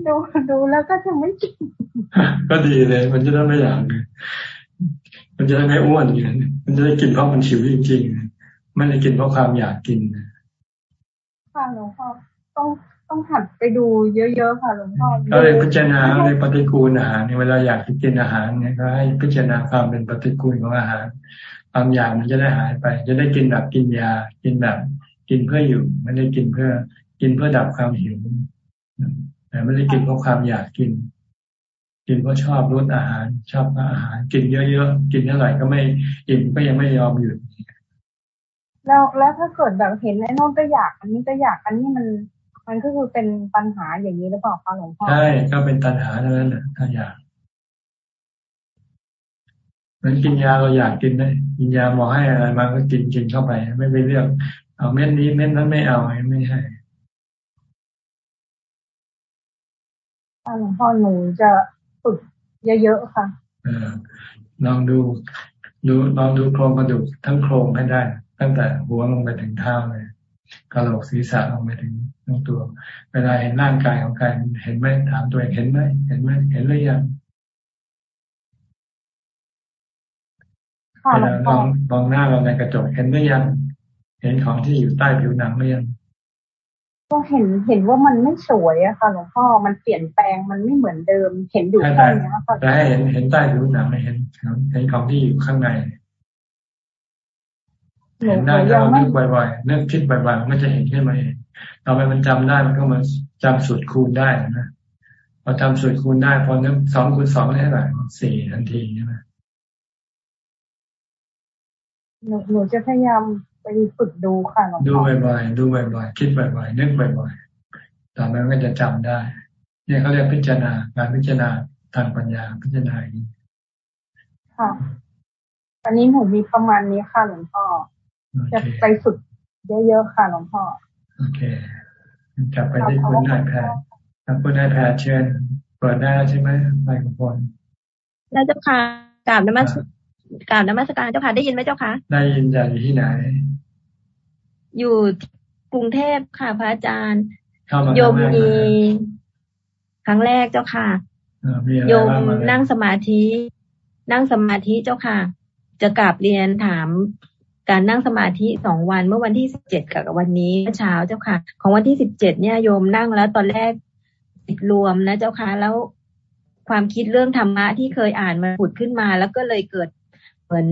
ดูดูแล้วก็จะไม่กินก็ดีเลย มันจะได้ไม่อยากมันจะได้ไม่อ้วนอย่างนี้มันจะได้กินเพราะมันชิวจริงๆไม่ได้กินเพราะความอยากกินค่ะหลวงพ่อต้องต้องหัดไปดูเยอะๆค่ะหลวงพ่อก็เลยพิจารณาในปฏิกูลอาหารเวลาอยากกินอาหารเนี่ยก็ให้พิจารณาความเป็นปฏิกูลของอาหารความอยากมันจะได้หายไป จะได้กินแบบกินยา กินแบบ กินเพื่ออยู่ ไม่ได้กินเพื่อ กินเพื่อดับความหิว แต่ไม่ได้กินเพราะความอยากกิน กินเพราะชอบรสอาหาร ชอบอาหาร กินเยอะๆ กินเท่าไหร่ก็ไม่อิ่มก็ยังไม่ยอมหยุดแล้วแล้วถ้าเกิดแบบเห็นไอ้นนก็อยาก อันนี้ก็อยากอันนี้มัน มันก็คือเป็นปัญหาอย่างนี้หรือเปล่าคะหลวงพ่อใช่ก็เป็นปัญหาเท่านั้นแหละถ้าอยากเหมือนกินยาเราอยากกินได้กินยาหมอให้อะไรมาก็กินกินเข้าไป ไม่ไปเลือกเอาเม็ดนี้เม็ดนั้นไม่เอาไม่ใช่หลวงพ่อหนูจะฝึกเยอะๆค่ะลองดูดูลองดูโครงกระดูกทั้งโครงให้ได้ ตั้งแต่หัวลงไปถึงเท้าเลยกระโหลกศีรษะลงไปถึงทั้งตัว เวลาเห็นร่างกายของใครเห็นไหมถามตัวเองเห็นไหมเห็นไหมเห็นหรือยังเวลาลองมองหน้าเราในกระจกเห็นหรือยัง เห็นของที่อยู่ใต้ผิวหนังหรือยัง ก็เห็นเห็นว่ามันไม่สวยอะค่ะหลวงพ่อมันเปลี่ยนแปลงมันไม่เหมือนเดิม เห็นอยู่แค่นี้ค่ะแต่ให้เห็นเห็นใต้ผิวหนังไม่เห็นเห็นของที่อยู่ข้างในเห็นได้ถ้าเรานึกบ่อยๆนึกคิดบ่อยๆมันจะเห็นขึ้นมาเองเราไปมันจำได้มันก็มาจำสูตรคูณได้นะพอจำสูตรคูณได้พอนึกสองคูณสองได้เท่าไหร่สี่ทันทีใช่ไหมหนูหนูจะพยายาม ไปฝึกดูค่ะหลวงพ่อดูบ่อยๆดูบ่อยๆคิดบ่อยๆนึกบ่อยๆต่อไปมันก็จะจำได้ เนี่ยเขาเรียกพิจารณาการพิจารณาทางปัญญาพิจารณาอย่างนี้ค่ะอันนี้หนูมีประมาณนี้ค่ะหลวงพ่อจะไปฝึกเยอะๆค่ะหลวงพ่อโอเคกลับไปที่คุณนายแพทย์คุณนายแพทย์เชิญเปิดได้ใช่ไหมไมโครโฟนแล้วเจ้าค่ะกราบนมัสกราบนมัสการเจ้าค่ะได้ยินไหมเจ้าค่ะได้ยินจากอยู่ที่ไหน อยู่กรุงเทพค่ะ พระอาจารย์โยมมีครั้งแรกเจ้าค่ะโยมนั่งสมาธิ นั่งสมาธิเจ้าค่ะ จะกราบเรียนถามการนั่งสมาธิสองวันเมื่อวันที่สิบเจ็ดกับวันนี้เมื่อเช้าเจ้าค่ะ ของวันที่สิบเจ็ดเนี่ยโยมนั่งแล้วตอนแรกติดรวมนะเจ้าค่ะแล้วความคิดเรื่องธรรมะที่เคยอ่านมาผุดขึ้นมา แล้วก็เลยเกิด เหมือน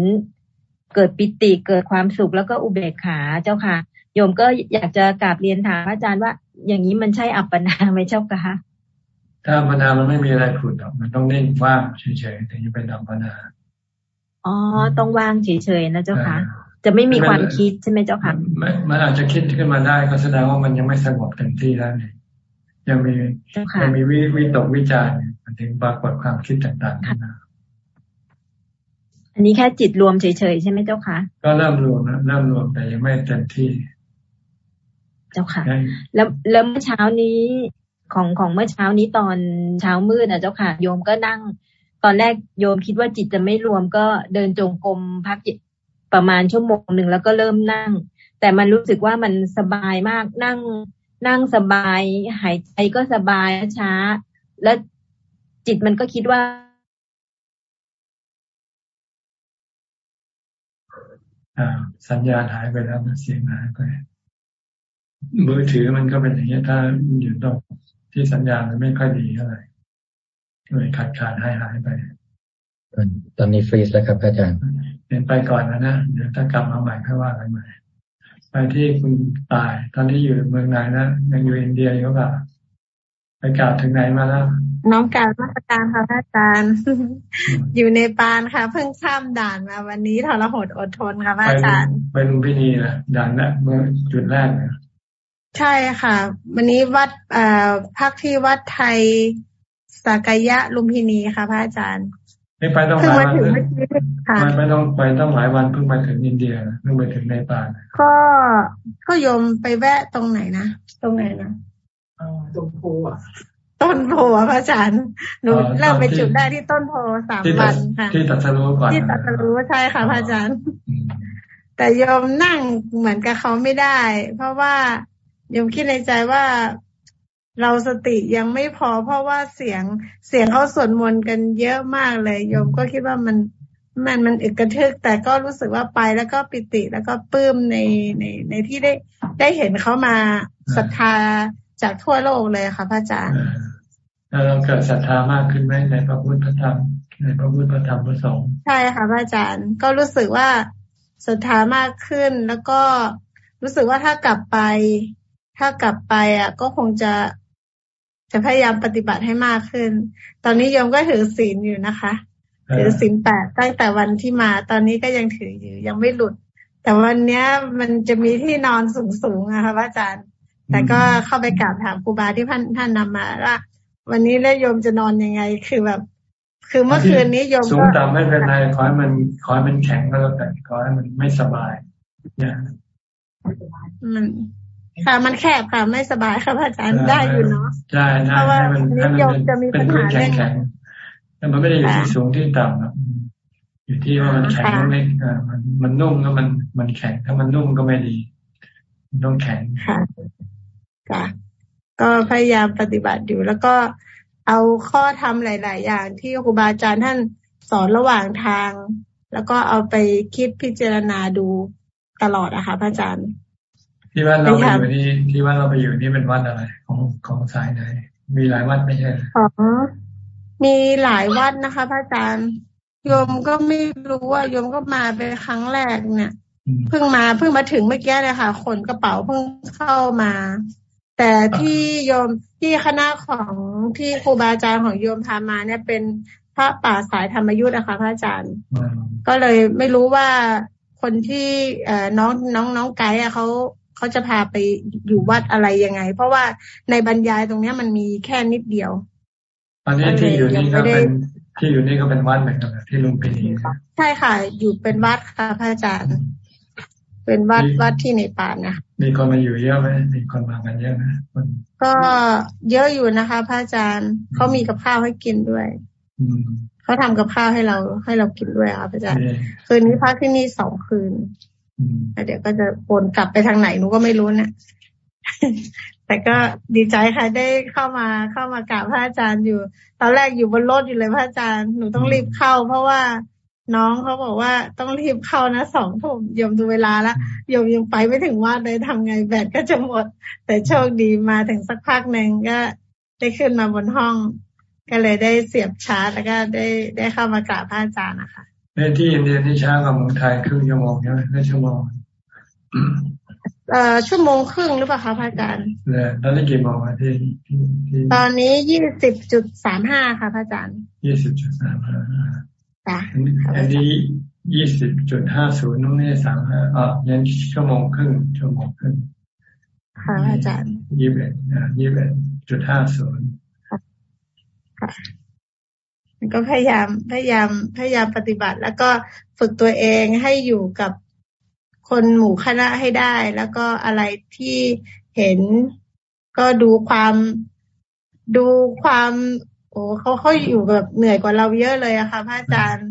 เกิดปิติเกิดความสุขแล้วก็อุเบกขาเจ้าค่ะ โยมก็อยากจะกราบเรียนถามอาจารย์ว่า อย่างนี้มันใช่อัปปนาไหมเจ้าค่ะถ้าอัปปนามันไม่มีอะไรผุดหรอกมันต้องเน้นว่างเฉยๆถึงจะเป็นอัปปนาอ๋อต้องว่างเฉยๆนะเจ้าค่ะจะไม่มีความคิดใช่ไหมเจ้าค่ะมันอาจจะคิดขึ้นมาได้ก็แสดงว่ามันยังไม่สงบเต็มที่แล้วเนี่ยยังมียังมีวิวิตกวิจารณ์มันถึงปรากฏความคิดต่างๆขึ้นมา อันนี้แค่จิตรวมเฉยๆใช่ไหมเจ้าค่ะก็เริ่มรวมนะเริ่มรวมแต่ยังไม่เต็มที่ เจ้าค่ะ แล้วแล้วเมื่อเช้านี้ของของเมื่อเช้านี้ตอนเช้ามืดนะเจ้าค่ะ โยมก็นั่ง ตอนแรกโยมคิดว่าจิตจะไม่รวมก็เดินจงกรมพักจิตประมาณชั่วโมงหนึ่งแล้วก็เริ่มนั่ง แต่มันรู้สึกว่ามันสบายมากนั่ง นั่งสบาย หายใจก็สบายช้า แล้วจิตมันก็คิดว่า สัญญาณหายไปแล้วเสียงหายไปมือถือมันก็เป็นอย่างนี้ถ้าอยู่ตรงที่สัญญาณมันไม่ค่อยดีเท่าไหร่เลยขาดขาดหายหายไปตอนนี้ฟรีซแล้วครับอาจารย์เดินไปก่อนนะนะเดี๋ยวถ้ากลับมาใหม่ค่อยว่ากันใหม่ไปที่คุณตาย ตอนนี้อยู่เมืองไหนนะยังอยู่อินเดียอยู่ป่ะไปกล่าวถึงไหนมาแล้ว น้องการมาตรการค่ะอาจารย์ อยู่ในปานค่ะ เพิ่งข้ามด่านมาวันนี้ทรหดอดทนค่ะอาจารย์ไปลุมพินีนะด่านแรกเมื่อจุดแรกนะใช่ค่ะ วันนี้วัดเอ่อพักที่วัดไทยสักยะลุมพินีค่ะพระอาจารย์ไม่ไปต้องหลายวันไม่ไม่ต้องไปต้องหลายวันเพิ่งมาถึงอินเดียเพิ่งไปถึงในป่าก็ก็ยมไปแวะตรงไหนนะตรงไหนนะตรงโพอะ ต้นโพพระอาจารย์หนูเริ่มไปจุดได้ที่ต้นโพสามวันค่ะที่ตัดสรู้ก่อนที่ตัดสรู้ใช่ค่ะพระอาจารย์ แต่ยมนั่งเหมือนกับเขาไม่ได้ เพราะว่ายมคิดในใจว่าเราสติยังไม่พอเพราะว่าเสียงเสียงเขาสวดมนต์กันเยอะมากเลยโยมก็คิดว่ามันมันมันอึกกระทึก แต่ก็รู้สึกว่าไปแล้วก็ปิติแล้วก็ปลื้มในในในที่ได้ได้เห็นเขามาศรัทธา จากทั่วโลกเลยค่ะพระอาจารย์แล้วเราเกิดศรัทธามากขึ้นไหมในพระพุทธพระธรรมในพระพุทธพระธรรมพระสงฆ์ใช่ค่ะพระอาจารย์ก็รู้สึกว่าศรัทธามากขึ้นแล้วก็รู้สึกว่าถ้ากลับไป ถ้ากลับไปอะ ก็คงจะจะพยายามปฏิบัติให้มากขึ้น ตอนนี้โยมก็ถือศีลอยู่นะคะ ถือศีลแปดตั้งแต่วันที่มา ตอนนี้ก็ยังถืออยู่ยังไม่หลุด แต่วันเนี้ยมันจะมีที่นอนสูงๆนะคะพระอาจารย์ แต่ก็เข้าไปกราบถามครูบาที่ท่านท่านนำมาว่าวันนี้แล้วโยมจะนอนยังไง คือแบบ คือเมื่อคืนนี้โยมสูงต่ำไม่เป็นไรขอให้มันขอให้มันแข็งก็แล้วแต่ขอให้มันไม่สบาย เนี่ยมันค่ะมันแคบค่ะไม่สบายค่ะอาจารย์ได้อยู่เนาะใช่เพราะว่านิยมจะมีปัญหาเรื่องแข็งแต่มันไม่ได้อยู่ที่สูงที่ต่ำครับอยู่ที่ว่ามันแข็งไม่มันมันนุ่มก็มันมันแข็งถ้ามันนุ่มก็ไม่ดีต้องแข็ง ค่ะค่ะ ก็พยายามปฏิบัติอยู่ แล้วก็เอาข้อทำหลาย ๆ อย่างที่ครูบาอาจารย์ท่านสอนระหว่างทาง แล้วก็เอาไปคิดพิจารณาดูตลอดอะค่ะพระอาจารย์ ที่ว่าเราไปอยู่นี่ที่ว่าเราไปอยู่นี่เป็นวัดอะไร ของของสายไหนมีหลายวัดไม่ใช่อ๋อมีหลายวัดนะคะพระอาจารย์โยมก็ไม่รู้ว่าโยมก็มาเป็นครั้งแรกเนี่ยเพิ่งมาเพิ่งมาถึงเมื่อกี้เลยค่ะขนกระเป๋าเพิ่งเข้ามา แต่ที่โยมที่คณะของที่ครูบาอาจารย์ของโยมพามาเนี่ยเป็นพระป่าสายธรรมยุทธ์นะคะพระอาจารย์ ก็เลยไม่รู้ว่าคนที่เอ่อน้องน้องน้องไกด์อะเขาเขาจะพาไปอยู่วัดอะไรยังไง เพราะว่าในบรรยายตรงเนี้ยมันมีแค่นิดเดียวตอนนี้ที่อยู่นี่ก็เป็นที่อยู่นี่ก็เป็นวัดเหมือนกันที่ลุงพินีใช่ค่ะ อยู่เป็นวัดค่ะพระอาจารย์ เป็นวัดวัดที่ในป่านะมีคนมาอยู่เยอะไหมมีคนมากันเยอะนะก็เยอะอยู่นะคะ พระอาจารย์เขามีกับข้าวให้กินด้วยเขาทำกับข้าวให้เราให้เรากินด้วยค่ะพระอาจารย์คืนนี้พักที่นี่สองคืนเดี๋ยวก็จะวนกลับไปทางไหนหนูก็ไม่รู้นะแต่ก็ดีใจค่ะได้เข้ามาเข้ามากราบพระอาจารย์อยู่ ตอนแรกอยู่บนรถอยู่เลยพระอาจารย์หนูต้องรีบเข้า เพราะว่า น้องเขาบอกว่าต้องรีบเข้านะสองทุ่มยมดูเวลาละยมยังไปไม่ถึงวัดเลยทำไงแบตก็จะหมด แต่โชคดีมาถึงสักพักหนึ่งก็ได้ขึ้นมาบนห้อง ก็เลยได้เสียบชาร์จแล้วก็ได้ได้เข้ามากราบพระอาจารย์นะคะในที่อินเดียนี่ช้ากว่าเมืองไทยครึ่งชั่วโมงใช่ไหมไม่ชั่วโมงเอ่อชั่วโมงครึ่งหรือเปล่าคะพระอาจารย์เนี่ยตอนนี้กี่โมงที่ที่ตอนนี้ยี่สิบจุดสามห้าค่ะพระอาจารย์ยี่สิบจุดสามห้าจ้ะ อันนี้ยี่สิบจุดห้าศูนย์น้องนี่สามห้าอะยันชั่วโมงครึ่งชั่วโมงครึ่งค่ะอาจารย์ยี่สิบเอ็ดยี่สิบเอ็ดจุดห้าศูนย์ค่ะก็พยายามพยายามพยายามปฏิบัติ แล้วก็ฝึกตัวเองให้อยู่กับคนหมู่คณะให้ได้ แล้วก็อะไรที่เห็นก็ดูความดูความ โอ้เขาเขาอยู่แบบเหนื่อยกว่าเราเยอะเลยอะค่ะพระอาจารย์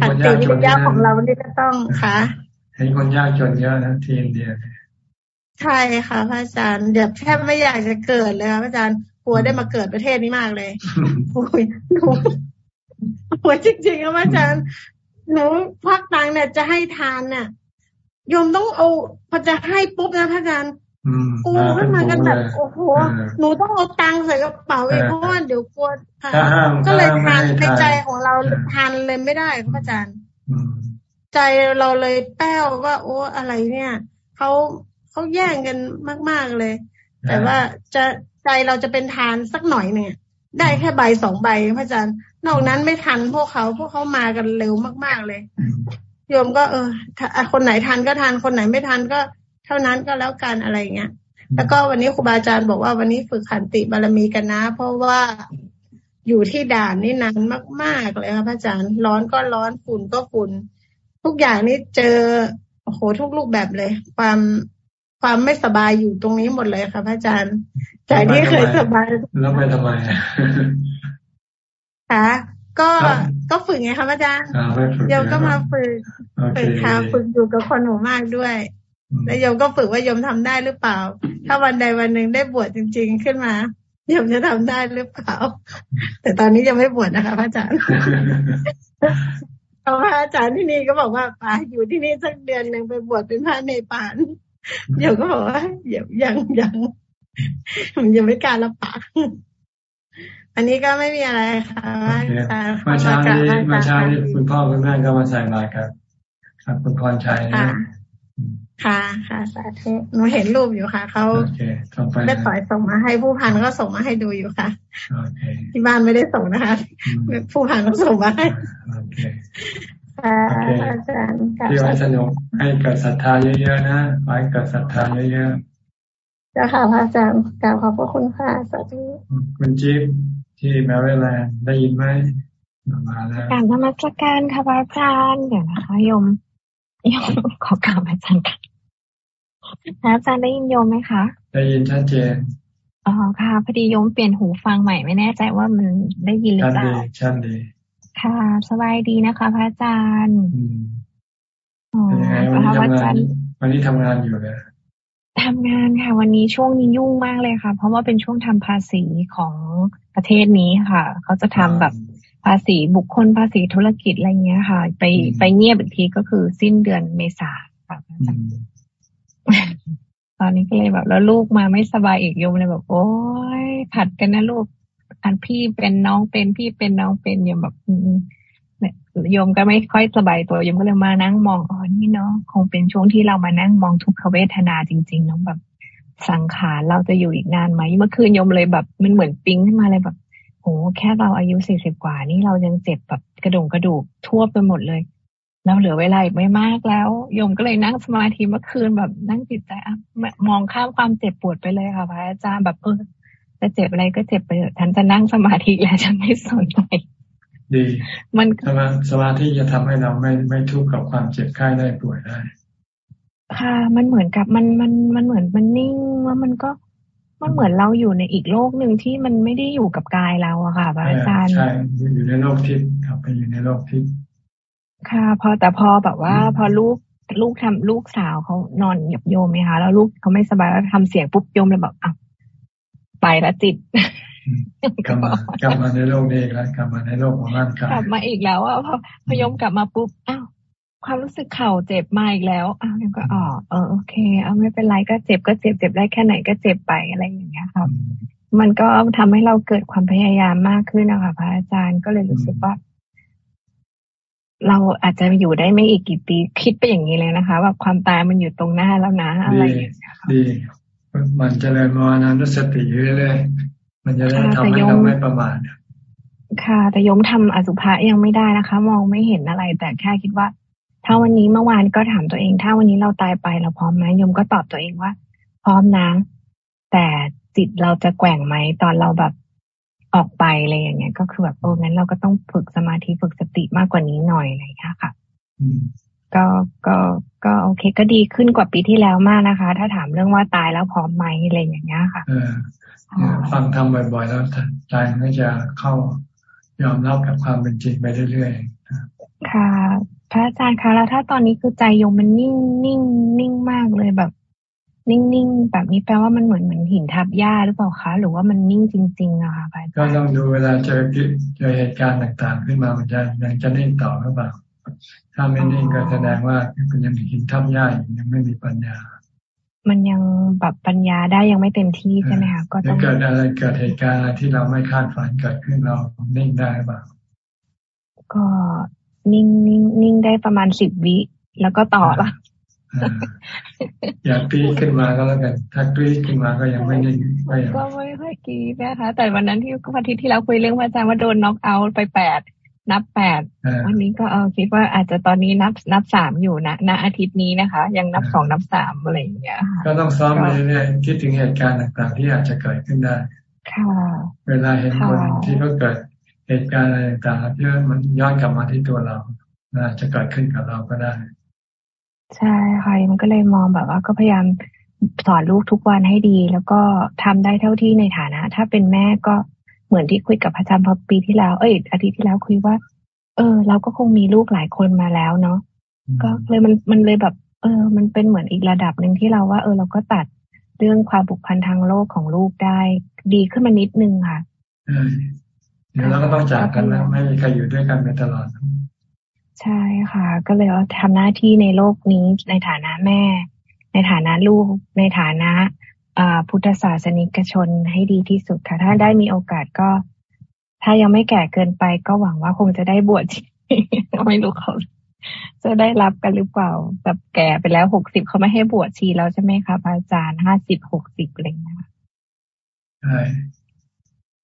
ขันติวิทยาของเรานี่ก็ต้องค่ะเห็นคนยากจนเยอะนะที่อินเดียใช่ค่ะพระอาจารย์เดี๋ยวแทบไม่อยากจะเกิดเลยค่ะพระอาจารย์กลัวได้มาเกิดประเทศนี้มากเลยโอ้ยหัวจริงๆครับอาจารย์หนูพักตังเนี่ยจะให้ทานเนี่ยโยมต้องเอาพอจะให้ปุ๊บนะพระอาจารย์ ปูขึ้นมากันแบบโอ้โหหนูต้องเอาตังใส่กระเป๋าเองเพราะว่าเดี๋ยวกลัวก็เลยทานในใจของเราทานเลยไม่ได้พระอาจารย์ใจเราเลยแป้วว่า โอ้อะไรเนี่ยเขาเขาแย่งกันมาก ๆเลย แต่ว่าจะใจเราจะเป็นทานสักหน่อยเนี่ย ได้แค่ใบสองใบพระอาจารย์ นอกนั้นไม่ทันพวกเขาพวกเขามากันเร็วมาก ๆเลยโยมก็เออคนไหนทันก็ทันคนไหนไม่ทันก็ เท่านั้นก็แล้วกันอะไรเงี้ย แล้วก็วันนี้ครูบาอาจารย์บอกว่าวันนี้ฝึกขันติบารมีกันนะ เพราะว่าอยู่ที่ด่านนี่นานมาก ๆ เลยค่ะพระอาจารย์ ร้อนก็ร้อนฝุ่นก็ฝุ่นทุกอย่างนี่เจอโอ้โหทุกรูปแบบเลย ความความไม่สบายอยู่ตรงนี้หมดเลยค่ะพระอาจารย์จากที่เคยสบายแล้วไปทำไมคะก็ก็ฝึกไงคะพระอาจารย์โยมก็มาฝึกฝึกค่ะฝึกอยู่กับคนหมู่มากด้วย แล้วโยมก็ฝึกว่าโยมทำได้หรือเปล่า ถ้าวันใดวันหนึ่งได้บวชจริง ๆ ขึ้นมาโยมจะทำได้หรือเปล่า แต่ตอนนี้ยังไม่บวชนะคะพระอาจารย์เพราะพระอาจารย์ที่นี่ก็บอกว่าป่าอยู่ที่นี่สักเดือนหนึ่งไปบวชเป็นพระในปานโยมก็บอกว่ายังยังยังยังไม่การละปากอันนี้ก็ไม่มีอะไรค่ะมาเช้านี้มาเช้านี้คุณพ่อคุณแม่ก็มาใส่บาตรครับครับคุณพรชัยค่ะ ค่ะค่ะสาธุหนูเห็นรูปอยู่ค่ะเขาได้ปล่อยส่งมาให้ผู้พันก็ส่งมาให้ดูอยู่ค่ะที่บ้านไม่ได้ส่งนะคะ ผู้พันก็ส่งมาให้ค่ะอาจารย์ที่ไว้สนุกให้เกิดศรัทธาเยอะๆนะไว้เกิดศรัทธาเยอะๆเจ้าค่ะพระอาจารย์กล่าวขอบพระคุณค่ะสาธุคุณจิ๊บที่แมริแลนด์ได้ยินไหมมาแล้วการธรรมจัการค่ะพระอาจารย์เดี๋ยวนะคะโยม โยมขอกล่าวอาจารย์ค่ะอาจารย์ได้ยินโยมไหมคะ ได้ยินชัดเจนอ๋อค่ะพอดีโยมเปลี่ยนหูฟังใหม่ไม่แน่ใจว่ามันได้ยินหรือเปล่าชัดดีค่ะ สบายดีนะคะ พระอาจารย์อ๋อวันนี้ทำงานวันนี้ทำงานอยู่เลยทำงานค่ะ วันนี้ช่วงนี้ยุ่งมากเลยค่ะ เพราะว่าเป็นช่วงทำภาษีของประเทศนี้ค่ะ เขาจะทำแบบ ภาษีบุคคลภาษีธุรกิจอะไรเงี้ยค่ะ ไปไปเงียบอีกทีก็คือสิ้นเดือนเมษาค่ะตอนนี้ก็เลยแบบ แล้วลูกมาไม่สบายอีกโยมเลยแบบ โอ้ยผัดกันนะลูก อันพี่เป็นน้องเป็นพี่เป็นน้องเป็นโยมแบบโยมก็ไม่ค่อยสบายตัวโยมก็เลยมานั่งมองอ๋อนี่เนาะคงเป็นช่วงที่เรามานั่งมองทุกขเวทนาจริง ๆ เนาะแบบสังขารเราจะอยู่อีกนานไหมเมื่อคืนโยมเลยแบบ มันเหมือนปิ้งขึ้นมาเลยแบบ โหแค่เราอายุสี่สิบกว่านี่เรายังเจ็บแบบกระดูกกระดูกทั่วไปหมดเลยเราเหลือเวลาอีกไม่มากแล้วโยมก็เลยนั่งสมาธิเมื่อคืนแบบนั่งจิตใจอะมองข้ามความเจ็บปวดไปเลยค่ะพระอาจารย์แบบเออจะเจ็บอะไรก็เจ็บไปเถอะฉันจะนั่งสมาธิแล้วฉันไม่สนใจดี มันสมาสมาธิจะทำให้เราไม่ไม่ทุกข์กับความเจ็บไข้ได้ป่วยได้ ค่ะ มันเหมือนกับมันมันมันเหมือนมันนิ่งว่ามันก็ มันเหมือนเราอยู่ในอีกโลกหนึ่งที่มันไม่ได้อยู่กับกายเราอะค่ะพระอาจารย์ใช่อยู่ในโลกทิพย์ครับไปอยู่ในโลกทิพย์ค่ะพอแต่พอแบบว่า พอลูกลูกทำลูกสาวเขานอนหยับโยมไหมคะแล้วลูกเขาไม่สบายแล้วทำเสียงปุ๊บโยมเลยแบบอะไปแล้วจิตกลับมากลับมาในโลกนี้แล้วกลับมาในโลกของร่างกายกลับมาอีกแล้วอะพอพยมกลับมาปุ๊บอ้าว ความรู้สึกเข่าเจ็บมาอีกแล้วอ้าวก็อ๋อเออโอเคเอาไม่เป็นไรก็เจ็บก็เจ็บเจ็บได้แค่ไหนก็เจ็บไปอะไรอย่างเงี้ยครับ มันก็ทำให้เราเกิดความพยายามมากขึ้นนะคะพระอาจารย์ก็เลยรู้สึกว่า เราอาจจะอยู่ได้ไม่อีกกี่ปีคิดไปอย่างนี้เลยนะคะว่าความตายมันอยู่ตรงหน้าแล้วนะ อะไรอย่างเงี้ยดีมันจะเลยมานานสติเรื่อยๆมันจะได้ทำให้เราไม่ประมาทค่ะ แต่ยมทำอสุภะยังไม่ได้นะคะ มองไม่เห็นอะไร แต่แค่คิดว่า ถ้าวันนี้เมื่อวานก็ถามตัวเอง ถ้าวันนี้เราตายไปเราพร้อมไหมยมก็ตอบตัวเองว่า พร้อมนะ แต่จิตเราจะแกว่งไหมตอนเราแบบออกไปอะไรอย่างเงี้ย ก็คือแบบโอ้งั้นเราก็ต้องฝึกสมาธิฝึกสติมากกว่านี้หน่อยอะไรอย่างเงี้ยค่ะก็ก็ก็โอเค ก็ดีขึ้นกว่าปีที่แล้วมากนะคะ ถ้าถามเรื่องว่าตายแล้วพร้อมไหมอะไรอย่างเงี้ยค่ะฟังทำบ่อยๆแล้วใจก็จะเข้ายอมรับกับความเป็นจริงไปเรื่อยๆค่ะ พระอาจารย์คะแล้วถ้าตอนนี้คือใจโยมมันนิ่งนิ่งนิ่งมากเลยแบบ นิ่งๆแบบนี้แปลว่ามันเหมือนเหมือนหินทับหญ้าหรือเปล่าคะ หรือว่ามันนิ่งจริงๆอะค่ะพระอาจารย์ก็ต้องดูเวลาเจอเจอเหตุการณ์ต่างๆ ขึ้นมามันจะยังจะนิ่งต่อหรือเปล่าถ้าไม่นิ่งก็แสดงว่ามันยังมีหินทับหญ้ายังไม่มีปัญญา มันยังแบบปัญญาได้ยังไม่เต็มที่ใช่ไหมคะก็ต้องเกิดอะไรเกิดเหตุการณ์อะไรที่เราไม่คาดฝันเกิดขึ้นเรานิ่งได้บ้างก็ นิ่งนิ่งนิ่งได้ประมาณสิบวิแล้วก็ต่อละอย่ากรี๊ดขึ้นมาก็แล้วกันถ้ากรี๊ดขึ้นมาก็ยังไม่นิ่งก็ไม่ค่อยมื่อกี้นะคะ แต่วันนั้นที่วันที่ที่เราคุยเรื่องพระอาจารย์ว่าโดนน็อกเอาไปแปดนับแปดวันนี้ก็เออคิดว่าอาจจะตอนนี้นับนับสามอยู่นะณอาทิตย์นี้นะคะ ยังนับสองนับสามอะไรอย่างเงี้ยก็ต้องซ้อมไปเรื่อยๆคิดถึงเหตุการณ์ต่างๆ ที่อาจจะเกิดขึ้นได้ค่ะเวลาเห็นคนที่เขาเกิด เหตุการณ์อะไรต่างๆที่มันย้อนกลับมาที่ตัวเราอาจจะเกิดขึ้นกับเราก็ได้ ใช่ค่ะมันก็เลยมองแบบว่าก็พยายามสอนลูกทุกวันให้ดี แล้วก็ทำได้เท่าที่ในฐานะ ถ้าเป็นแม่ก็เหมือนที่คุยกับพระอาจารย์พอปีที่แล้วเอ้ยอาทิตย์ที่แล้วคุยว่า เออ เราก็คงมีลูกหลายคนมาแล้วเนาะก็เลยมันมันเลยแบบ เออ มันเป็นเหมือนอีกระดับหนึ่งที่เราว่า เออเราก็ตัดเรื่องความผูกพันทางโลกของลูกได้ ดีขึ้นมานิดนึงค่ะ เดี๋ยวเราก็ต้องจากกันแล้วไม่มีใครอยู่ด้วยกันไปตลอด ใช่ค่ะ ก็เลยว่าทำหน้าที่ในโลกนี้ในฐานะแม่ ในฐานะลูก ในฐานะพุทธศาสนิกชนให้ดีที่สุดค่ะ ถ้าได้มีโอกาสก็ ถ้ายังไม่แก่เกินไปก็หวังว่าคงจะได้บวชไม่รู้เขาจะได้รับกันหรือเปล่าแบบแก่ไปแล้วหกสิบเขาไม่ให้บวชชีแล้วใช่ไหมคะอาจารย์ห้าสิบหกสิบอะไรเงี้ยใช่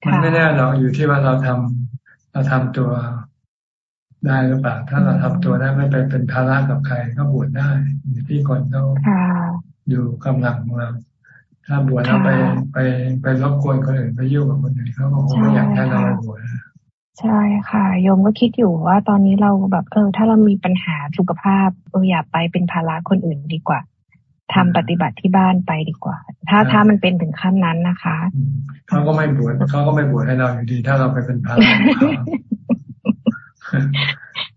มันไม่แน่เราอยู่ที่ว่าเราทำเราทำตัวได้หรือเปล่าถ้าเราทำตัวได้ไม่ไปเป็นภาระกับใครก็บวชได้อยู่ที่คนเขาอยู่กำลังของเราถ้าบวชแล้วไปไปไปรบกวนคนอื่นไปยุ่งกับคนอื่นเขาก็คงไม่อยากให้เราบวชใช่ค่ะโยมก็คิดอยู่ว่าตอนนี้เราแบบเออถ้าเรามีปัญหาสุขภาพเอออย่าไปเป็นภาระคนอื่นดีกว่า ทำปฏิบัติที่บ้านไปดีกว่า ถ้าถ้ามันเป็นถึงขั้นนั้นนะคะเขาก็ไม่บวชเขาก็ไม่บวชให้เราอยู่ดี ถ้าเราไปเป็นภาระ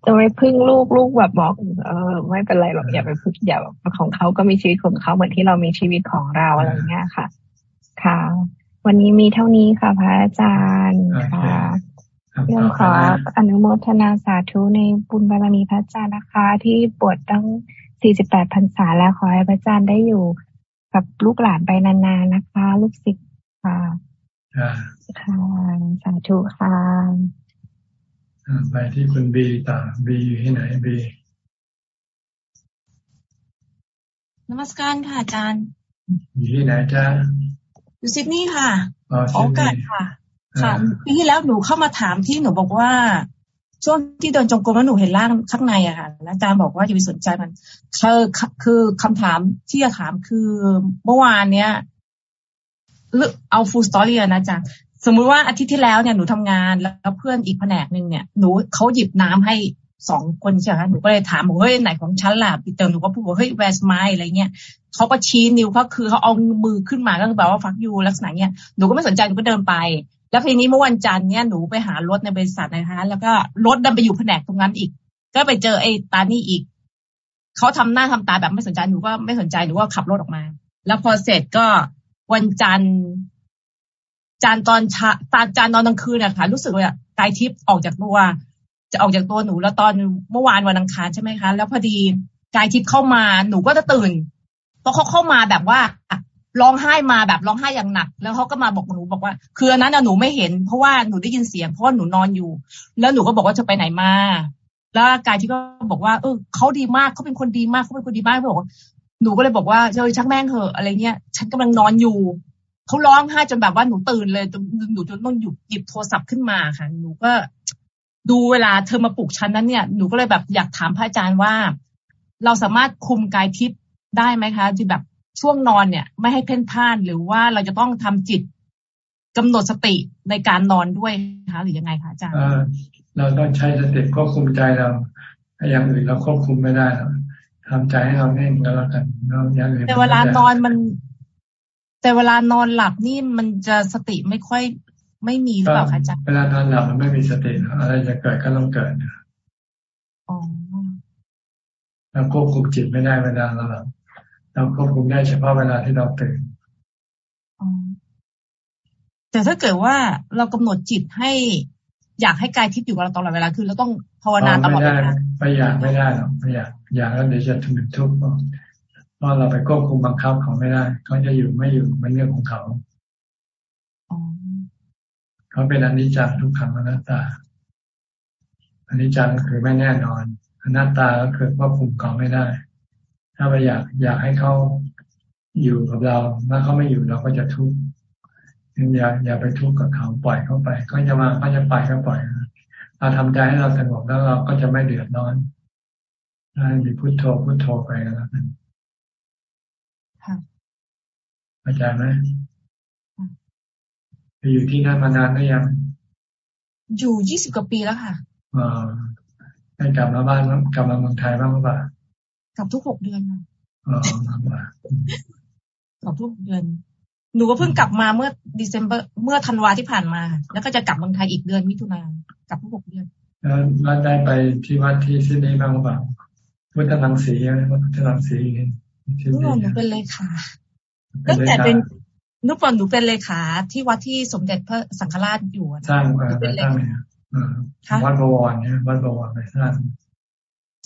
จะไม่พึ่งลูกลูกแบบบอกเออไม่เป็นไรหรอกอย่าไปพึ่งอย่าของเขาก็มีชีวิตของเขาเหมือนที่เรามีชีวิตของเราอะไรเงี้ยค่ะ ค่ะ วันนี้มีเท่านี้ค่ะ พระอาจารย์ค่ะเรื่องขออนุโมทนาสาธุในบุญบารมีพระอาจารย์นะคะ ที่ปวดตั้ง สี่สิบแปดพรรษาแล้วขอให้พระอาจารย์ได้อยู่กับลูกหลานไปนานๆนะคะ ลูกศิษย์ค่ะค่ะสาธุค่ะไปที่คุณบีต่อบีอยู่ที่ไหนบีนมัสการค่ะอาจารย์อยู่ที่ไหนจ้าอยู่ซิดนีย์ค่ะโอกาสค่ะค่ะปีที่แล้วหนูเข้ามาถามที่หนูบอกว่า ช่วงที่เดินจงกรมแล้วหนูเห็นร่างข้างในอะค่ะอาจารย์บอกว่าอย่าไปสนใจมันคือคือคำถามที่จะถามคือเมื่อวานเนี้ยเอาฟูลสตอรี่นะอาจารย์สมมุติว่าอาทิตย์ที่แล้วเนี่ยหนูทำงานแล้วเพื่อนอีกแผนกหนึ่งเนี่ยหนูเขาหยิบน้ำให้สองคนใช่ไหมหนูก็เลยถามบอกเฮ้ยไหนของฉันล่ะปีเติมหนูก็พูดว่าเฮ้ยแวสไมอะไรเงี้ยเขาก็ชี้นิ้วเขาคือเขาเอามือขึ้นมาก็คือแบบว่าฟักยูลักษณะเนี้ยหนูก็ไม่สนใจหนูก็เดินไป แล้วทีนี้เมื่อวันจันทร์เนี่ยหนูไปหารถในบริษัทนะคะ แล้วก็รถดันไปอยู่แผนกตรงนั้นอีก ก็ไปเจอไอ้ตานี่อีกเขาทำหน้าทำตาแบบไม่สนใจหนูก็ไม่สนใจหนูก็ขับรถออกมา แล้วพอเสร็จก็วันจันทร์จานตอนชาตาจานตอนกลางคืนนี่ยค่ะรู้สึกว่ากายทิพย์ออกจากตัว จะออกจากตัวหนูแล้วตอนเมื่อวานวันอังคารใช่ไหมคะ แล้วพอดีกายทิพย์เข้ามาหนูก็จะตื่นเพราะเขาเข้ามาแบบว่า ร้องไห้มาแบบร้องไห้อย่างหนัก แล้วเขาก็มาบอกหนูบอกว่า คืออันนั้นหนูไม่เห็น เพราะว่าหนูได้ยินเสียงเพราะว่าหนูนอนอยู่ แล้วหนูก็บอกว่าจะไปไหนมา แล้วกายที่ก็บอกว่า เออเขาดีมากเขาเป็นคนดีมากเขาเป็นคนดีมากบอกหนูก็เลยบอกว่าเจอชักแม่งเถอะอะไรเงี้ย ฉันกำลังนอนอยู่เขาร้องไห้จนแบบว่าหนูตื่นเลยจนหนูจนต้องหยุดหยิบโทรศัพท์ขึ้นมาค่ะ หนูก็ดูเวลาเธอมาปลุกฉันนั้นเนี่ยหนูก็เลยแบบอยากถามพระอาจารย์ว่า เราสามารถคุมกายทิพย์ได้ไหมคะที่แบบ ช่วงนอนเนี่ย ไม่ให้เพ่นพ่าน หรือว่าเราจะต้องทำจิตกำหนดสติในการนอนด้วยคะหรือยังไงคะอาจารย์เราต้องใช้สติควบคุมใจเราอย่างอื่นเราควบคุมไม่ได้เราทำใจให้เราเน่นก็แล้วกันเราอย่างอื่นแต่เวลานอนมัน แต่เวลานอนหลับนี่มันจะสติไม่ค่อยไม่มีหรือเปล่าคะอาจารย์เวลานอนหลับมันไม่มีสติอะไรจะเกิดก็ต้องเกิดอ๋อเราควบคุมจิตไม่ได้เวลาเราหลับ เราควบคุมได้เฉพาะเวลาที่เราตื่นแต่ถ้าเกิดว่าเรากำหนดจิตให้อยากให้กายทิพย์อยู่กับเราตลอดเวลาคือเราต้องภาวนาตลอดเวลาไม่อยากไม่ได้หรอกไม่อยากอยากแล้วเดี๋ยวจะถึงทุกข์ราะเราไปควบคุมบังคับเขาไม่ได้เขาจะอยู่ไม่อยู่มันเรื่องของเขาเขาเป็นอนิจจังทุกขังอนัตตาอนิจจังคือไม่แน่นอนอนัตตาก็คือควบคุมเขาไม่ได้ ถ้าไปอยากอยากให้เขาอยู่กับเราถ้าเขาไม่อยู่เราก็จะทุกข์อย่าอย่าไปทุกข์กับเขาปล่อยเขาไปเขาจะมาเขาจะไปก็ปล่อยเราทำใจให้เราสงบแล้วเราก็จะไม่เดือดร้อนให้มีพุโทโธพุโทโธไปแล้วกันเข้าใจไหมไปอยู่ที่นั่นมานานหรือยัง อยู่ยี่สิบกว่าปีแล้วค่ะอ่าได้กลับมาบ้านกลับมาเมืองไทยบ้างหรือเปล่า กลับทุกหกเดือนค่ะอ๋อมากลับทุกเดือน หนูก็เพิ่งกลับมาเมื่อเดซ ember เมื่อธันวาที่ผ่านมา แล้วก็จะกลับเมืองไทยอีกเดือนมิถุนายนกลับทุกหกเดือนแล้วได้ไปที่วัดที่ซิดนีย์บ้างหรือเปล่าพุทธลังสีพุทธลังสีที่นี่หนูเป็นเลขาตั้งแต่เป็นนุปอนหนูเป็นเลขาที่วัดที่สมเด็จพระสังฆราชอยู่สร้างเป็นเลขาวัดบวรเนี่ยวัดบวรไปสร้าง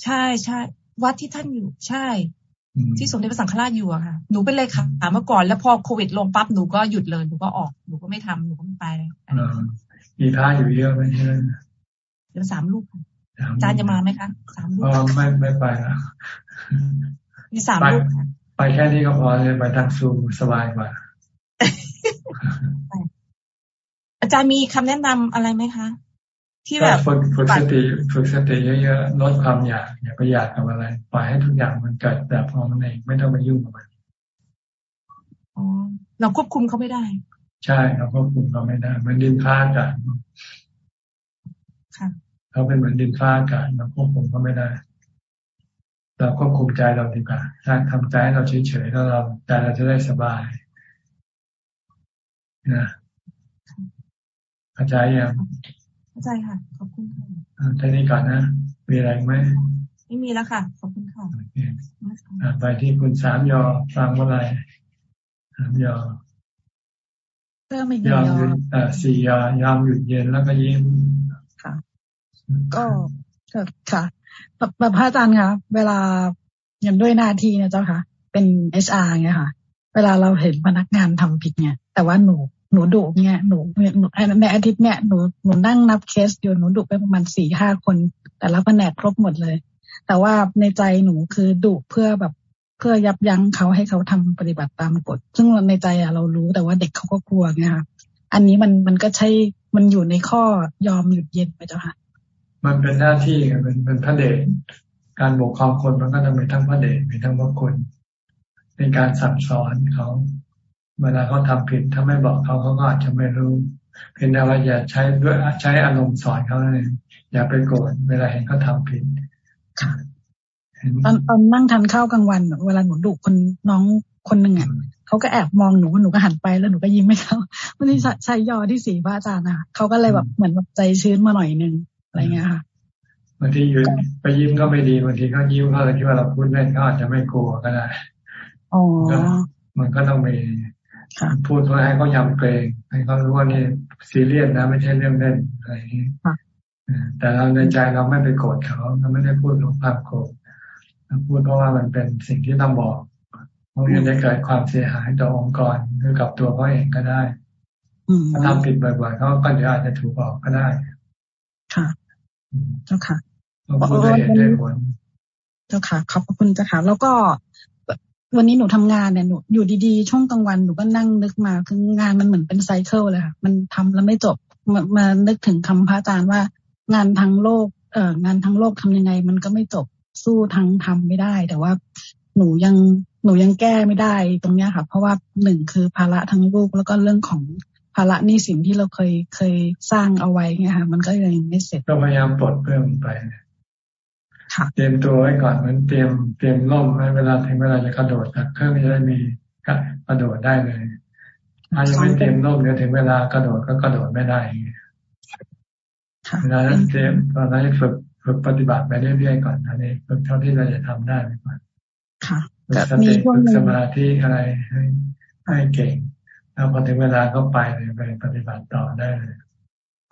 ใช่ใช่ วัดที่ท่านอยู่ใช่ ที่สมเด็จพระสังฆราชอยู่อะค่ะ หนูเป็นเลขาเมื่อก่อนแล้วพอโควิดลงปั๊บหนูก็หยุดเลยหนูก็ออกหนูก็ไม่ทำหนูก็ไม่ไปมีพระอยู่เยอะไหมที่นั่นเดี๋ยวสามลูกอาจารย์จะมาไหมคะสามลูกไม่ไม่ไปแล้วมีสามลูกไปแค่นี้ก็พอเลยไปทางซูสบายกว่าอาจารย์มีคำแนะนำอะไรไหมคะ ที่แบบฝึกฝึกสติฝึกสติเยอะๆลดความอยากอย่าไปอยากกับอะไรปล่อยให้ทุกอย่างมันเกิดแบบพอมันเองไม่ต้องไปยุ่งกับมันอ๋อเราควบคุมเขาไม่ได้ ใช่เราควบคุมเขาไม่ได้ มันดินฟ้าอากาศเขาเป็นเหมือนดินฟ้าอากาศเราควบคุมเขาไม่ได้เราควบคุมใจเราดีกว่าถ้าทำใจเราเฉยๆแล้วเราใจเราจะได้สบายนะเข้าใจยัง เข้าใจค่ะ ขอบคุณค่ะท่านี้ก่อนนะ มีอะไรไหม ไม่มีแล้วค่ะ ขอบคุณค่ะไปที่คุณสามยอฟังว่าอะไรสามยอยอมหยุดสี่ยอยอมหยุดเย็นแล้วก็ยิ้มค่ะ ก็ค่ะแบบพระอาจารย์คะเวลาอย่างด้วยหน้าที่เนี่ยเจ้าค่ะ เป็นเอชอาร์เนี่ยค่ะ เวลาเราเห็นพนักงานทำผิดเนี่ย แต่ว่าหนู หนูดุเนี่ยหนูในอาทิตย์เนี่ยหนูหนูนั่งนับเคสอยู่หนูดุไปประมาณสี่ห้าคน แต่ละแผนกครบหมดเลย แต่ว่าในใจหนูคือดุเพื่อแบบเพื่อยับยั้งเขาให้เขาทำปฏิบัติตามกฎ ซึ่งในใจอะเรารู้แต่ว่าเด็กเขาก็กลัวไงค่ะอันนี้มันมันก็ใช่มันอยู่ในข้อยอมหยุดเย็นไปเจ้าค่ะ มันเป็นหน้าที่เป็นเป็นพระเดชการปกครองคนมันก็ต้องมีทั้งพระเดชมีทั้งพระคุณเป็นการสั่งสอนเขา เวลาเขาทาผิดถ้าไม่บอกเขาเขาก็อาจจะไม่รู้ เพียงแต่ว่าอย่าใช้ด้วยใช้อารมณ์สอนเขาเลยอย่าไปโกรธเวลาเห็นเขาทาผิดตอนตอนนั่งทานข้าวกลางวัน เวลาหนูดุคนน้องคนหนึ่งอะเขาก็แอบมองหนูหนูก็หันไปแล้วหนูก็ยิ้มให้เขาวันนี้ใช้ยอที่สีพระอาจารย์นะเขาก็เลยแบบเหมือนแบบใจชื้นมาหน่อยนึงอะไรเงี้ยค่ะบางทียืนไปยิ้มก็ไม่ดีบางทีเขายิ้มเขาเลยคิดว่าเราพูดเล่นเขาอาจจะไม่กลัวก็ได้อ๋อมันก็ต้องมี พูดเพื่อให้เขายำเกรงให้เขารู้ว่านี่ซีเรียสนะ ไม่ใช่เรื่องเล่นอะไรอย่างนี้แต่เราในใจเราไม่ไปโกรธเขาเราไม่ได้พูดลงภาพโกรธเราพูดเพราะว่ามันเป็นสิ่งที่ต้องบอกเพราะมันจะเกิดความเสียหายต่อองค์กรหรือกับตัวเขาเองก็ได้ถ้าทำผิดบ่อยๆเขาก็อาจจะถูกออกก็ได้ ค่ะ เจ้าค่ะเราพูดได้เหตุได้ผลเจ้าค่ะขอบคุณเจ้าค่ะ แล้วก็ วันนี้หนูทำงานเนี่ยหนูอยู่ดีๆ ช่วงกลางวันหนูก็นั่งนึกมาคืองานมันเหมือนเป็นไซเคิลเลยค่ะมันทำแล้วไม่จบมามานึกถึงคำพระอาจารย์ว่า งานทั้งโลกเอ่องานทั้งโลกทำยังไง มันก็ไม่จบสู้ทั้งทำไม่ได้ แต่ว่าหนูยังหนูยังแก้ไม่ได้ตรงเนี้ยค่ะ เพราะว่าหนึ่งคือภาระทั้งลูกแล้วก็เรื่องของภาระนี่สิ่งที่เราเคยเคยสร้างเอาไว้ไงค่ะ มันก็ยังไม่เสร็จก็พยายามปลดเพิ่มไป เตรียมตัวไว้ก่อนมันเตรียมเตรียมล่มให้เวลาถึงเวลาจะกระโดดจากเครื่องจะได้มีกระโดดได้เลยถ้ายังไม่เตรียมล่มเดี๋ยวถึงเวลากระโดดก็กระโดดไม่ได้เวลานั้นเตรียมตอนนั้นฝึกฝึกปฏิบัติไปเรื่อยๆก่อนอันนี้ฝึกเท่าที่เราจะทำได้ไปก่อนค่ะฝึกสติฝึกสมาธิอะไรให้ให้เก่ง แล้วพอถึงเวลาก็ไปเลยไปปฏิบัติต่อได้เลย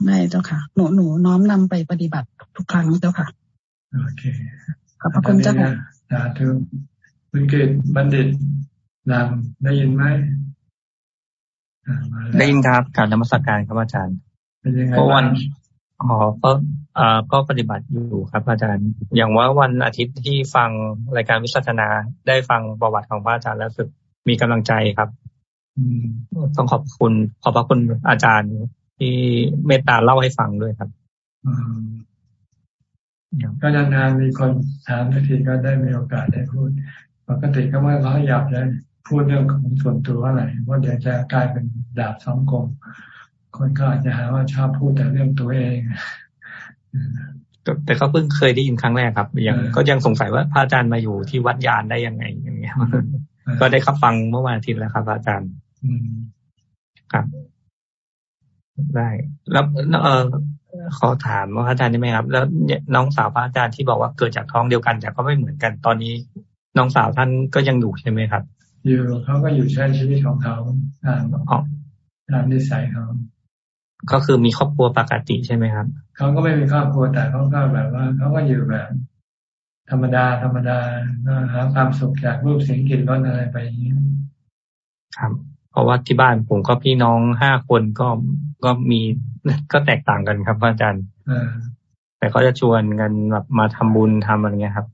ไม่เจ้าค่ะ หนูหนูน้อมนำไปปฏิบัติทุกครั้งเจ้าค่ะ โอเคขอบพระคุณเจ้าค่ะสาธุคุณเกศบัณฑิตนำได้ยินไหมได้ยินครับการนมัสการครับอาจารย์เพราะวันอ๋อก็อ่าก็ปฏิบัติอยู่ครับ อาจารย์ อย่างว่าวันอาทิตย์ที่ฟังรายการวิสัชนาได้ฟังประวัติของพระอาจารย์แล้วสึกมีกำลังใจครับต้องขอบคุณ ขอบพระคุณอาจารย์ที่เมตตาเล่าให้ฟังด้วยครับ ก็นานๆมีคนถามทีก็ได้มีโอกาสได้พูด ปกติก็ไม่เขาอยากจะพูดเรื่องของส่วนตัวอะไรเพราะเดี๋ยวจะกลายเป็นดาบสองคมคนก็อาจจะหาว่าชอบพูดแต่เรื่องตัวเองแต่ก็เพิ่งเคยได้ยินครั้งแรกครับ ยังก็ยังสงสัยว่าพระอาจารย์มาอยู่ที่วัดยานได้ยังไงอย่างเงี้ยก็ได้ขับฟังเมื่อวันอาทิตย์แล้วครับ อาจารย์ครับ ได้ แล้วเออ ขอถามว่าอาจารย์ได้ไหมครับ แล้วน้องสาวพระอาจารย์ที่บอกว่าเกิดจากท้องเดียวกัน แต่ก็ไม่เหมือนกันตอนนี้ น้องสาวท่านก็ยังอยู่ใช่ไหมครับ อยู่เขาก็อยู่ใช้ชีวิตของเขาตามตามนิสัยเขาก็คือมีครอบครัวปกติใช่ไหมครับเขาก็ไม่มีครอบครัวแต่เขาก็แบบว่าเขาก็อยู่แบบ ธรรมดา ธรรมดาหาความสุขจากรูปเสียงกลิ่นรสอะไรไปอย่างนี้ครับ เพราะว่าที่บ้านผมก็พี่น้องห้าคนก็ก็มีก็แตกต่างกันครับอาจารย์แต่เขาจะชวนกันแบบมาทำบุญทำอะไรเงี้ยครับ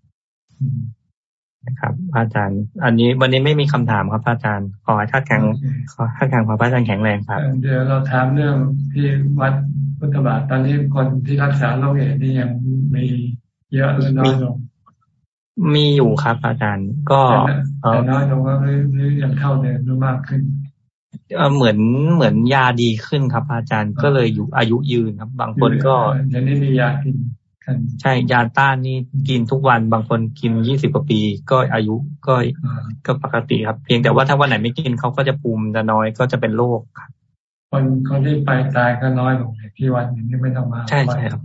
นะครับอาจารย์ อันนี้วันนี้ไม่มีคำถามครับอาจารย์ ขอให้ท่านแข็งขอท่านแข็งขอพระอาจารย์แข็งแรงครับ เดี๋ยวเราถามเรื่องที่วัดพุทธบาทตอนนี้คนที่รักษาโรคเอดนี่ยังมีเยอะหรือน้อยลงมีอยู่ครับอาจารย์ ก็แต่น้อยลงก็หรือยังเท่าเดิมหรือมากขึ้น เหมือนเหมือนยาดีขึ้นครับ อาจารย์ก็เลยอยู่อายุยืนครับ บางคนก็เดี๋ยวนี้มียากินใช่ยาต้านนี่กินทุกวันบางคนกินยี่สิบกว่าปี ก็อายุก็ก็ปกติครับ เพียงแต่ว่าถ้าวันไหนไม่กินเขาก็จะภูมิจะน้อยก็จะเป็นโรคครับคนคนที่ไปตายก็น้อยลงที่วันนี้ไม่ต้องมาใช่ใช่ครับ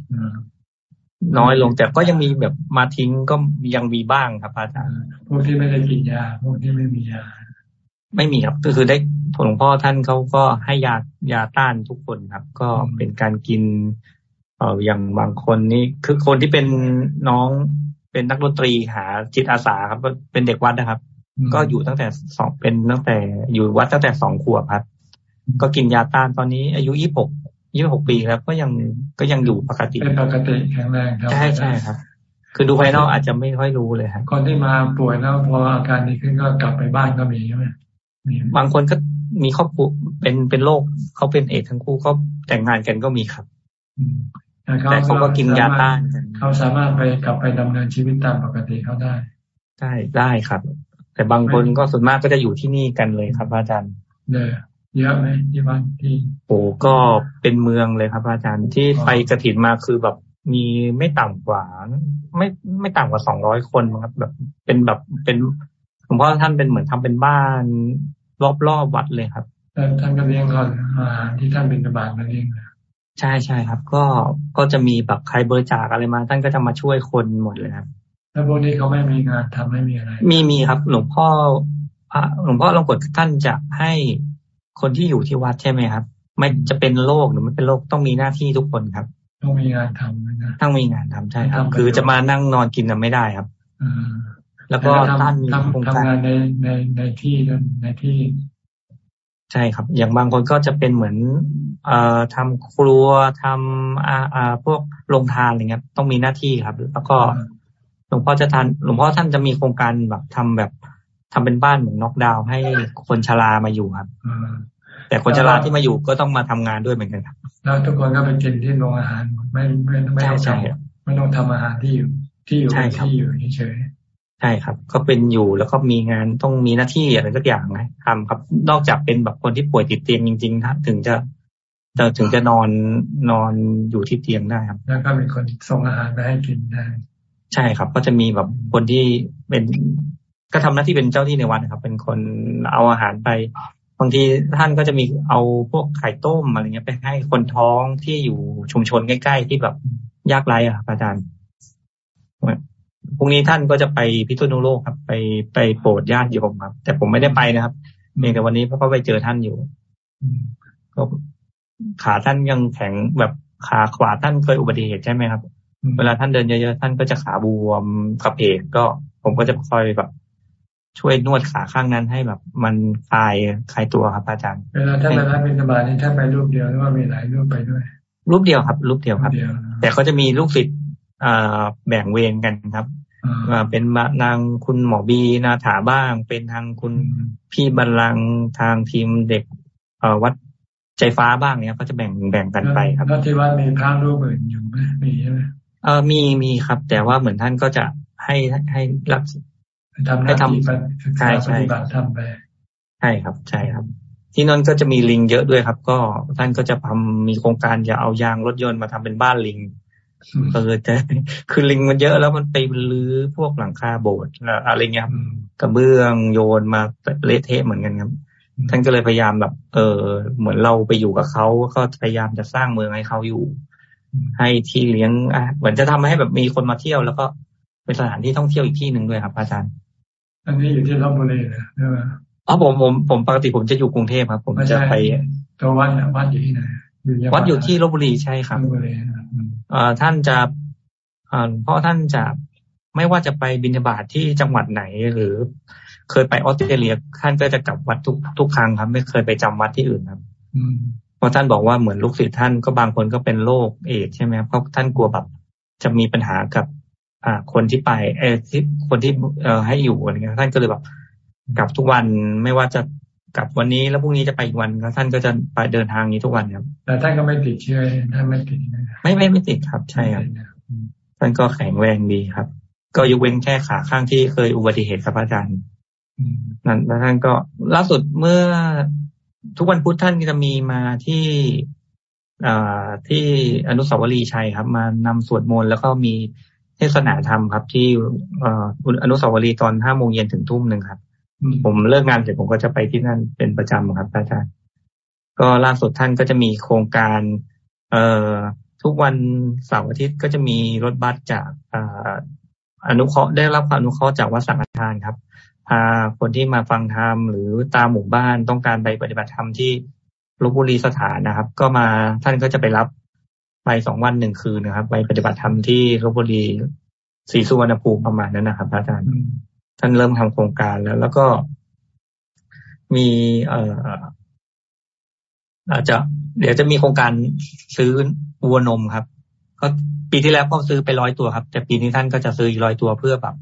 น้อยลงแต่ก็ยังมีแบบมาทิ้งก็ยังมีบ้างครับอาจารย์พวกที่ไม่ได้กินยา พวกที่ไม่มียา ไม่มีครับก็คือได้หลวงพ่อท่านเขาก็ให้ยายาต้านทุกคนครับ ก็เป็นการกินเอออย่างบางคนนี่คือคนที่เป็นน้องเป็นนักดนตรีหาจิตอาสาครับก็เป็นเด็กวัดนะครับ ก็อยู่ตั้งแต่สองเป็นตั้งแต่อยู่วัดตั้งแต่สองขวบครับ ก็กินยาต้านตอนนี้ อายุยี่หกยี่หกปีแล้วก็ยังก็ยังอยู่ปกติเป็นปกติแข็งแรงครับใช่ใช่ครับ คือดูภายนอกอาจจะไม่ค่อยรู้เลยครับคนที่มาป่วยแล้วพออาการดีขึ้นก็กลับไปบ้านก็มีใช่ไหม บางคนก็มีครอบครัวเป็นเป็นโรคเขาเป็นเอดทั้งคู่ก็แต่งงานกันก็มีครับแต่เขาก็กินยาต้านเขาสามารถไปกลับไปดำเนินชีวิตตามปกติเขาได้ได้ได้ครับ แต่บางคนก็ส่วนมากก็จะอยู่ที่นี่กันเลยครับอาจารย์เนี่ยเยอะไหมที่บ้านที่โอ้ก็เป็นเมืองเลยครับอาจารย์ที่ไปกระถินมาคือแบบมีไม่ต่ำกว่า ไม่ไม่ต่ำกว่าสองร้อยคนครับ แบบเป็นแบบเป็นหลวงพ่อท่านเป็นเหมือนทำเป็นบ้าน รอบรอบวัดเลยครับท่านก็เลี้ยงก่อนอาหารที่ท่านเป็นบาลมาเลี้ยงใช่ใช่ครับ ก็ก็จะมีแบบใครบริจาคอะไรมา ท่านก็จะมาช่วยคนหมดเลยครับแล้วพวกนี้เขาไม่มีงานทำไม่มีอะไร มีมีครับ หลวงพ่อพระหลวงพ่อลองกดท่านจะให้คนที่อยู่ที่วัดใช่ไหมครับ ไม่จะเป็นโรคหรือไม่เป็นโรคต้องมีหน้าที่ทุกคนครับ ต้องมีงานทำนะต้องมีงานทำใช่ครับ คือจะมานั่งนอนกินไม่ได้ครับ แล้วก็ท่านมีโครงการทำงานในในในที่ในที่ใช่ครับ อย่างบางคนก็จะเป็นเหมือน เอ่อทำครัวทำอ่าอ่าพวกโรงทานอะไรเงี้ย ต้องมีหน้าที่ครับ แล้วก็หลวงพ่อจะทานหลวงพ่อท่านจะมีโครงการแบบทำแบบทำเป็นบ้านเหมือนน็อกดาวน์ให้คนชรามาอยู่ครับแต่คนชราที่มาอยู่ก็ต้องมาทำงานด้วยเหมือนกันครับแล้วทุกคนก็ไปกินที่โรงอาหารไม่ไม่ไม่ต้องทำไม่ต้องทำอาหารที่อยู่ ที่อยู่ที่อยู่เฉย ใช่ครับ ก็เป็นอยู่แล้วก็มีงานต้องมีหน้าที่อะไรสักอย่างนะทำครับ นอกจากเป็นแบบคนที่ป่วยติดเตียงจริงๆครับถึงจะจะถึงจะนอนนอนอยู่ที่เตียงได้ครับ แล้วก็มีคนส่งอาหารไปให้กินได้ ใช่ครับ ก็จะมีแบบคนที่เป็นก็ทำหน้าที่เป็นเจ้าที่ในวัดครับ เป็นคนเอาอาหารไป บางทีท่านก็จะมีเอาพวกไข่ต้มอะไรเงี้ยไปให้คนท้องที่อยู่ชุมชนใกล้ๆที่แบบยากไร้อะครับอาจารย์ พรุ่งนี้ท่านก็จะไปพิษณุโลกครับ ไปไปโปรดญาติโยมครับ แต่ผมไม่ได้ไปนะครับเพียงแต่วันนี้เพราะก็ไปเจอท่านอยู่ก็ขาท่านยังแข็งแบบขาขวาท่านเคยอุบัติเหตุใช่ไหมครับ เวลาท่านเดินเยอะๆท่านก็จะขาบวมกระเพกก็ ผมก็จะคอยแบบ ช่วยนวดขาข้างนั้นให้แบบ มันคลายคลายตัวครับอาจารย์เวลาท่านไปรับบิณฑบาตนี่ท่านไปรูปเดียวหรือว่ามีหลายรูปไปด้วย รูปเดียวครับ รูปเดียวครับ แต่เขาจะมีลูกศิษย์ แบ่งเวรกันครับเป็นนางคุณหมอบีนาถาบ้าง เป็นทางคุณพี่บรรลังทางทีมเด็กเอวัดใจฟ้าบ้างเนี้ยก็จะแบ่งแบ่งกันไปครับแล้วที่วัดมีพระรูปอื่นอยู่ไหมมีใช่ไหมเออมีมีครับ แต่ว่าเหมือนท่านก็จะให้ให้รักให้ทำใช่ใช่ทำไปใช่ครับ ใช่ครับ ที่นั่นก็จะมีลิงเยอะด้วยครับ ก็ท่านก็จะทำมีโครงการจะเอายางรถยนต์มาทำเป็นบ้านลิง เออแต่คือลิงมันเยอะแล้วมันไปลื้อพวกหลังคาโบสถ์อะไรเงี้ยกระเบื้องโยนมาเละเทะเหมือนกันครับ ท่านก็เลยพยายามแบบ เออ เหมือนเราไปอยู่กับเขาก็พยายามจะสร้างเมืองให้เขาอยู่ ให้ที่เลี้ยงอะเหมือนจะทำให้แบบมีคนมาเที่ยวแล้วก็เป็นสถานที่ท่องเที่ยวอีกที่หนึ่งด้วยครับ อาจารย์ อันนี้อยู่ที่ลบบุรีนะใช่ไหมอ๋อผมผมผมปกติผมจะอยู่กรุงเทพครับ ผมจะไปตัววัดวัดอยู่ที่ไหน วัดอยู่ที่ลบบุรีใช่ครับท่านจะเพราะท่านจะไม่ว่าจะไปบินาบาตทที่จังหวัดไหนหรือ เคยไปออสเตรเลียท่านก็จะกลับวัดทุกทุกครั้งครับ ไม่เคยไปจำวัดที่อื่นครับเพราะท่านบอกว่าเหมือนลูกศิษย์ท่านก็บางคนก็เป็นโรคเอดใช่ไหมเพราะท่านกลัวแบบ จะมีปัญหากับ อ่า คนที่ไปเออที่คนที่เออให้อยู่อะไรเงี้ยท่านก็เลยแบบกลับทุกวันไม่ว่าจะ กลับวันนี้แล้วพรุ่งนี้จะไปอีกวันแล้วท่านก็จะไปเดินทางนี้ทุกวันครับแต่ท่านก็ไม่ติดเชื้อท่านไม่ติดไม่ไม่ไม่ติดครับ ใช่ครับท่านก็แข็งแรงดีครับ ก็ยกเว้นแค่ขาข้างที่เคยอุบัติเหตุครับอาจารย์นั้นแล้วท่านก็ล่าสุดเมื่อทุกวันพุธท่านจะมีมาที่อ่าที่อนุสาวรีย์ชัยครับ มานำสวดมนต์แล้วก็มีเทศนาธรรมครับ ที่อนุสาวรีย์ตอนห้าโมงเย็นถึงทุ่มหนึ่งครับ ผมเลิกงานเสร็จผมก็จะไปที่นั่นเป็นประจำครับอาจารย์ก็ล่าสุดท่านก็จะมีโครงการ เอ่อทุกวันเสาร์อาทิตย์ก็จะมีรถบัสจากอนุเคราะห์ได้รับความอนุเคราะห์จากวัดสังฆทานครับพาคนที่มาฟังธรรมหรือตามหมู่บ้านต้องการไปปฏิบัติธรรมที่ลบบุรีสถานนะครับ ก็มาท่านก็จะไปรับไปสองวันหนึ่งคืนนะครับ ไปปฏิบัติธรรมที่ลบบุรีศรีสุวรรณภูมิประมาณนั้นนะครับอาจารย์ ท่านเริ่มทำโครงการแล้ว แล้วก็มีเอ่ออาจจะ เดี๋ยวจะมีโครงการซื้อวัวนมครับ ก็ปีที่แล้วก็ซื้อไปร้อยตัวครับ แต่ปีนี้ท่านก็จะซื้ออีกร้อยตัวเพื่อแบบ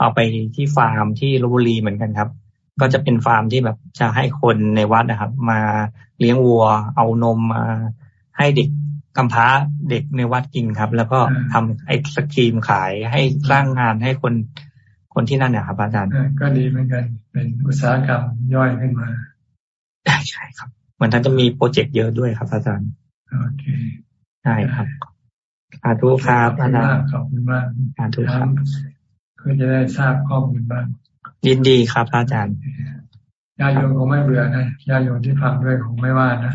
เอาไปที่ฟาร์มที่ลบบุรีเหมือนกันครับ ก็จะเป็นฟาร์มที่แบบจะให้คนในวัดนะครับ มาเลี้ยงวัว เอานมมาให้เด็กกำพร้าเด็กในวัดกินครับ แล้วก็ทำไอศครีมขายให้สร้างงานให้คน คนที่นั่นเนี่ยครับอาจารย์ก็ดีเหมือนกัน เป็นอุตสาหกรรมย่อยขึ้นมาใช่ครับเหมือนท่านจะมีโปรเจกต์เยอะด้วยครับ อาจารย์โอเคใช่ครับอาทุครับอาจารย์ขอบคุณมากอาทุครับเพื่อจะได้ทราบข้อมูลบ้างยินดีครับอาจารย์ญาโยมคงไม่เบื่อนะญาโยมที่ฟังด้วยคงไม่ว่านะ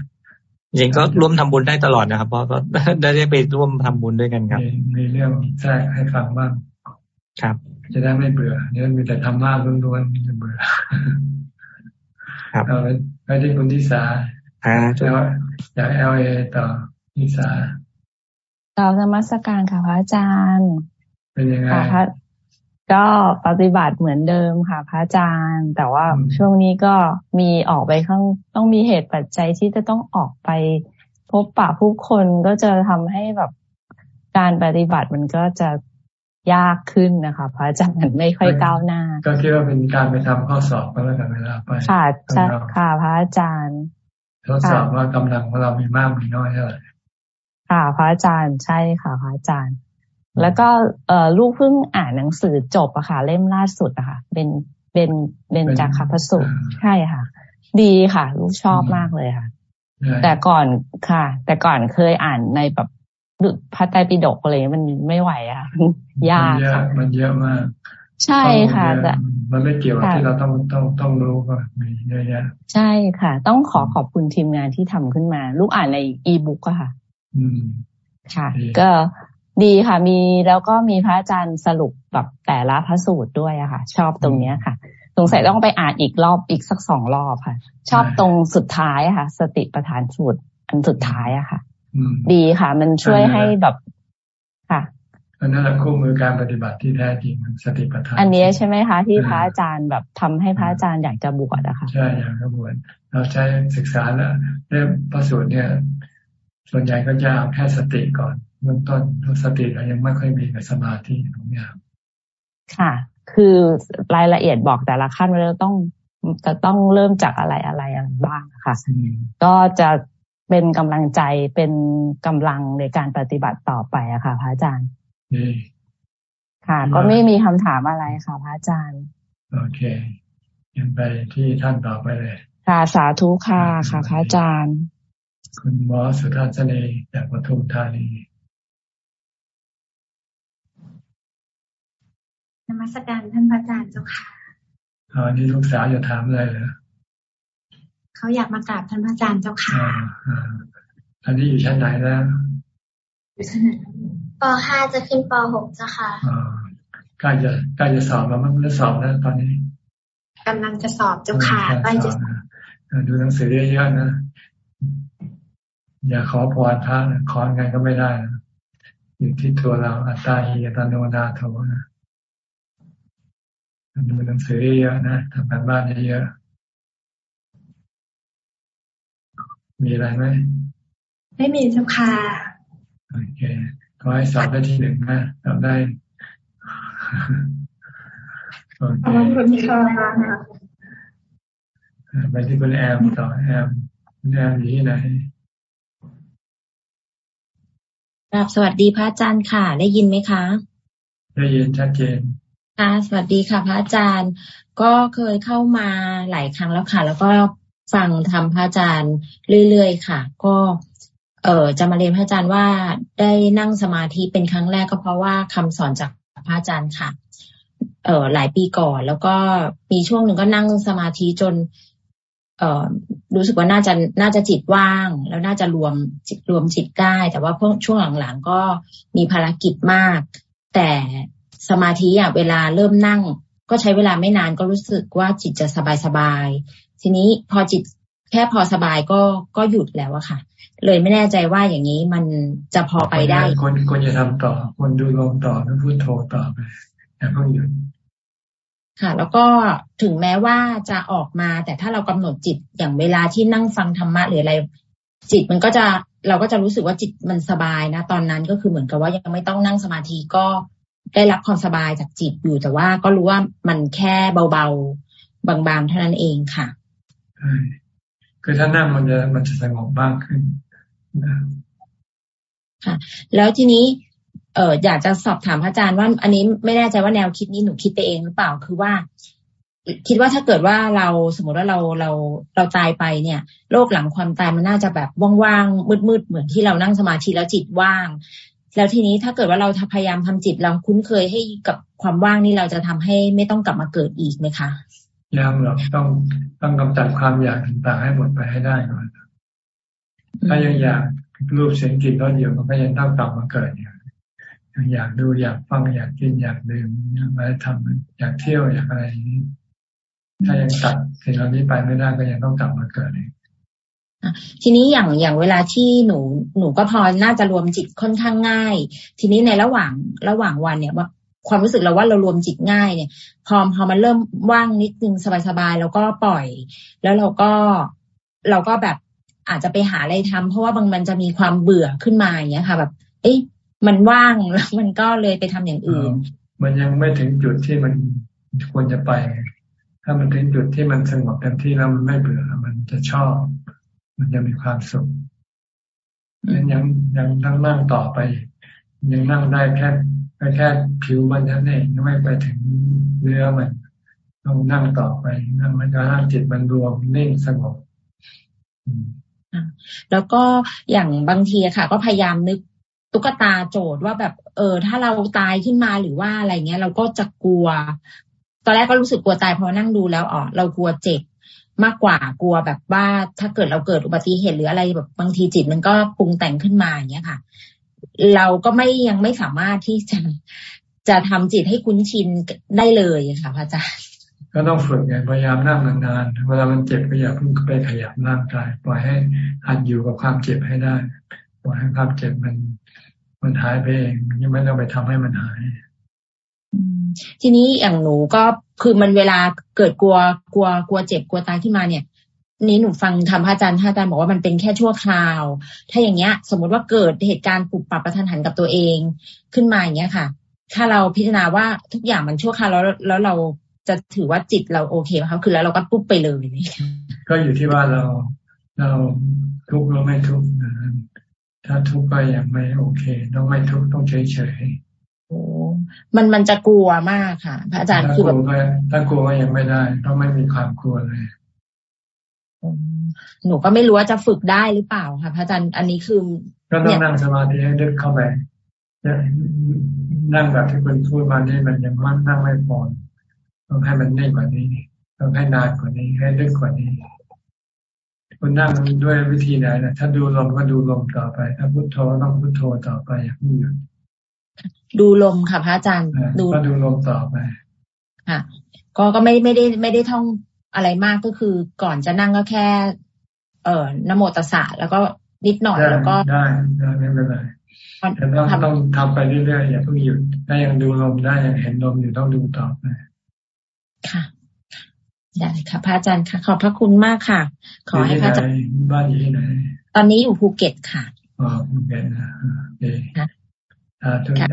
จริงก็ร่วมทำบุญได้ตลอดนะครับเพราะก็ได้ได้ไปร่วมทำบุญด้วยกันครับ มีเรื่องแทรกให้ฟังบ้างครับ จะได้ไม่เบื่อเนี่ยมีแต่ทำมากล้วนๆจะเบื่อครับเอาไปที่คุณทิสาอ่าจากเอลเอต่อทิสากล่าวนมัสการค่ะพระอาจารย์ เป็นยังไงพระก็ปฏิบัติเหมือนเดิมค่ะ พระอาจารย์ แต่ว่าช่วงนี้ก็มีออกไปข้างต้องมีเหตุปัจจัยที่จะต้องออกไป พบปะผู้คนก็จะทำให้แบบการปฏิบัติมันก็จะ ยากขึ้นนะคะพระอาจารย์ไม่ค่อยก้าวหน้า ก็คิดว่าเป็นการไปทำข้อสอบก็แล้วกันเวลาไปค่ะใช่ค่ะพระอาจารย์ทดสอบว่ากำลังของเรามีมากมีน้อยเท่าไหร่ค่ะพระอาจารย์ใช่ค่ะพระอาจารย์ แล้วก็เอ่อลูกเพิ่งอ่านหนังสือจบอะค่ะ เล่มล่าสุดอะค่ะเป็นเป็นเป็นจากคาพสุใช่ค่ะ ดีค่ะ ลูกชอบมากเลยค่ะ แต่ก่อนค่ะ แต่ก่อนเคยอ่านในแบบ พระไตรปิฎกอะไรมันไม่ไหวอะยากมันเยอะมาก ใช่ค่ะแต่มันไม่เกี่ยวกับที่เราต้องต้องต้องรู้ก็มีเยอะแยะใช่ค่ะ ต้องขอขอบคุณทีมงานที่ทำขึ้นมา ลูกอ่านในอีบุ๊กอะค่ะ อืมค่ะ ก็ดีค่ะมีแล้วก็มีพระอาจารย์สรุปแบบแต่ละพระสูตรด้วยอะค่ะ ชอบตรงเนี้ยค่ะสงสัยต้องไปอ่านอีกรอบอีกสักสองรอบค่ะ ชอบตรงสุดท้ายค่ะ สติปัฏฐานสูตรอันสุดท้ายอะค่ะ ดีค่ะ มันช่วยให้แบบค่ะอันนั้นแหละคู่มือการปฏิบัติที่แท้จริงสติปัฏฐาน อันนี้ใช่ไหมคะ ที่พระอาจารย์แบบทำให้พระอาจารย์อยากจะบวชอะค่ะ ใช่อยากจะบวชเราใช้ศึกษาแล้วเรื่องพระสูตรเนี่ย ส่วนใหญ่ก็จะเอาแค่สติก่อนเบื้องต้นสติเรายังไม่ค่อยมีกับสมาธิทุกอย่างค่ะ คือรายละเอียดบอกแต่ละขั้นเราต้องจะต้องเริ่มจากอะไรอะไรอะไรบ้างค่ะ ก็จะ เป็นกำลังใจเป็นกำลังในการปฏิบัติต่อไปอะค่ะ พระอาจารย์ค่ะ ก็ไม่มีคำถามอะไรค่ะ พระอาจารย์ โอเคยังไปที่ท่านต่อไปเลย ค่ะสาธุค่ะค่ะ พระอาจารย์ คุณหมอสุทัศนีจากปทุมธานีนมัสการท่านพระอาจารย์เจ้าค่ะอันนี้ลูกสาวจะถามอะไรเหรอ เขาอยากมากราบท่านพระอาจารย์เจ้าค่ะอันนี้อยู่ชั้นไหนแล้วปห้าจะขึ้นปหกเจ้าค่ะใกล้จะใกล้จะสอบแล้วมั้งจะสอบแล้วตอนนี้กำลังจะสอบเจ้าค่ะใกล้จะดูหนังสือเยอะๆนะ อย่าขอพรพระขอไงก็ไม่ได้นะอยู่ที่ตัวเราอัตตาหิอัตโนนาโถนะดูหนังสือเยอะนะทำการบ้านเยอะ มีอะไรไหมไม่มีเจ้าค่ะโอเคขอให้สอบได้ที่หนึ่งนะสอบได้ขอบคุณค่ะไปที่คุณแอมต่อแอมคุณแอมอยู่ที่ไหนครับสวัสดีพระอาจารย์ค่ะ ได้ยินไหมคะ ได้ยินชัดเจนค่ะสวัสดีค่ะ พระอาจารย์ ก็เคยเข้ามาหลายครั้งแล้วค่ะ แล้วก็ ฟังทำพระอาจารย์เรื่อยๆค่ะ ก็เออจะมาเรียนพระอาจารย์ว่าได้นั่งสมาธิเป็นครั้งแรกก็เพราะว่าคำสอนจากพระอาจารย์ค่ะ เออหลายปีก่อน แล้วก็มีช่วงหนึ่งก็นั่งสมาธิจน เออรู้สึกว่าน่าจะน่าจะจิตว่าง แล้วน่าจะรวมจิตรวมจิตได้ แต่ว่าพวกช่วงหลังๆก็มีภารกิจมาก แต่สมาธิอะเวลาเริ่มนั่ง ก็ใช้เวลาไม่นานก็รู้สึกว่าจิตจะสบายสบาย ทีนี้พอจิตแค่พอสบายก็ก็หยุดแล้วอะค่ะ เลยไม่แน่ใจว่าอย่างนี้มันจะพอไปได้คนคนจะทำต่อ คนดูลมต่อแล้วพูดโทต่อไปอย่าเพิ่งหยุดค่ะ แล้วก็ถึงแม้ว่าจะออกมา แต่ถ้าเรากำหนดจิตอย่างเวลาที่นั่งฟังธรรมะหรืออะไร จิตมันก็จะเราก็จะรู้สึกว่าจิตมันสบายนะ ตอนนั้นก็คือเหมือนกับว่ายังไม่ต้องนั่งสมาธิก็ได้รับความสบายจากจิตอยู่แต่ว่าก็รู้ว่ามันแค่เบาๆบางๆเท่านั้นเองค่ะ คือถ้านั่งมันจะมันจะสงบบ้างขึ้นค่ะ แล้วทีนี้เอออยากจะสอบถามพระอาจารย์ว่าอันนี้ไม่แน่ใจว่าแนวคิดนี้หนูคิดไปเองหรือเปล่าคือว่า คิดว่าถ้าเกิดว่าเราสมมติว่าเราเราเราตายไปเนี่ยโลกหลังความตายมันน่าจะแบบว่างๆมืดๆเหมือนที่เรานั่งสมาธิแล้วจิตว่าง แล้วทีนี้ถ้าเกิดว่าเราพยายามทำจิตเราคุ้นเคยให้กับความว่างนี่เราจะทำให้ไม่ต้องกลับมาเกิดอีกไหมคะ ยังหรอกต้องต้องกำจัดความอยากต่างๆให้หมดไปให้ได้ก่อนถ้ายังอยากรูปเสียงกลิ่นรสอยู่มันก็ยังต้องกลับมาเกิดอยู่ยังอยากดูอยากฟังอยากกินอยากดื่มอยากอะไรทำอยากเที่ยวอยากอะไรนี้ถ้ายังตัดสิ่งเหล่านี้ไปไม่ได้ก็ยังต้องกลับมาเกิดเองทีนี้อย่างอย่างเวลาที่หนูหนูก็พอน่าจะรวมจิตค่อนข้างง่าย ทีนี้ในระหว่างระหว่างวันเนี่ยว่า ความรู้สึกเราว่าเรารวมจิตง่ายเนี่ย พอพอมันเริ่มว่างนิดนึงสบายๆเราก็ปล่อย แล้วเราก็เราก็แบบอาจจะไปหาอะไรทำเพราะว่าบางมันจะมีความเบื่อขึ้นมาอย่างเงี้ยค่ะ แบบ เอ๊ะมันว่างแล้วมันก็เลยไปทำอย่างอื่น มันยังไม่ถึงจุดที่มันควรจะไป ถ้ามันถึงจุดที่มันสงบเต็มที่แล้วมันไม่เบื่อมันจะชอบ มันจะมีความสุขยังยังยังต้องนั่งต่อไป ยังนั่งได้แค่ ไปแค่ผิวมันนั่นเองไม่ไปถึงเนื้อมันต้องนั่งต่อไปนั่งมันก็นั่งจิตมันรวมนิ่งสงบแล้วก็อย่างบางทีค่ะ ก็พยายามนึกตุ๊กตาโจทย์ว่าแบบ เออ ถ้าเราตายขึ้นมาหรือว่าอะไรเงี้ย เราก็จะกลัว ตอนแรกก็รู้สึกกลัวตายพอนั่งดูแล้วอ๋อเรากลัวเจ็บมากกว่ากลัวแบบว่าถ้าเกิดเราเกิดอุบัติเหตุหรืออะไรแบบบางทีจิตมันก็ปรุงแต่งขึ้นมาอย่างเงี้ยค่ะ เราก็ไม่ยังไม่สามารถที่จะจะทำจิตให้คุ้นชินได้เลยค่ะพระอาจารย์ ก็ต้องฝึกไงพยายามนั่งนานๆเวลามันเจ็บก็อย่าเพิ่งไปขยับร่างกายปล่อยให้หัดอยู่กับความเจ็บให้ได้ปล่อยให้ความเจ็บมัน มันหายไปเองยังไม่ต้องไปทำให้มันหายทีนี้อย่างหนูก็คือมันเวลาเกิดกลัวกลัวกลัวเจ็บกลัวตายขึ้นมาเนี่ย นี้หนูฟังทำพระอาจารย์พระอาจารย์บอกว่ามันเป็นแค่ชั่วคราว ถ้าอย่างเงี้ย สมมติว่าเกิดเหตุการณ์ปุบปับประทันหันกับตัวเองขึ้นมาอย่างเงี้ยค่ะ ถ้าเราพิจารณาว่าทุกอย่างมันชั่วคราวแล้วแล้วเราจะถือว่าจิตเราโอเคไหมคะคือแล้วเราก็ปุ๊บไปเลย ก็อยู่ที่ว่าเราเราทุกข์หรือไม่ทุกข์นะถ้าทุกข์ก็ยังไม่โอเค ต้องไม่ทุกข์ต้องเฉยเฉยโอ้มันมันจะกลัวมากค่ะ พระอาจารย์คือแบบถ้ากลัวก็ยังไม่ได้ ต้องไม่มีความกลัวเลย หนูก็ไม่รู้ว่าจะฝึกได้หรือเปล่าค่ะพระอาจารย์อันนี้คือก็ต้องนั่งสมาธิให้ดึกเข้าไปนั่งแบบที่คุณพูดมานี่มันยังมั่นนั่งไม่พอต้องให้มันนิ่งกว่านี้ ต้องให้นานกว่านี้ ให้ลึกกว่านี้ คุณนั่งด้วยวิธีไหนนะถ้าดูลมก็ดูลมต่อไป ถ้าพุโทโธต้องพุโทโธต่อไปอย่าเพิ่งหยุดดูลมค่ะพระอาจารย์ ดูก็ดูลมต่อไปค่ะก็ก็ไม่ไม่ได้ไม่ได้ท่อง อะไรมากก็คือก่อนจะนั่งก็แค่ เอ่อนโมตัสสะแล้วก็นิดหน่อยแล้วก็ได้ได้ไม่เป็นไรแต่ต้องต้องทำไปเรื่อยๆอย่าเพิ่งหยุดถ้ายังดูลมได้ยังเห็นลมอยู่ต้องดูต่อไปค่ะได้ค่ะพระอาจารย์ค่ะ ขอบพระคุณมากค่ะ ขอให้พระอาจารย์บ้านอยู่ที่ไหนตอนนี้อยู่ภูเก็ตค่ะอ๋อภูเก็ตนะโอเคค่ะสาธุค่ะ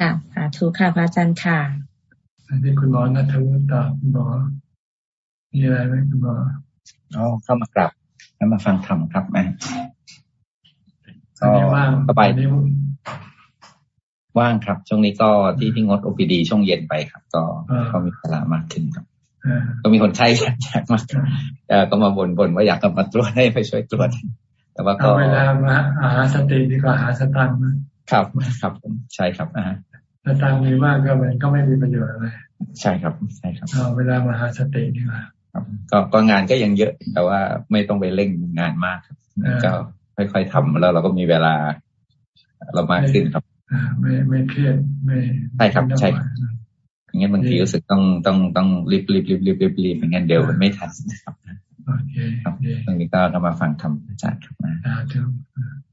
ค่ะสาธุค่ะพระอาจารย์ค่ะอันนี้คุณหมอนัทวุฒิตอบคุณหมอ มีอะไรไหมคุณหมออ๋อเข้ามากลับแล้วมาฟังธรรมครับแม่ก็ว่างไปว่างครับ ช่วงนี้ก็ที่ที่งด OPD ช่วงเย็นไปครับ ก็ก็มีเวลามากขึ้นครับก็มีคนไข้อยากมาก็มาบ่นบ่นว่าอยากกลับมาตรวจให้ไปช่วยตรวจ แต่ว่าก็เวลามาหาสติดีกว่าหาสตังค์ครับครับใช่ครับอ่าสตังค์มีมากก็มันก็ไม่มีประโยชน์อะไรใช่ครับใช่ครับเอาเวลามาหาสติดีกว่า ก็ก็งานก็ยังเยอะ แต่ว่าไม่ต้องไปเร่งงานมากก็ค่อยๆทำแล้วเราก็มีเวลา เรามากขึ้นครับไม่ไม่เครียดไม่ใช่ครับใช่อย่างงี้บางทีรู้สึกต้องต้องต้องรีบรีบรีบรีบรีบรีบอย่างงั้นเดี๋ยวมันไม่ทันนะครับโอเคครับตรงนี้ก็เรามาฟังธรรมอาจารย์ครับนะ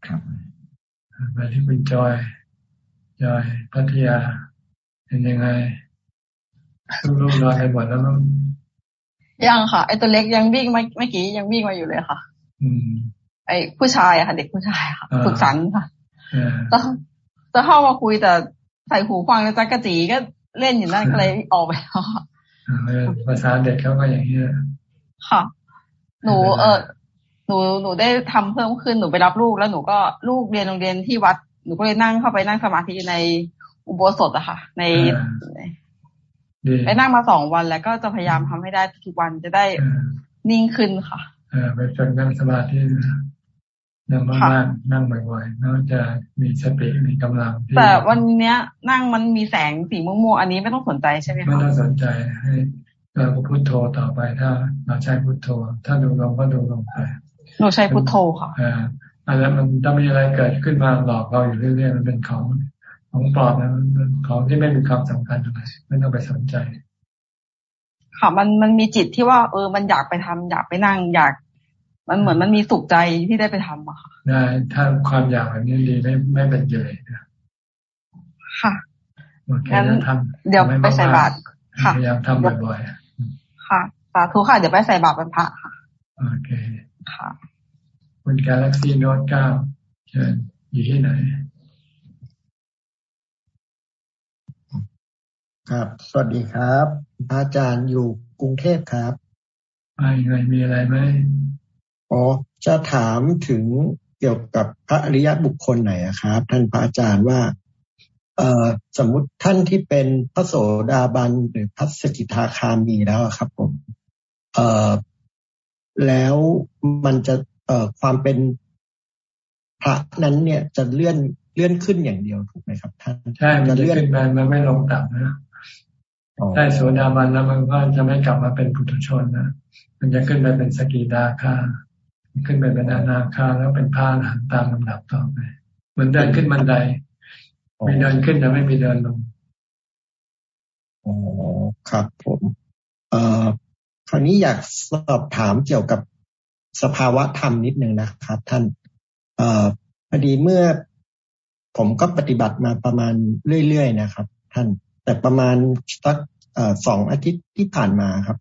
ครับไปที่คุณจอยจอยพัทยาเป็นยังไงลูกนอนไปหมดแล้วมั้ง ยังค่ะ ไอตัวเล็กยังวิ่งไม่เมื่อกี้ยังวิ่งมาอยู่เลยค่ะ อืม ไอผู้ชายอะค่ะ เด็กผู้ชายค่ะฝึกสันค่ะจะจะเข้ามาคุยแต่ใส่หูฟังแล้วจักกะจีก็เล่นอยู่นั่นก็เลยออกไปแล้วภาษาเด็กเขาก็อย่างนี้ค่ะ หนูเออหนูหนูได้ทำเพิ่มขึ้นหนูไปรับลูกแล้วหนูก็ลูกเรียนโรงเรียนที่วัดหนูก็เลยนั่งเข้าไปนั่งสมาธิในอุโบสถอะค่ะ ใน ไปนั่งมาสองวันแล้วก็จะพยายามทำให้ได้ทุกวันจะได้นิ่งขึ้นค่ะเออไปฝึกนั่งสมาธินั่งมากนั่งบ่อยๆแล้วจะมีสติมีกำลังแต่วันเนี้ย นั่งมันมีแสงสีม่วงๆอันนี้ไม่ต้องสนใจใช่ไหมคะไม่ต้องสนใจให้เราพุทโธต่อไปถ้าเราใช้พุทโธ ถ้าดูลงก็ดูลงไปหนูใช้พุทโธค่ะอ่าอันนั้นมันจะมีอะไรเกิดขึ้นมาหลอกเราอยู่เรื่อยๆมันเป็นของ ของปลอมนะของที่ไม่มีความสำคัญอะไรไม่ต้องไปสนใจ ค่ะ มันมันมีจิตที่ว่า เออ มันอยากไปทำอยากไปนั่ง อยาก มันเหมือนมันมีสุขใจที่ได้ไปทำอะค่ะได้ถ้าความอยากแบบนี้ดีไม่ไม่เป็นเยอะค่ะงั้นเดี๋ยวไปใส่บาตรค่ะพยายามทำบ่อยๆค่ะสาธุค่ะ เดี๋ยวไปใส่บาตรเป็นพระค่ะโอเคค่ะคุณกาแล็กซี่โน้ตเก้าเชิญอยู่ที่ไหน ครับ สวัสดีครับ อาจารย์อยู่กรุงเทพครับไปไงมีอะไรไหมอ๋อจะถามถึงเกี่ยวกับพระอริยบุคคลไหนครับ ท่านพระอาจารย์ว่า เอ่อสมมติท่านที่เป็นพระโสดาบันหรือพระสกิทาคามีแล้วครับ ผม เอ่อแล้วมันจะเอ่อความเป็นพระนั้นเนี่ยจะเลื่อนเลื่อนขึ้นอย่างเดียวถูกไหมครับ ท่านใช่มันจะเลื่อนไปมันไม่ลงต่ำนะ ได้โสดาบันแล้วมันก็จะไม่กลับมาเป็นปุถุชนนะมันจะขึ้นไปเป็นสกีดาคาขึ้นไปเป็นอนาคาแล้วเป็นพาหันตามลำดับต่อไปเหมือนเดินขึ้นบันไดมีเดินขึ้นแต่ไม่มีเดินลงอ๋อครับผมเอ่อคราวนี้อยากสอบถามเกี่ยวกับสภาวะธรรมนิดนึงนะครับ ท่านเอ่อพอดีเมื่อผมก็ปฏิบัติมาประมาณเรื่อยๆนะครับ ท่านแต่ประมาณสัก สองอาทิตย์ที่ผ่านมาครับ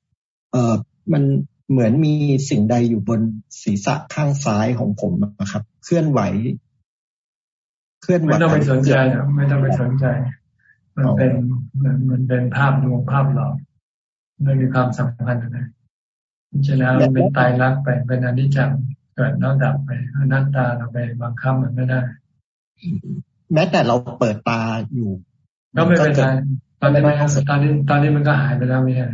เออมันเหมือนมีสิ่งใดอยู่บนศีรษะข้างซ้ายของผมนะครับ เคลื่อนไหว เคลื่อนไหวไม่ต้องไปสนใจนะไม่ต้องไปสนใจ มันเป็นมันเป็นภาพดวงภาพหลอกไม่มีความสำคัญอะไรฉะนั้นมันเป็นตายรักไปเป็นอนิจจังเกิดแล้วดับไปอนัตตาเราไปบังคับมันไม่ได้ แม้แต่เราเปิดตาอยู่ ก็ไม่เป็นไร ตอนนี้ตอนนี้ตอนนี้มันก็หายไปแล้วไม่ใช่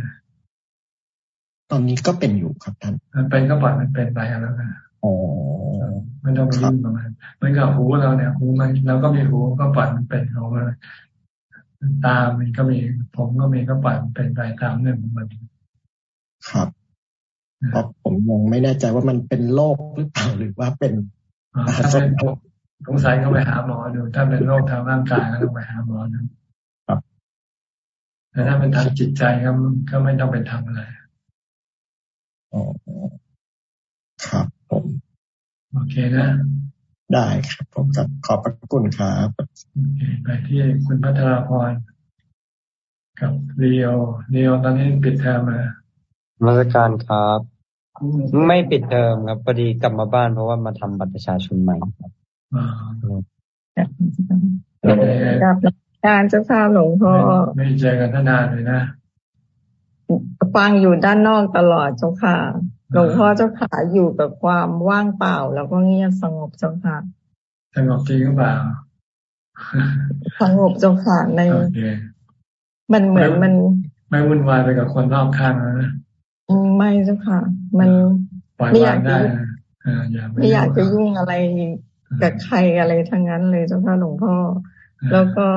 ตอนนี้ก็เป็นอยู่ครับท่านมันเป็นก็ปล่อยมันเป็นไปแล้วนะอ๋อไม่ต้องไปยุ่งกับมันมันกับหูเราเนี่ยหูมันเราก็มีหูก็ปล่อยมันเป็นของมันตามันก็มี ผมก็มีก็ปล่อยมันเป็นไปตามเรื่องของมันครับเพราะผมยังไม่แน่ใจว่ามันเป็นโรคหรือเปล่าหรือว่าเป็นถ้าเป็นสงสัยก็ไปหาหมอดู ถ้าเป็นโรคทางร่างกายก็ต้องไปหาหมอดูครับ แต่ถ้าเป็นทางจิตใจก็ก็ไม่ต้องไปทำอะไรอ๋อครับผมโอเคนะ ได้ครับผมกับขอบพระคุณครับโอเคไปที่คุณพัทรพรกับเรียวเรียวตอนนี้ปิดเทอมมามาตรการครับ ไม่ปิดเทอมครับพอดีกลับมาบ้านเพราะว่ามาทำบัตรประชาชนใหม่ครับ กับการเจ้าค่ะหลวงพ่อไม่เจอกันนานเลยนะฟังอยู่ด้านนอกตลอดเจ้าค่ะ หลวงพ่อเจ้าค่ะอยู่กับความว่างเปล่า แล้วก็เงียบสงบเจ้าค่ะสงบจริงหรือเปล่าสงบเจ้าค่ะในมันเหมือนมัน ไม่วุ่นวายไปกับคนรอบข้างนะไม่เจ้าค่ะ มันไม่อยากจะไม่อยากจะยุ่งอะไรกับใครอะไรทั้งนั้นเลยเจ้าค่ะหลวงพ่อ แล้วก็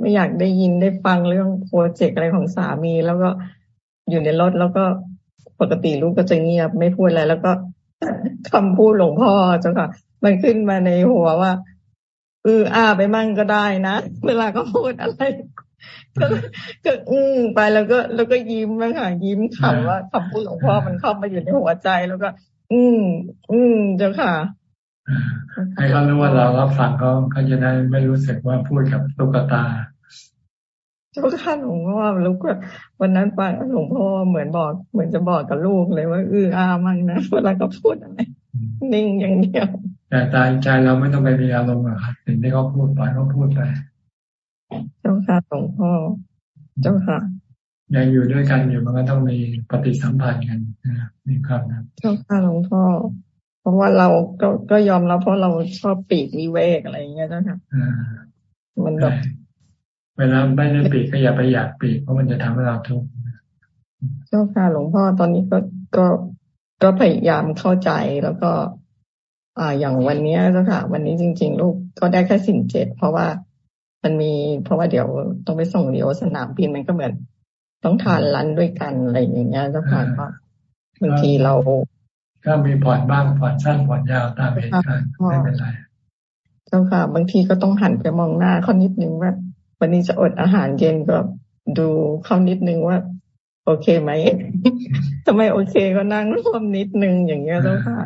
ไม่อยากได้ยินได้ฟังเรื่องโปรเจกต์อะไรของสามี แล้วก็อยู่ในรถแล้วก็ปกติลูกก็จะเงียบไม่พูดอะไร แล้วก็คำพูดหลวงพ่อเจ้าค่ะ มันขึ้นมาในหัวว่าเอออ้าไปมั่งก็ได้นะเวลาเขาพูดอะไรก็ก็อืมไปแล้วก็แล้วก็ยิ้มนะค่ะยิ้มขำว่าคำพูดหลวงพ่อมันเข้ามาอยู่ในหัวใจแล้วก็ อืม อืมเจ้าค่ะ ให้เขารู้ว่าเรารับฟังเขาเขาจะได้ไม่รู้สึกว่าพูดกับตุ๊กตา เจ้าค่ะหลวงพ่อลูกวันนั้นฟังหลวงพ่อเหมือนบอก เหมือนจะบอกกับลูกเลยว่าอืออามั่งนะเวลาเขาพูดอะไรนิ่งอย่างเดียวแต่ใจใจเราไม่ต้องไปมีอารมณ์อะครับสิ่งที่เขาพูดไปเขาพูดไป เจ้าค่ะหลวงพ่อเจ้าค่ะยังอยู่ด้วยกันอยู่มันก็ต้องมีปฏิสัมพันธ์กันนะมีความนะเจ้าค่ะหลวงพ่อ เพราะว่าเราก็ก็ยอมรับเพราะเราชอบปีกวิเวกอะไรอย่างเงี้ยเจ้าค่ะมันแบบเวลาไม่ได้ปีกก็อย่าไปอยากปีกเพราะมันจะทำให้เราทุกข์เจ้าค่ะหลวงพ่อตอนนี้ก็ก็ก็พยายามเข้าใจแล้วก็ อ่าอย่างวันนี้เจ้าค่ะ วันนี้จริง ๆ ลูกก็ได้แค่สิ่งเจ็ดเพราะว่ามันมีเพราะว่าเดี๋ยวต้องไปส่งเดี๋ยวสนามบินมันก็เหมือน ต้องทานรันด้วยกันอะไรอย่างเงี้ยเจ้าค่ะก็บางทีเรา ก็มีผ่อนบ้างผ่อนสั้นผ่อนยาวตามเหตุการณ์ไม่เป็นไรเจ้าค่ะ บางทีก็ต้องหันไปมองหน้าเขานิดนึงว่า วันนี้จะอดอาหารเย็นก็ดูเขานิดนึงว่า โอเคไหมทำไมโอเคก็นั่งร่วมนิดนึงอย่างเงี้ยเจ้าค่ะ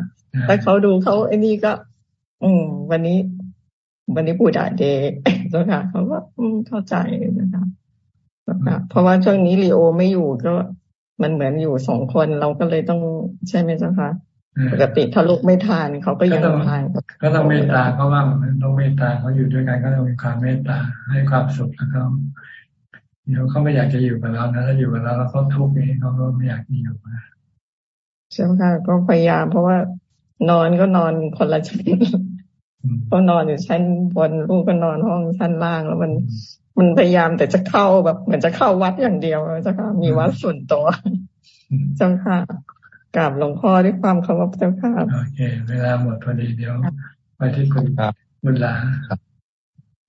แต่เขาดูเขาไอ้นี่ก็ อืม วันนี้ วันนี้ปูดาเดย์เจ้าค่ะเขาก็เข้าใจนะคะเพราะว่าช่วงนี้ลีโอไม่อยู่ก็มันเหมือนอยู่สองคนเราก็เลยต้องใช่ไหมเจ้าค่ะ ปกติถ้าลูกไม่ทานเขาก็ยังทานก็ต้องเมตตาเขาบ้างต้องเมตตาเขาอยู่ด้วยกันก็ต้องมีความเมตตาให้ความสุขแล้วเขาเดี๋ยวเขาไม่อยากจะอยู่กับเรานะถ้าอยู่กับเราแล้วเขาทุกข์นี้เขาก็ไม่อยากอยู่นะใช่ค่ะก็พยายามเพราะว่านอนก็นอนคนละชั้นก็นอนอยู่ชั้นบนลูกก็นอนห้องชั้นล่างแล้วมันมันพยายามแต่จะเข้าแบบเหมือนจะเข้าวัดอย่างเดียวเจ้าค่ะมีวัดส่วนตัวเจ้าค่ะ กราบหลวงพ่อด้วยความเคารพเจ้าค่ะโอเค เวลาหมดพอดีเดี๋ยวไปที่คุณบุญลา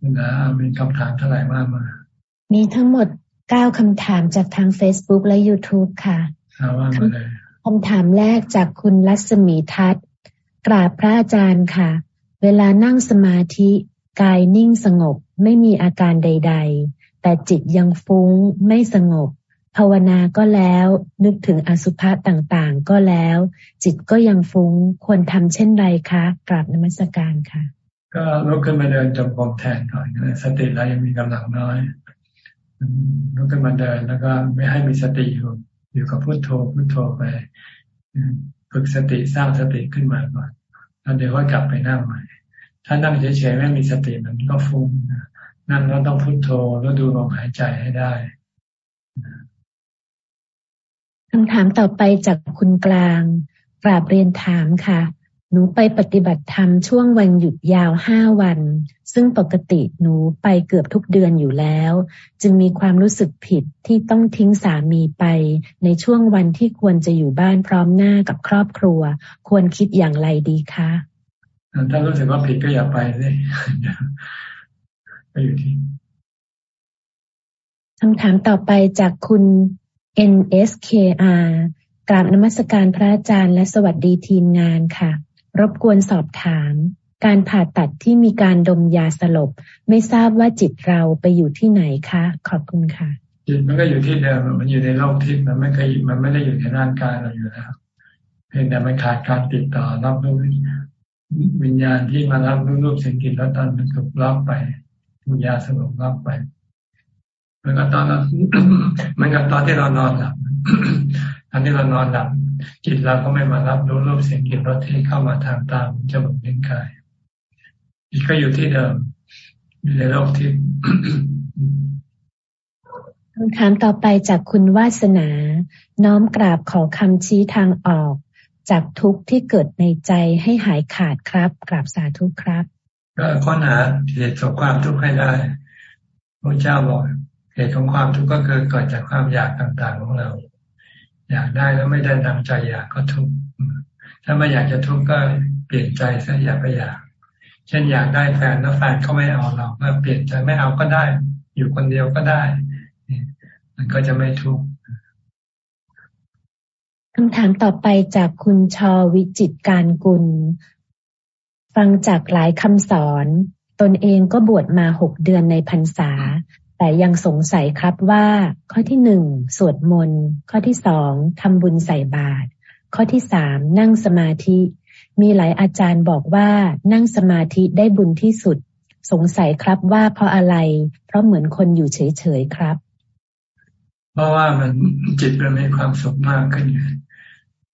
บุญลามีคำถามเท่าไหร่มากมา มีทั้งหมดเก้าคำถามจากทาง Facebook และ YouTube ค่ะว่ามาเลยคำถามแรกจากคุณรัศมีทัศน์กราบพระอาจารย์ค่ะ เวลานั่งสมาธิกายนิ่งสงบไม่มีอาการใด ๆ แต่จิตยังฟุ้งไม่สงบ ภาวนาก็แล้ว นึกถึงอสุภะต่างๆ ก็แล้ว จิตก็ยังฟุ้งควรทำเช่นไรคะกราบนมัสการค่ะ ก็ลุกขึ้นมาเดินจงกรมแทนก่อนสติเรายังมีกำลังน้อยลุกขึ้นมาเดินแล้วก็ไม่ให้มีสติอยู่อยู่กับพุโทโธพุโทโธไปฝึกสติสร้างสติขึ้นมาก่อนแล้วเดี๋ยวว่ากลับไปนั่งใหม่ ถ้านั่งเฉยๆไม่มีสติมันก็ฟุ้งนั่นเราต้องพุโทโธแล้วดูลมหายใจให้ได้ คำถามต่อไปจากคุณกลางกราบเรียนถามค่ะ หนูไปปฏิบัติธรรมช่วงวันหยุดยาวห้าวัน ซึ่งปกติหนูไปเกือบทุกเดือนอยู่แล้ว จึงมีความรู้สึกผิดที่ต้องทิ้งสามีไป ในช่วงวันที่ควรจะอยู่บ้านพร้อมหน้ากับครอบครัว ควรคิดอย่างไรดีคะถ้ารู้สึกว่าผิดก็อย่าไปเลยไปอยู่ที่คำถามต่อไปจากคุณ NSKR กราบนมัสการพระอาจารย์และสวัสดีทีมงานค่ะ รบกวนสอบถาม การผ่าตัดที่มีการดมยาสลบ ไม่ทราบว่าจิตเราไปอยู่ที่ไหนคะ ขอบคุณค่ะจิตมันก็อยู่ที่เดิมมันอยู่ในโลกทิพย์มันไม่เคยมันไม่ได้อยู่ในร่างกายเราอยู่แล้วเพียงแต่มันขาดการติดต่อรับรู้วิญญาณที่มารับรู้รูปเสิ่งกลิ่นแล้วตอนมันถูกล็อกไปถูกยาสลบล็อกไป มันก็ตอนนั้นมันก็ตอนที่เรานอนหลับตอนที่เรานอนหลับจิตเราก็ไม่มารับรู้รูปเสียงกลิ่นรสที่เข้ามาทางตามจมูกลิ้นกายจิตก็อยู่ที่เดิมอยู่ในโลกที่คำถามต่อไปจากคุณวาสนา น้อมกราบขอคำชี้ทางออก จากทุกข์ที่เกิดในใจให้หายขาดครับ กราบสาธุครับก็ค้นหาเหตุของความทุกข์ให้ได้พระเจ้าบอก เหตุของความทุกข์ก็คือเกิดจากความอยากต่างๆของเรา อยากได้แล้วไม่ได้ดังใจอยากก็ทุกข์ถ้าไม่อยากจะทุกข์ก็เปลี่ยนใจซะอย่าไปอยาก เช่นอยากได้แฟนแล้วแฟนเขาไม่เอาเราก็เปลี่ยนใจไม่เอาก็ได้ อยู่คนเดียวก็ได้ มันก็จะไม่ทุกข์คำถามต่อไปจากคุณชอวิจิตการกุล ฟังจากหลายคำสอน ตนเองก็บวชมาหกเดือนในพรรษา แต่ยังสงสัยครับว่า ข้อที่หนึ่งสวดมนต์ข้อที่สองทำบุญใส่บาตรข้อที่สามนั่งสมาธิ มีหลายอาจารย์บอกว่านั่งสมาธิได้บุญที่สุด สงสัยครับว่าเพราะอะไร เพราะเหมือนคนอยู่เฉยๆครับ เพราะว่ามันจิตมันมีความสุขมากขึ้น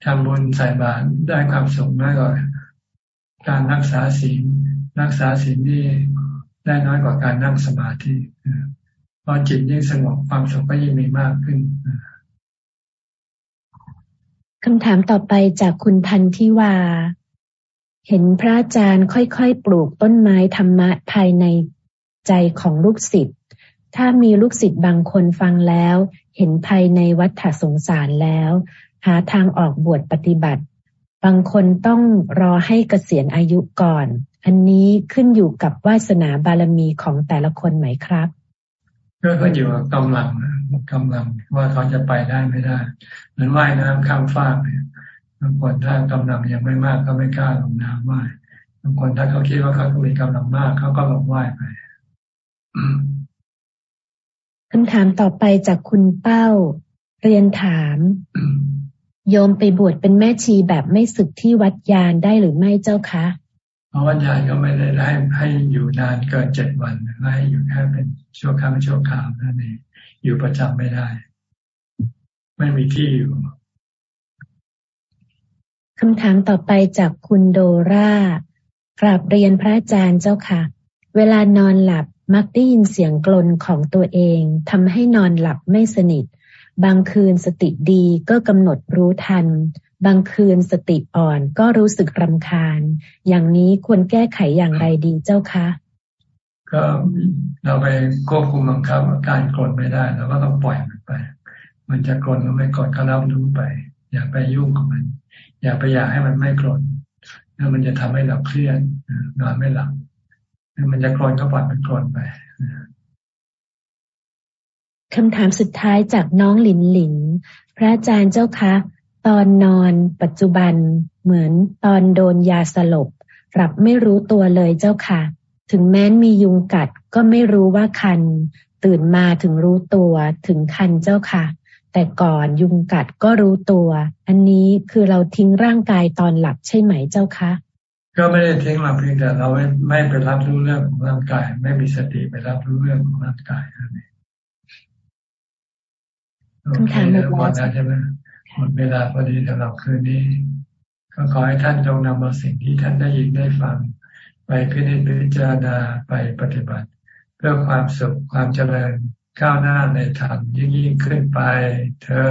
ทำบุญใส่บาตรได้ความสุขมากกว่าการรักษาศีลรักษาศีลนี่ได้น้อยกว่าการนั่งสมาธิ พอจิตยิ่งสงบความสุขก็ยิ่งมีมากขึ้นคำถามต่อไปจากคุณพันธิวา เห็นพระอาจารย์ค่อยๆ ปลูกต้นไม้ธรรมะภายในใจของลูกศิษย์ ถ้ามีลูกศิษย์บางคนฟังแล้ว เห็นภายในวัฏฏสงสารแล้ว หาทางออกบวชปฏิบัติ บางคนต้องรอให้เกษียณอายุก่อน อันนี้ขึ้นอยู่กับวาสนาบารมีของแต่ละคนไหมครับ ก็ขึ้นอยู่กับกำลังกำลังว่าเขาจะไปได้ไม่ได้ เหมือนว่ายน้ำข้ามฟากเนี่ยบางคนถ้ากำลังยังไม่มากก็ไม่กล้าลงน้ำว่ายบางคนถ้าเขาคิดว่าเขามีกำลังมากเขาก็ลงว่ายไปคำถามต่อไปจากคุณเป้า เรียนถาม โยมไปบวชเป็นแม่ชีแบบไม่ศึกที่วัดยานได้หรือไม่เจ้าคะ ราะวัญญาณก็ไม่ได้ให้ให้อยู่นานเกินเจ็ดวันให้อยู่แค่เป็นชั่วครั้งชั่วคราวนั่นเองอยู่ประจำไม่ได้ ไม่มีที่อยู่คำถามต่อไปจากคุณโดรากราบเรียนพระอาจารย์เจ้าค่ะ เวลานอนหลับมักได้ยินเสียงกลนของตัวเองทำให้นอนหลับไม่สนิท บางคืนสติดีก็กำหนดรู้ทัน บางคืนสติอ่อนก็รู้สึกรำคาญ อย่างนี้ควรแก้ไขอย่างไรดีเจ้าคะ ก็เราไปควบคุมบังคับการกดไม่ได้เราก็ต้องปล่อยมันไป มันจะกดหรือไม่กดก็รับรู้ไป อย่าไปยุ่งกับมัน อย่าไปอยากให้มันไม่กดแล้วมันจะทำให้เราเครียดนอนไม่หลับมันจะกรนก็ปล่อยมันกรนไปคำถามสุดท้ายจากน้องหลินหลิน พระอาจารย์เจ้าคะ ตอนนอนปัจจุบันเหมือนตอนโดนยาสลบหลับไม่รู้ตัวเลยเจ้าค่ะ ถึงแม้นมียุงกัดก็ไม่รู้ว่าคัน ตื่นมาถึงรู้ตัวถึงคันเจ้าค่ะ แต่ก่อนยุงกัดก็รู้ตัว อันนี้คือเราทิ้งร่างกายตอนหลับใช่ไหมเจ้าคะก็ไม่ได้ทิ้งเราเพียงแต่เราไม่ไม่ไปรับรู้เรื่องของร่างกาย ไม่มีสติไปรับรู้เรื่องของร่างกายนั่นเองคำถามหมดแล้วใช่ไหม หมดเวลาพอดีสำหรับคืนนี้ ก็ขอให้ท่านจงนำเอาสิ่งที่ท่านได้ยินได้ฟัง ไปพิจิตพิจารณาไปปฏิบัติ เพื่อความสุขความเจริญก้าวหน้าในธรรมยิ่งยิ่งขึ้นไปเธอ